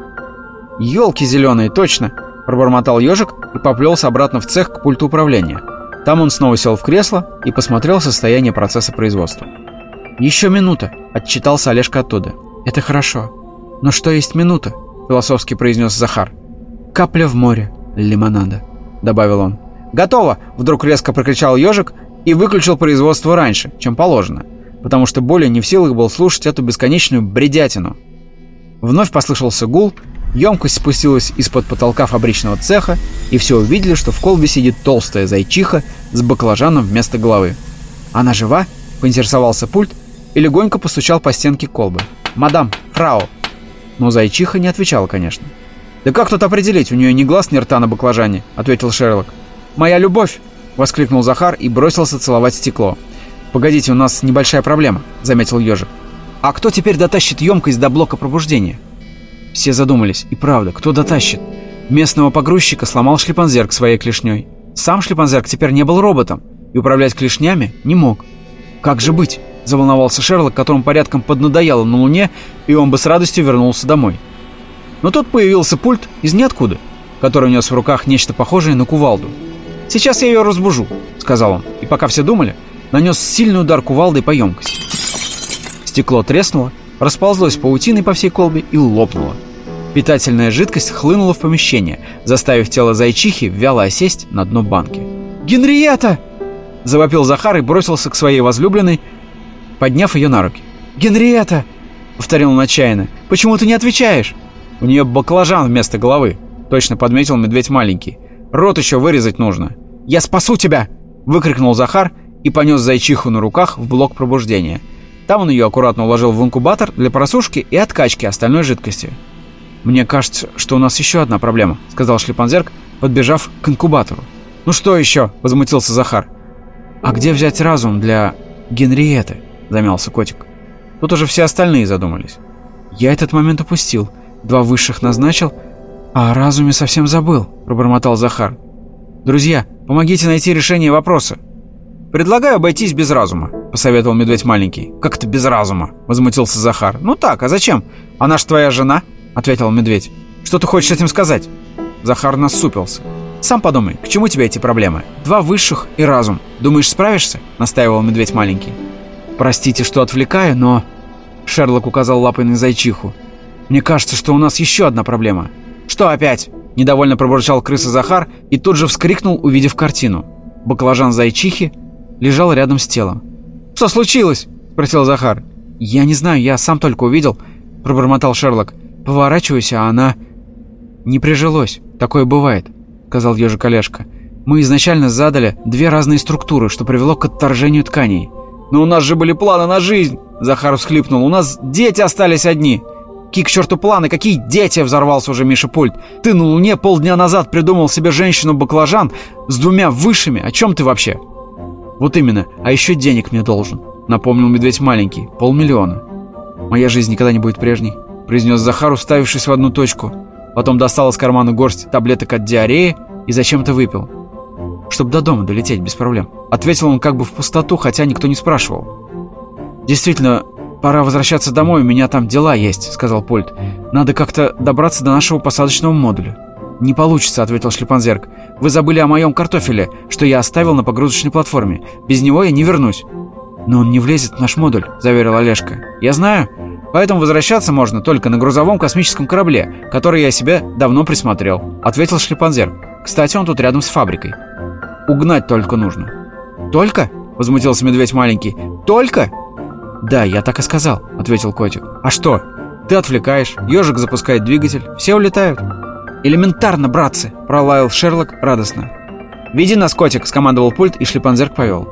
«Елки зеленые, точно!» — пробормотал ежик и поплелся обратно в цех к пульту управления. Там он снова сел в кресло и посмотрел состояние процесса производства. «Еще минута», — отчитался Олежка оттуда. «Это хорошо. Но что есть минута?» — философски произнес Захар. «Капля в море лимонада», — добавил он. «Готово!» — вдруг резко прокричал ежик и выключил производство раньше, чем положено, потому что более не в силах был слушать эту бесконечную бредятину. Вновь послышался гул, емкость спустилась из-под потолка фабричного цеха, и все увидели, что в колбе сидит толстая зайчиха с баклажаном вместо головы. «Она жива?» — поинтересовался пульт и легонько постучал по стенке колбы. «Мадам, фрау!» Но зайчиха не отвечала, конечно. «Да как тут определить? У нее ни глаз, ни рта на баклажане», — ответил Шерлок. «Моя любовь!» — воскликнул Захар и бросился целовать стекло. «Погодите, у нас небольшая проблема», — заметил ежик. «А кто теперь дотащит емкость до блока пробуждения?» Все задумались. И правда, кто дотащит? Местного погрузчика сломал шлепанзерк своей клешней. Сам шлепанзерк теперь не был роботом и управлять клешнями не мог. «Как же быть?» – заволновался Шерлок, которому порядком поднадоело на Луне, и он бы с радостью вернулся домой. Но тут появился пульт из ниоткуда, который нес в руках нечто похожее на кувалду. «Сейчас я ее разбужу», — сказал он, и пока все думали, нанес сильный удар кувалдой по емкости. Стекло треснуло, расползлось паутиной по всей колбе и лопнуло. Питательная жидкость хлынула в помещение, заставив тело зайчихи вяло осесть на дно банки. «Генриетта!» — завопил Захар и бросился к своей возлюбленной, подняв ее на руки. «Генриетта!» — повторил он отчаянно. «Почему ты не отвечаешь?» «У нее баклажан вместо головы», — точно подметил медведь маленький. Рот еще вырезать нужно. «Я спасу тебя!» — выкрикнул Захар и понес зайчиху на руках в блок пробуждения. Там он ее аккуратно уложил в инкубатор для просушки и откачки остальной жидкости. «Мне кажется, что у нас еще одна проблема», — сказал Шлепанзерк, подбежав к инкубатору. «Ну что еще?» — возмутился Захар. «А где взять разум для Генриеты?» — замялся котик. Тут уже все остальные задумались. «Я этот момент упустил. Два высших назначил, «А о разуме совсем забыл», — пробормотал Захар. «Друзья, помогите найти решение вопроса». «Предлагаю обойтись без разума», — посоветовал медведь маленький. «Как это без разума?» — возмутился Захар. «Ну так, а зачем? Она ж твоя жена», — ответил медведь. «Что ты хочешь этим сказать?» Захар насупился. «Сам подумай, к чему тебе эти проблемы? Два высших и разум. Думаешь, справишься?» — настаивал медведь маленький. «Простите, что отвлекаю, но...» Шерлок указал лапой на зайчиху. «Мне кажется, что у нас еще одна проблема. «Что опять?» – недовольно пробурчал крыса Захар и тут же вскрикнул, увидев картину. Баклажан зайчихи лежал рядом с телом. «Что случилось?» – спросил Захар. «Я не знаю, я сам только увидел», – пробормотал Шерлок. «Поворачиваюсь, а она...» «Не прижилось. Такое бывает», — сказал ежик Олежка. «Мы изначально задали две разные структуры, что привело к отторжению тканей». «Но у нас же были планы на жизнь!» Захар всхлипнул. «У нас дети остались одни!» Какие к черту планы, какие дети, взорвался уже Миша Пульт. Ты на Луне полдня назад придумал себе женщину-баклажан с двумя высшими. О чем ты вообще? Вот именно, а еще денег мне должен. Напомнил медведь маленький, полмиллиона. Моя жизнь никогда не будет прежней, произнес Захар, уставившись в одну точку. Потом достал из кармана горсть таблеток от диареи и зачем-то выпил. Чтобы до дома долететь без проблем. Ответил он как бы в пустоту, хотя никто не спрашивал. Действительно, «Пора возвращаться домой, у меня там дела есть», — сказал Польт. «Надо как-то добраться до нашего посадочного модуля». «Не получится», — ответил Шлепанзерк. «Вы забыли о моем картофеле, что я оставил на погрузочной платформе. Без него я не вернусь». «Но он не влезет в наш модуль», — заверил Олежка. «Я знаю. Поэтому возвращаться можно только на грузовом космическом корабле, который я себе давно присмотрел», — ответил Шлепанзерк. «Кстати, он тут рядом с фабрикой. Угнать только нужно». «Только?» — возмутился медведь маленький. «Только?» «Да, я так и сказал», — ответил котик. «А что? Ты отвлекаешь, ежик запускает двигатель, все улетают». «Элементарно, братцы!» — пролаял Шерлок радостно. «Веди нас, котик!» — скомандовал пульт, и шлепанзерк повел.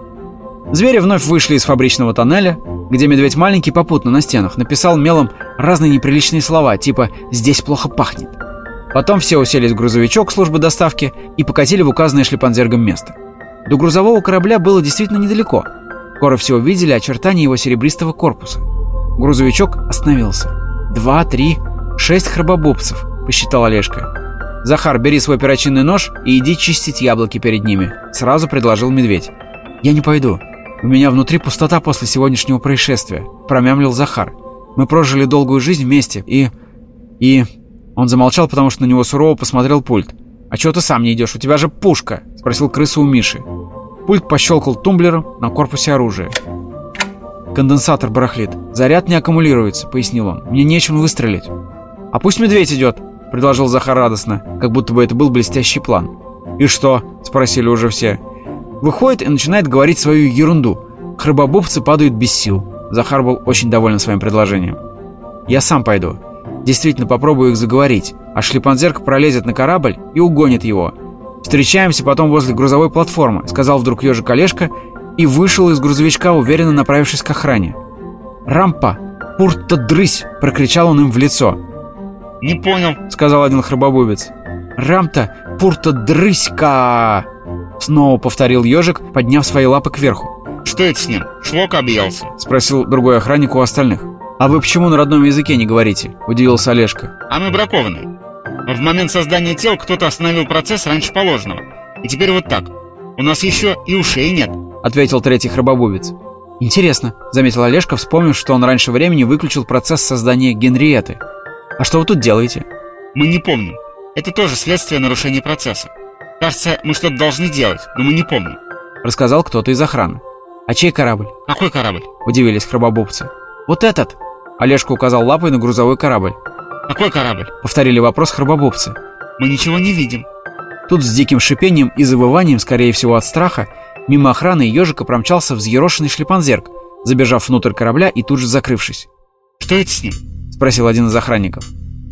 Звери вновь вышли из фабричного тоннеля, где медведь маленький попутно на стенах написал мелом разные неприличные слова, типа «здесь плохо пахнет». Потом все уселись в грузовичок службы доставки и покатили в указанное шлепанзергом место. До грузового корабля было действительно недалеко. Скоро все увидели очертания его серебристого корпуса. Грузовичок остановился. «Два, три, шесть храбобубцев», — посчитал Олежка. «Захар, бери свой перочинный нож и иди чистить яблоки перед ними», — сразу предложил медведь. «Я не пойду. У меня внутри пустота после сегодняшнего происшествия», — промямлил Захар. «Мы прожили долгую жизнь вместе и... и...» Он замолчал, потому что на него сурово посмотрел пульт. «А чего ты сам не идешь? У тебя же пушка!» — спросил крыса у Миши. Пульт пощелкал тумблером на корпусе оружия. «Конденсатор барахлит. Заряд не аккумулируется», — пояснил он. «Мне нечем выстрелить». «А пусть медведь идет», — предложил Захар радостно, как будто бы это был блестящий план. «И что?» — спросили уже все. Выходит и начинает говорить свою ерунду. Храбобубцы падают без сил. Захар был очень доволен своим предложением. «Я сам пойду. Действительно попробую их заговорить, а шлепанзерк пролезет на корабль и угонит его. Встречаемся потом возле грузовой платформы, сказал вдруг ежик Олежка и вышел из грузовичка, уверенно направившись к охране. «Рампа! Пурта дрысь!» — прокричал он им в лицо. «Не понял», — сказал один храбобубец. «Рамта! Пурта дрыська!» Снова повторил ежик, подняв свои лапы кверху. «Что это с ним? Шлок объелся?» — спросил другой охранник у остальных. «А вы почему на родном языке не говорите?» – удивился Олежка. «А мы бракованные. В момент создания тел кто-то остановил процесс раньше положенного. И теперь вот так. У нас еще и ушей нет», – ответил третий храбобубец. «Интересно», – заметил Олежка, вспомнив, что он раньше времени выключил процесс создания Генриеты. «А что вы тут делаете?» «Мы не помним. Это тоже следствие нарушения процесса. Кажется, мы что-то должны делать, но мы не помним», – рассказал кто-то из охраны. «А чей корабль?» «Какой корабль?» – удивились храбобубцы. «Вот этот!» Олежка указал лапой на грузовой корабль. «Какой корабль?» Повторили вопрос храбобубцы. «Мы ничего не видим». Тут с диким шипением и завыванием, скорее всего от страха, мимо охраны ежика промчался взъерошенный шлепанзерк, забежав внутрь корабля и тут же закрывшись. «Что это с ним?» — спросил один из охранников.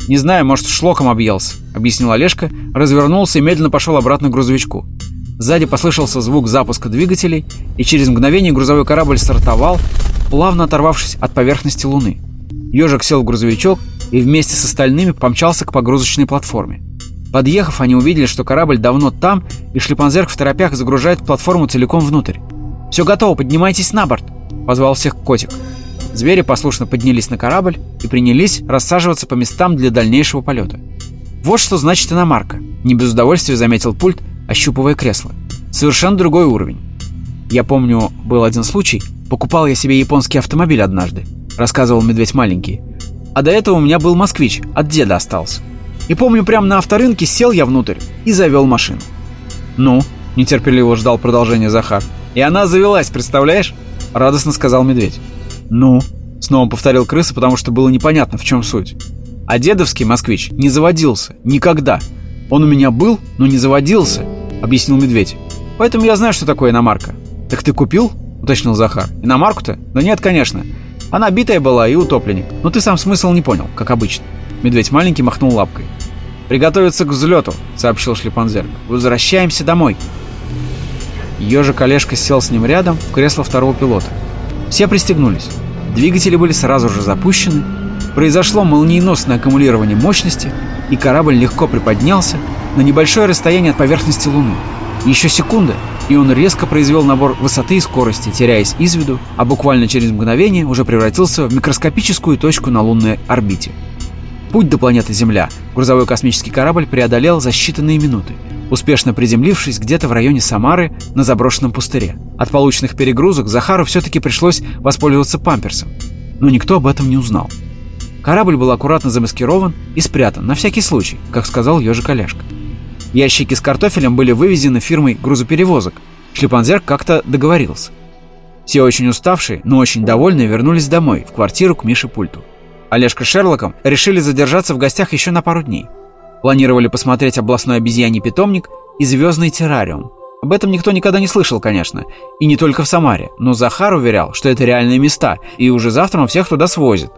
«Не знаю, может, шлоком объелся», — объяснил Олежка, развернулся и медленно пошел обратно к грузовичку. Сзади послышался звук запуска двигателей, и через мгновение грузовой корабль стартовал, плавно оторвавшись от поверхности Луны. Ежик сел в грузовичок и вместе с остальными помчался к погрузочной платформе. Подъехав, они увидели, что корабль давно там, и шлепанзерк в торопях загружает платформу целиком внутрь. «Все готово, поднимайтесь на борт!» — позвал всех котик. Звери послушно поднялись на корабль и принялись рассаживаться по местам для дальнейшего полета. «Вот что значит иномарка», — не без удовольствия заметил пульт, ощупывая кресло. «Совершенно другой уровень. Я помню, был один случай, покупал я себе японский автомобиль однажды. — рассказывал медведь маленький. «А до этого у меня был москвич, от деда остался. И помню, прямо на авторынке сел я внутрь и завел машину». «Ну?» — нетерпеливо ждал продолжения Захар. «И она завелась, представляешь?» — радостно сказал медведь. «Ну?» — снова повторил крыса, потому что было непонятно, в чем суть. «А дедовский москвич не заводился. Никогда. Он у меня был, но не заводился», — объяснил медведь. «Поэтому я знаю, что такое иномарка». «Так ты купил?» — уточнил Захар. «Иномарку-то? Да нет, конечно. Она битая была и утопленник. Но ты сам смысл не понял, как обычно. Медведь маленький махнул лапкой. «Приготовиться к взлету», — сообщил Шлепанзерк. «Возвращаемся домой». Ежик Олежка сел с ним рядом в кресло второго пилота. Все пристегнулись. Двигатели были сразу же запущены. Произошло молниеносное аккумулирование мощности, и корабль легко приподнялся на небольшое расстояние от поверхности Луны. Еще секунда, и он резко произвел набор высоты и скорости, теряясь из виду, а буквально через мгновение уже превратился в микроскопическую точку на лунной орбите. Путь до планеты Земля грузовой космический корабль преодолел за считанные минуты, успешно приземлившись где-то в районе Самары на заброшенном пустыре. От полученных перегрузок Захару все-таки пришлось воспользоваться памперсом, но никто об этом не узнал. Корабль был аккуратно замаскирован и спрятан, на всякий случай, как сказал ежик Олежка. Ящики с картофелем были вывезены фирмой грузоперевозок. Шлепанзер как-то договорился. Все очень уставшие, но очень довольные вернулись домой, в квартиру к Мише Пульту. Олежка с Шерлоком решили задержаться в гостях еще на пару дней. Планировали посмотреть областной обезьяний питомник и звездный террариум. Об этом никто никогда не слышал, конечно. И не только в Самаре. Но Захар уверял, что это реальные места, и уже завтра он всех туда свозит.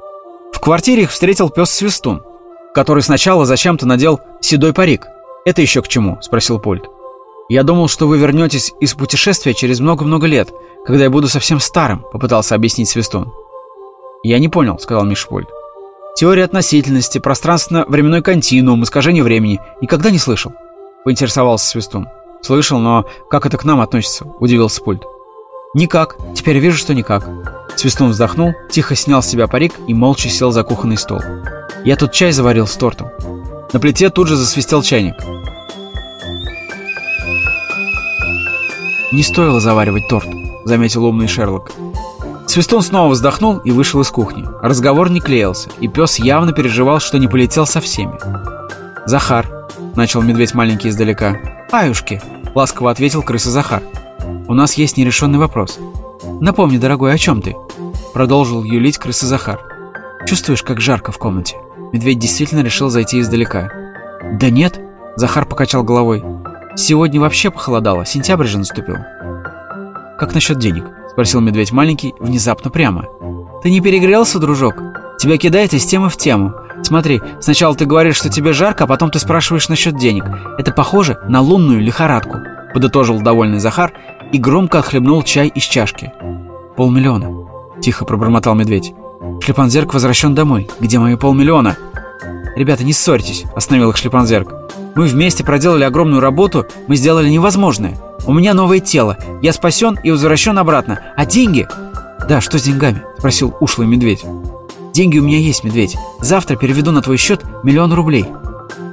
В квартире их встретил пес Свистун, который сначала зачем-то надел седой парик. «Это еще к чему?» – спросил Пульт. «Я думал, что вы вернетесь из путешествия через много-много лет, когда я буду совсем старым», – попытался объяснить Свистун. «Я не понял», – сказал Мишпульт. «Теория относительности, пространственно-временной континуум, искажение времени. Никогда не слышал?» – поинтересовался Свистун. «Слышал, но как это к нам относится?» – удивился Пульт. «Никак. Теперь вижу, что никак». Свистун вздохнул, тихо снял с себя парик и молча сел за кухонный стол. «Я тут чай заварил с тортом». На плите тут же засвистел чайник. «Не стоило заваривать торт», — заметил умный Шерлок. Свистун снова вздохнул и вышел из кухни. Разговор не клеился, и пес явно переживал, что не полетел со всеми. «Захар», — начал медведь маленький издалека. «Аюшки», — ласково ответил крыса Захар. «У нас есть нерешенный вопрос. Напомни, дорогой, о чем ты?» Продолжил юлить крыса Захар. «Чувствуешь, как жарко в комнате?» Медведь действительно решил зайти издалека. «Да нет», — Захар покачал головой. «Сегодня вообще похолодало, сентябрь же наступил». «Как насчет денег?» — спросил медведь маленький, внезапно прямо. «Ты не перегрелся, дружок? Тебя кидает из темы в тему. Смотри, сначала ты говоришь, что тебе жарко, а потом ты спрашиваешь насчет денег. Это похоже на лунную лихорадку», — подытожил довольный Захар и громко отхлебнул чай из чашки. «Полмиллиона», — тихо пробормотал медведь. «Шлепанзерк возвращен домой. Где мои полмиллиона?» «Ребята, не ссорьтесь», — остановил их Шлепанзерк. «Мы вместе проделали огромную работу, мы сделали невозможное. У меня новое тело, я спасен и возвращен обратно. А деньги?» «Да, что с деньгами?» — спросил ушлый медведь. «Деньги у меня есть, медведь. Завтра переведу на твой счет миллион рублей».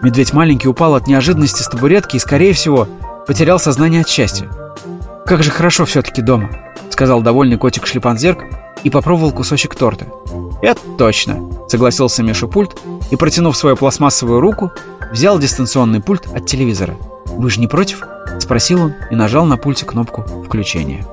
Медведь маленький упал от неожиданности с табуретки и, скорее всего, потерял сознание от счастья. «Как же хорошо все-таки дома», — сказал довольный котик Шлепанзерк и попробовал кусочек торта. «Это точно», — согласился Миша пульт и, протянув свою пластмассовую руку, взял дистанционный пульт от телевизора. «Вы же не против?» — спросил он и нажал на пульте кнопку включения.